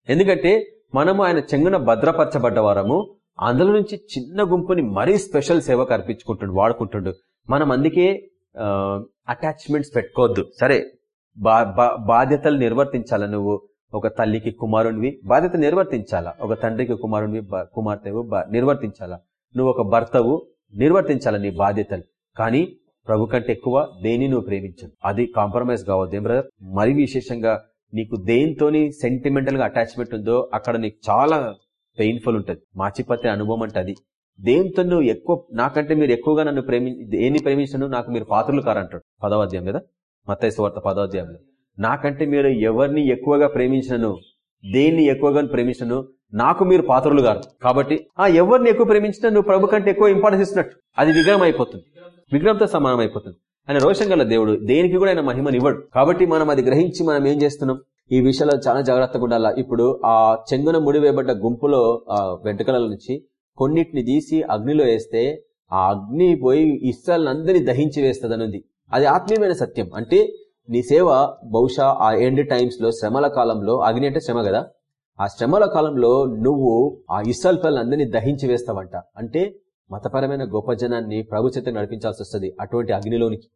[SPEAKER 1] ఎందుకంటే మనము ఆయన చెంగున భద్రపరచబడ్డ వారము అందులో నుంచి చిన్న గుంపుని మరీ స్పెషల్ సేవకు అర్పించుకుంటుండు వాడుకుంటుండు. మనం అందుకే అటాచ్మెంట్స్ పెట్టుకోవద్దు. సరే బాధ్యతలు నిర్వర్తించాలా నువ్వు? ఒక తల్లికి కుమారునివి బాధ్యత నిర్వర్తించాలా? ఒక తండ్రికి కుమారునివి కుమార్తెవు నిర్వర్తించాలా? నువ్వు ఒక భర్తవు నిర్వర్తించాలా నీ బాధ్యతలు. కానీ ప్రభు కంటే ఎక్కువ దేని నువ్వు ప్రేమించదు అది కాంప్రమైజ్ కావద్దు. ఏం బ్రదర్? మరి విశేషంగా నీకు దేనితోని సెంటిమెంటల్గా అటాచ్మెంట్ ఉందో అక్కడ నీకు చాలా పెయిన్ఫుల్ ఉంటుంది. మాచిపత్రి అనుభవం అంటే అది. దేంతో నువ్వు ఎక్కువ నాకంటే మీరు ఎక్కువగా నన్ను ప్రేమి దేన్ని ప్రేమించను? నాకు మీరు పాత్రలు కారంటాడు. పదవాధ్యాయం కదా మత్తైసు వార్త పదవాధ్యాయంలో నాకంటే మీరు ఎవరిని ఎక్కువగా ప్రేమించినను? దేన్ని ఎక్కువగా ప్రేమించను నాకు మీరు పాత్రలు గారు. కాబట్టి ఆ ఎవరిని ఎక్కువ ప్రేమించినా నువ్వు ప్రభు కంటే ఎక్కువ ఇంపార్టెన్స్ ఇస్తున్నట్టు. అది విగ్రహం అయిపోతుంది. విగ్రహంతో సమానం అయిపోతుంది. ఆయన రోషం గల దేవుడు దేనికి కూడా ఆయన మహిమని ఇవ్వడు కాబట్టి మనం అది గ్రహించి మనం ఏం చేస్తున్నాం? ఈ విషయంలో చాలా జాగ్రత్తగా ఉండాలా? ఇప్పుడు ఆ చెంగున ముడివేయబడ్డ గుంపులో ఆ నుంచి కొన్నిటిని తీసి అగ్నిలో వేస్తే ఆ అగ్ని పోయి ఇస్రాయలందరినీ దహించి వేస్తుంది అది ఆత్మీయమైన సత్యం. అంటే నీ సేవ బహుశా ఆ ఎండ్ టైమ్స్లో శ్రమల కాలంలో అగ్ని అంటే శ్రమ కదా? ఆ శ్రమల కాలంలో నువ్వు ఆ ఇస్రాయల్ పిల్లలందరినీ దహించి వేస్తావంట. అంటే మతపరమైన గొప్ప జనాన్ని ప్రభు చేత నడిపించాల్సి వస్తుంది అటువంటి అగ్నిలోనికి.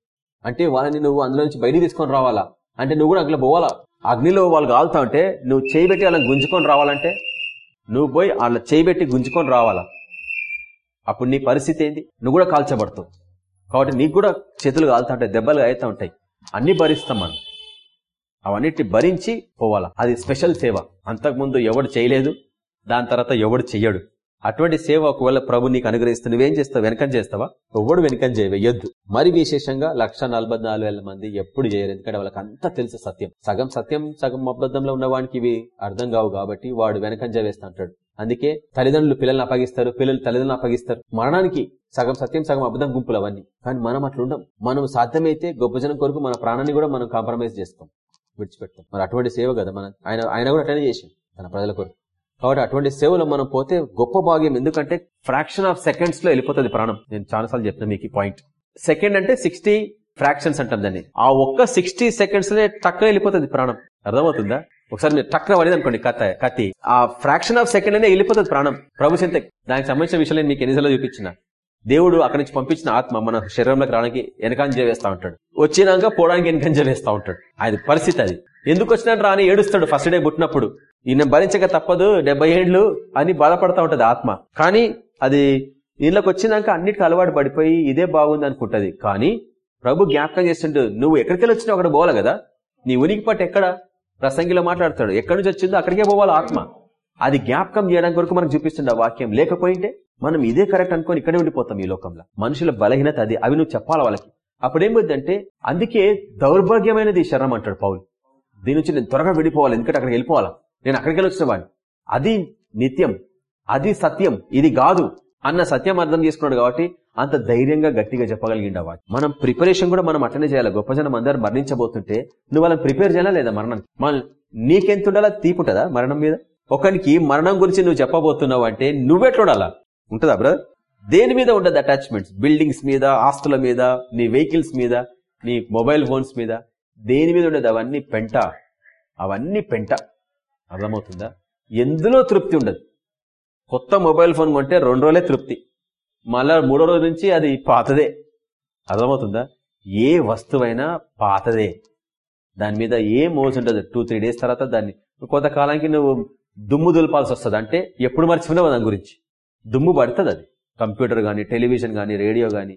[SPEAKER 1] అంటే వాళ్ళని నువ్వు అందులో నుంచి బయట తీసుకొని రావాలా? అంటే నువ్వు కూడా అగ్నిలో పోవాలా? అగ్నిలో వాళ్ళు కాలుతా ఉంటే నువ్వు చేయబెట్టి వాళ్ళని గుంజుకొని రావాలంటే? నువ్వు పోయి వాళ్ళ చేయబెట్టి గుంజుకొని రావాలా? అప్పుడు నీ పరిస్థితి ఏంది? నువ్వు కూడా కాల్చబడతావు. కాబట్టి నీకు కూడా చేతులు కాలుతా ఉంటాయి దెబ్బలు అవుతా ఉంటాయి. అన్ని భరిస్తాం మనం. అవన్నిటిని భరించి పోవాలా? అది స్పెషల్ సేవ. అంతకుముందు ఎవడు చేయలేదు దాని తర్వాత ఎవడు చెయ్యడు. అటువంటి సేవ ఒకవేళ ప్రభు నీకు అనుగ్రహిస్తూ నువ్వేం చేస్తావు? వెనకం చేస్తావా? ఎవడు వెనకం చేయవద్దు మరి విశేషంగా లక్ష మంది ఎప్పుడు చేయరు. ఎందుకంటే వాళ్ళకి అంతా తెలుసు సత్యం. సగం సత్యం సగం అబద్ధంలో ఉన్నవానికి ఇవి అర్థం కావు కాబట్టి వాడు వెనకం చేవేస్తా అంటాడు. అందుకే తల్లిదండ్రులు పిల్లల్ని అప్పగిస్తారు పిల్లలు తల్లిదండ్రులు అప్పగిస్తారు. మరణానికి సగం సత్యం సగం అబద్ధం గుంపులు అవన్నీ. కానీ మనం అట్లుండం మనం సాధ్యమైతే గొప్ప జనం కొరకు మన ప్రాణాన్ని కూడా మనం కాంప్రమైజ్ చేస్తాం విడిచిపెడతాం. మరి అటువంటి సేవ కదా మన ఆయన ఆయన కూడా అటెండ్ చేసి తన ప్రజల కొరకు. కాబట్టి అటువంటి సేవలో మనం పోతే గొప్ప భాగ్యం. ఎందుకంటే ఫ్రాక్షన్ ఆఫ్ సెకండ్స్లో వెళ్ళిపోతుంది ప్రాణం. నేను చాలాసార్లు చెప్పిన మీకు పాయింట్. సెకండ్ అంటే సిక్స్టీ ఫ్రాక్షన్స్ అంటాం దాన్ని. ఆ ఒక్క సిక్స్టీ సెకండ్స్లో టక్కున వెళ్ళిపోతుంది ప్రాణం. అర్థమవుతుందా? ఒకసారి మీరు టక్కున పడేది అనుకోండి కథ కత్తి. ఆ ఫ్రాక్షన్ ఆఫ్ సెకండ్ అనే వెళ్ళిపోతుంది ప్రాణం. ప్రభు చింత దానికి సంబంధించిన విషయాలు మీకు ఎన్నిసార్లు చూపించిన. దేవుడు అక్కడి నుంచి పంపించిన ఆత్మ మన శరీరంలోకి రావడానికి వెనకంజ వేస్తా ఉంటాడు. వచ్చినాక పోవడానికి వెనకంజ వేస్తా ఉంటాడు. అది పరిస్థితి అది. ఎందుకు వచ్చినాడు రాని ఏడుస్తాడు ఫస్ట్ డే పుట్టినప్పుడు. ఈయన భరించక తప్పదు డెబ్బై ఏండ్లు అని బాధపడతా ఉంటది ఆత్మ. కానీ అది ఇళ్ళకి వచ్చినాక అన్నిటికీ అలవాటు పడిపోయి ఇదే బాగుంది అనుకుంటది. కానీ ప్రభు జ్ఞాపకం చేస్తుంటూ నువ్వు ఎక్కడికి వచ్చినావు అక్కడ పోవాలి కదా? నీ ఉనికి పట్టు ఎక్కడ? ప్రసంగిలో మాట్లాడతాడు ఎక్కడి నుంచి వచ్చిందో అక్కడికే పోవాలి ఆత్మ. అది జ్ఞాపకం చేయడానికి వరకు మనకు చూపిస్తుంది ఆ వాక్యం. లేకపోయింటే మనం ఇదే కరెక్ట్ అనుకొని ఇక్కడే ఉండిపోతాం ఈ లోకంలో. మనుషుల బలహీనత అది అవి నువ్వు చెప్పాలి వాళ్ళకి? అప్పుడేమైందంటే అందుకే దౌర్భాగ్యమైనది శరణం అంటాడు పౌలు. దీని నుంచి నేను త్వరగా విడిపోవాలి ఎందుకంటే అక్కడికి వెళ్ళిపోవాలా? నేను అక్కడికి వెళ్ళొచ్చిన అది నిత్యం అది సత్యం ఇది కాదు అన్న సత్యం అర్థం చేసుకున్నాడు కాబట్టి అంత ధైర్యంగా గట్టిగా చెప్పగలిగిండు వాడు మనం ప్రిపరేషన్ కూడా మనం అట్టనే చేయాలి. గొప్ప జనం అందరు మరణించబోతుంటే నువ్వు వాళ్ళని ప్రిపేర్ చేయాలా లేదా మరణం మన నీకెంత ఉండాలా? మరణం మీద? ఒకరికి మరణం గురించి నువ్వు చెప్పబోతున్నావు అంటే నువ్వెట్లుండాలా ఉంటుందా బ్రదర్ దేని మీద ఉండదు అటాచ్మెంట్స్ బిల్డింగ్స్ మీద హాస్టల్ మీద నీ వెహికల్స్ మీద నీ మొబైల్ ఫోన్స్ మీద. దేని మీద ఉండదు? అవన్నీ పెంట. అవన్నీ పెంట. అర్థమవుతుందా? ఎందులో తృప్తి ఉండదు? కొత్త మొబైల్ ఫోన్ కొంటే రెండు రోజులే తృప్తి. మళ్ళా మూడో రోజు నుంచి అది పాతదే. అర్థమవుతుందా? ఏ వస్తువైనా పాతదే. దాని మీద ఏ మోజు ఉండదు. టూ త్రీ డేస్ తర్వాత దాన్ని కొంతకాలానికి నువ్వు దుమ్ము దులపాల్సి వస్తుంది. అంటే ఎప్పుడు మర్చిపోయినావు దాని గురించి. దుమ్ము పడుతుంది అది. కంప్యూటర్ కానీ టెలివిజన్ కానీ రేడియో కానీ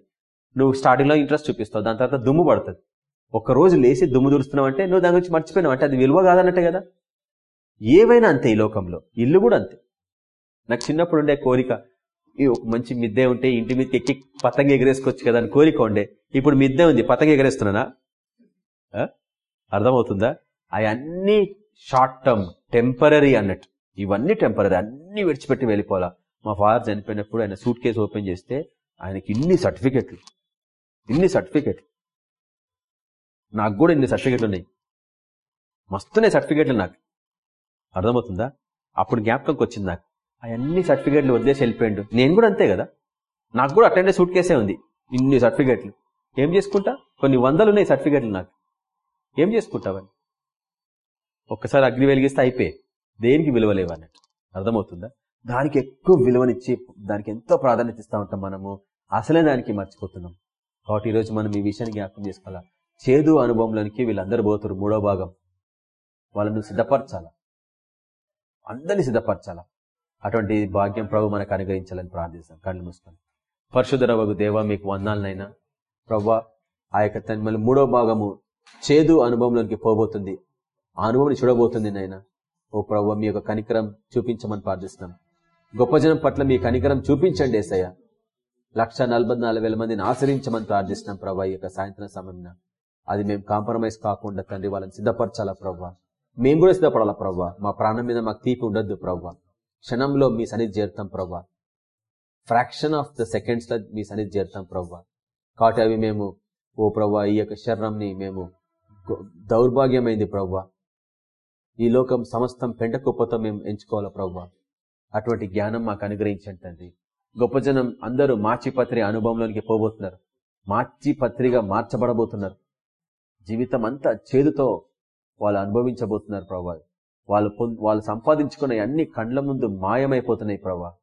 [SPEAKER 1] నువ్వు స్టార్టింగ్లో ఇంట్రెస్ట్ చూపిస్తావు దాని తర్వాత దుమ్ము పడుతుంది. ఒక రోజు లేచి దుమ్ము దురుస్తున్నావు అంటే నువ్వు దాని గురించి మర్చిపోయినావు అంటే అది విలువ కాదన్నట్టే కదా. ఏవైనా అంతే ఈ లోకంలో ఇల్లు కూడా అంతే. నాకు చిన్నప్పుడు ఉండే కోరిక ఒక మంచి మిద్దె ఉంటే ఇంటి మీదకి ఎక్కి పతంగ ఎగరేసుకోవచ్చు కదా అని కోరిక ఉండే. ఇప్పుడు మిద్దె ఉంది పతంగ ఎగరేస్తున్నానా? అర్థమవుతుందా? అవన్నీ షార్ట్ టర్మ్ టెంపరీ అన్నట్టు. ఇవన్నీ టెంపరీ అన్ని విడిచిపెట్టి వెళ్ళిపోవాలా. మా ఫాదర్ చనిపోయినప్పుడు ఆయన సూట్ కేసు ఓపెన్ చేస్తే ఆయనకి ఇన్ని సర్టిఫికెట్లు ఇన్ని సర్టిఫికెట్లు నాకు కూడా ఇన్ని సర్టిఫికెట్లు ఉన్నాయి. మస్తున్నాయి సర్టిఫికెట్లు నాకు. అర్థమవుతుందా? అప్పుడు జ్ఞాపకంకి వచ్చింది నాకు. అవన్నీ సర్టిఫికెట్లు వదిలేసి వెళ్ళిపోయాడు. నేను కూడా అంతే కదా? నాకు కూడా అటెండే సూట్ కేసే ఉంది. ఇన్ని సర్టిఫికేట్లు ఏం చేసుకుంటా? కొన్ని వందలు ఉన్నాయి సర్టిఫికేట్లు నాకు. ఏం చేసుకుంటావని ఒక్కసారి అగ్ని వెలిగిస్తే అయిపోయి. దేనికి విలువలేవన్నట్టు అర్థమవుతుందా? దానికి ఎక్కువ విలువనిచ్చి దానికి ఎంతో ప్రాధాన్యత ఇస్తా ఉంటాం మనము. అసలే దానికి మర్చిపోతున్నాం. కాబట్టి ఈరోజు మనం ఈ విషయాన్ని జ్ఞాపకం చేసుకోవాలా? చేదు అనుభవంలోనికి వీళ్ళందరూ పోతారు మూడో భాగం. వాళ్ళను సిద్ధపరచాలా? అందరినీ సిద్ధపరచాలా? అటువంటి భాగ్యం ప్రభు మనకు అనుగ్రహించాలని ప్రార్థిస్తాం. కళ్ళు మూసుకొని. పరశుధరవగు దేవ మీకు వందాలనైనా. ప్రవ్వా ఆ యొక్క తన్మల మూడో భాగము చేదు అనుభవంలోనికి పోబోతుంది. ఆ అనుభవం చూడబోతుంది నాయన ఓ ప్రవ్వ మీ యొక్క కనికరం చూపించమని ప్రార్థిస్తున్నాం. గొప్ప జనం పట్ల మీ కనికరం చూపించండి ఏసయ్య. లక్ష వేల మందిని ఆశ్రయించమని ప్రార్థిస్తున్నాం ప్రభా ఈ యొక్క సాయంత్రం సమయంలో అది మేము కాంప్రమైజ్ కాకుండా తండ్రి వాళ్ళని సిద్ధపరచాలా ప్రవ్వా మేము కూడా సిద్ధపడాలా ప్రవ్వా మా ప్రాణం మీద మాకు తీపి ఉండొద్దు ప్రవ్వా క్షణంలో మీ సన్నిధి చేరుతాం ప్రవ్వా ఫ్రాక్షన్ ఆఫ్ ద సెకండ్స్లో మీ సన్నిధి చేరుతాం ప్రవ్వా కాబట్టి అవి మేము ఓ ప్రవ్వా ఈ యొక్క శరీరంని మేము దౌర్భాగ్యమైంది ప్రవ్వా ఈ లోకం సమస్తం పెంట కుప్పతో మేము ఎంచుకోవాలా ప్రవ్వా అటువంటి జ్ఞానం మాకు అనుగ్రహించండి తండ్రి. గొప్ప జనం అందరూ మాచిపత్రి అనుభవంలోనికి పోబోతున్నారు. మాచిపత్రిగా మార్చబడబోతున్నారు. జీవితం అంతా చేదుతో వాళ్ళు అనుభవించబోతున్నారు ప్రభా. వాళ్ళు వాళ్ళు సంపాదించుకున్న అన్ని కండ్ల ముందు మాయమైపోతున్నాయి ప్రభా.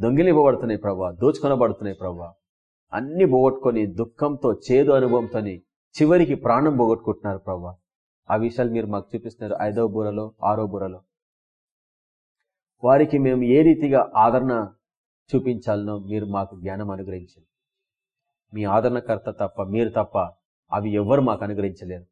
[SPEAKER 1] దొంగిలివ్వబడుతున్నాయి ప్రభా. దోచుకొనబడుతున్నాయి ప్రభా. అన్ని పోగొట్టుకొని దుఃఖంతో చేదు అనుభవంతో చివరికి ప్రాణం పోగొట్టుకుంటున్నారు ప్రభా. ఆ విషయాలు మీరు మాకు చూపిస్తున్నారు. ఐదవ బూరలో ఆరో బూరలో. వారికి మేము ఏ రీతిగా ఆదరణ చూపించాలనో మీరు మాకు జ్ఞానం అనుగ్రహించండి. మీ ఆదరణకర్త తప్ప మీరు తప్ప అవి ఎవ్వరు మాకు అనుగ్రహించలేరు.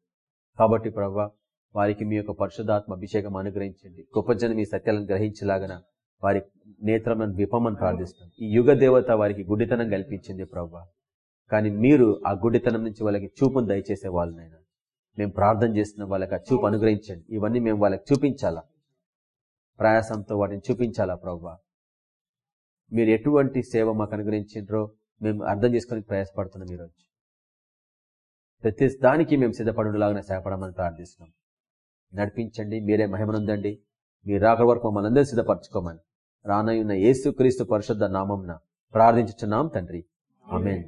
[SPEAKER 1] కాబట్టి ప్రభా వారికి మీ యొక్క పరిశుధాత్మ అభిషేకం అనుగ్రహించండి. గొప్ప జనం ఈ సత్యాలను గ్రహించలాగన వారి నేత్రములను విపమని ప్రార్థిస్తాం. ఈ యుగ దేవత వారికి గుడ్డితనం కల్పించింది ప్రభా. కానీ మీరు ఆ గుడ్డితనం నుంచి వాళ్ళకి చూపును దయచేసే వాళ్ళనైనా. మేము ప్రార్థన చేస్తున్న వాళ్ళకి ఆ చూపు అనుగ్రహించండి. ఇవన్నీ మేము వాళ్ళకి చూపించాలా? ప్రయాసంతో వాటిని చూపించాలా ప్రభా? మీరు ఎటువంటి సేవ మాకు అనుగ్రహించిండ్రో మేము అర్థం చేసుకుని ప్రయాసపడుతున్నాం ఈరోజు ప్రతి దానికి మేము సిద్ధపడులాగానే సేపడమని ప్రార్థిస్తున్నాం. నడిపించండి మీరే మహిమనుందండి. మీరు రాక వరకు మమ్మల్ని అందరూ సిద్ధపరచుకోమని. రానయ్యున్న యేసు క్రీస్తు పరిశుద్ధ నామంన ప్రార్థించుచున్నాం తండ్రి. ఆమెన్.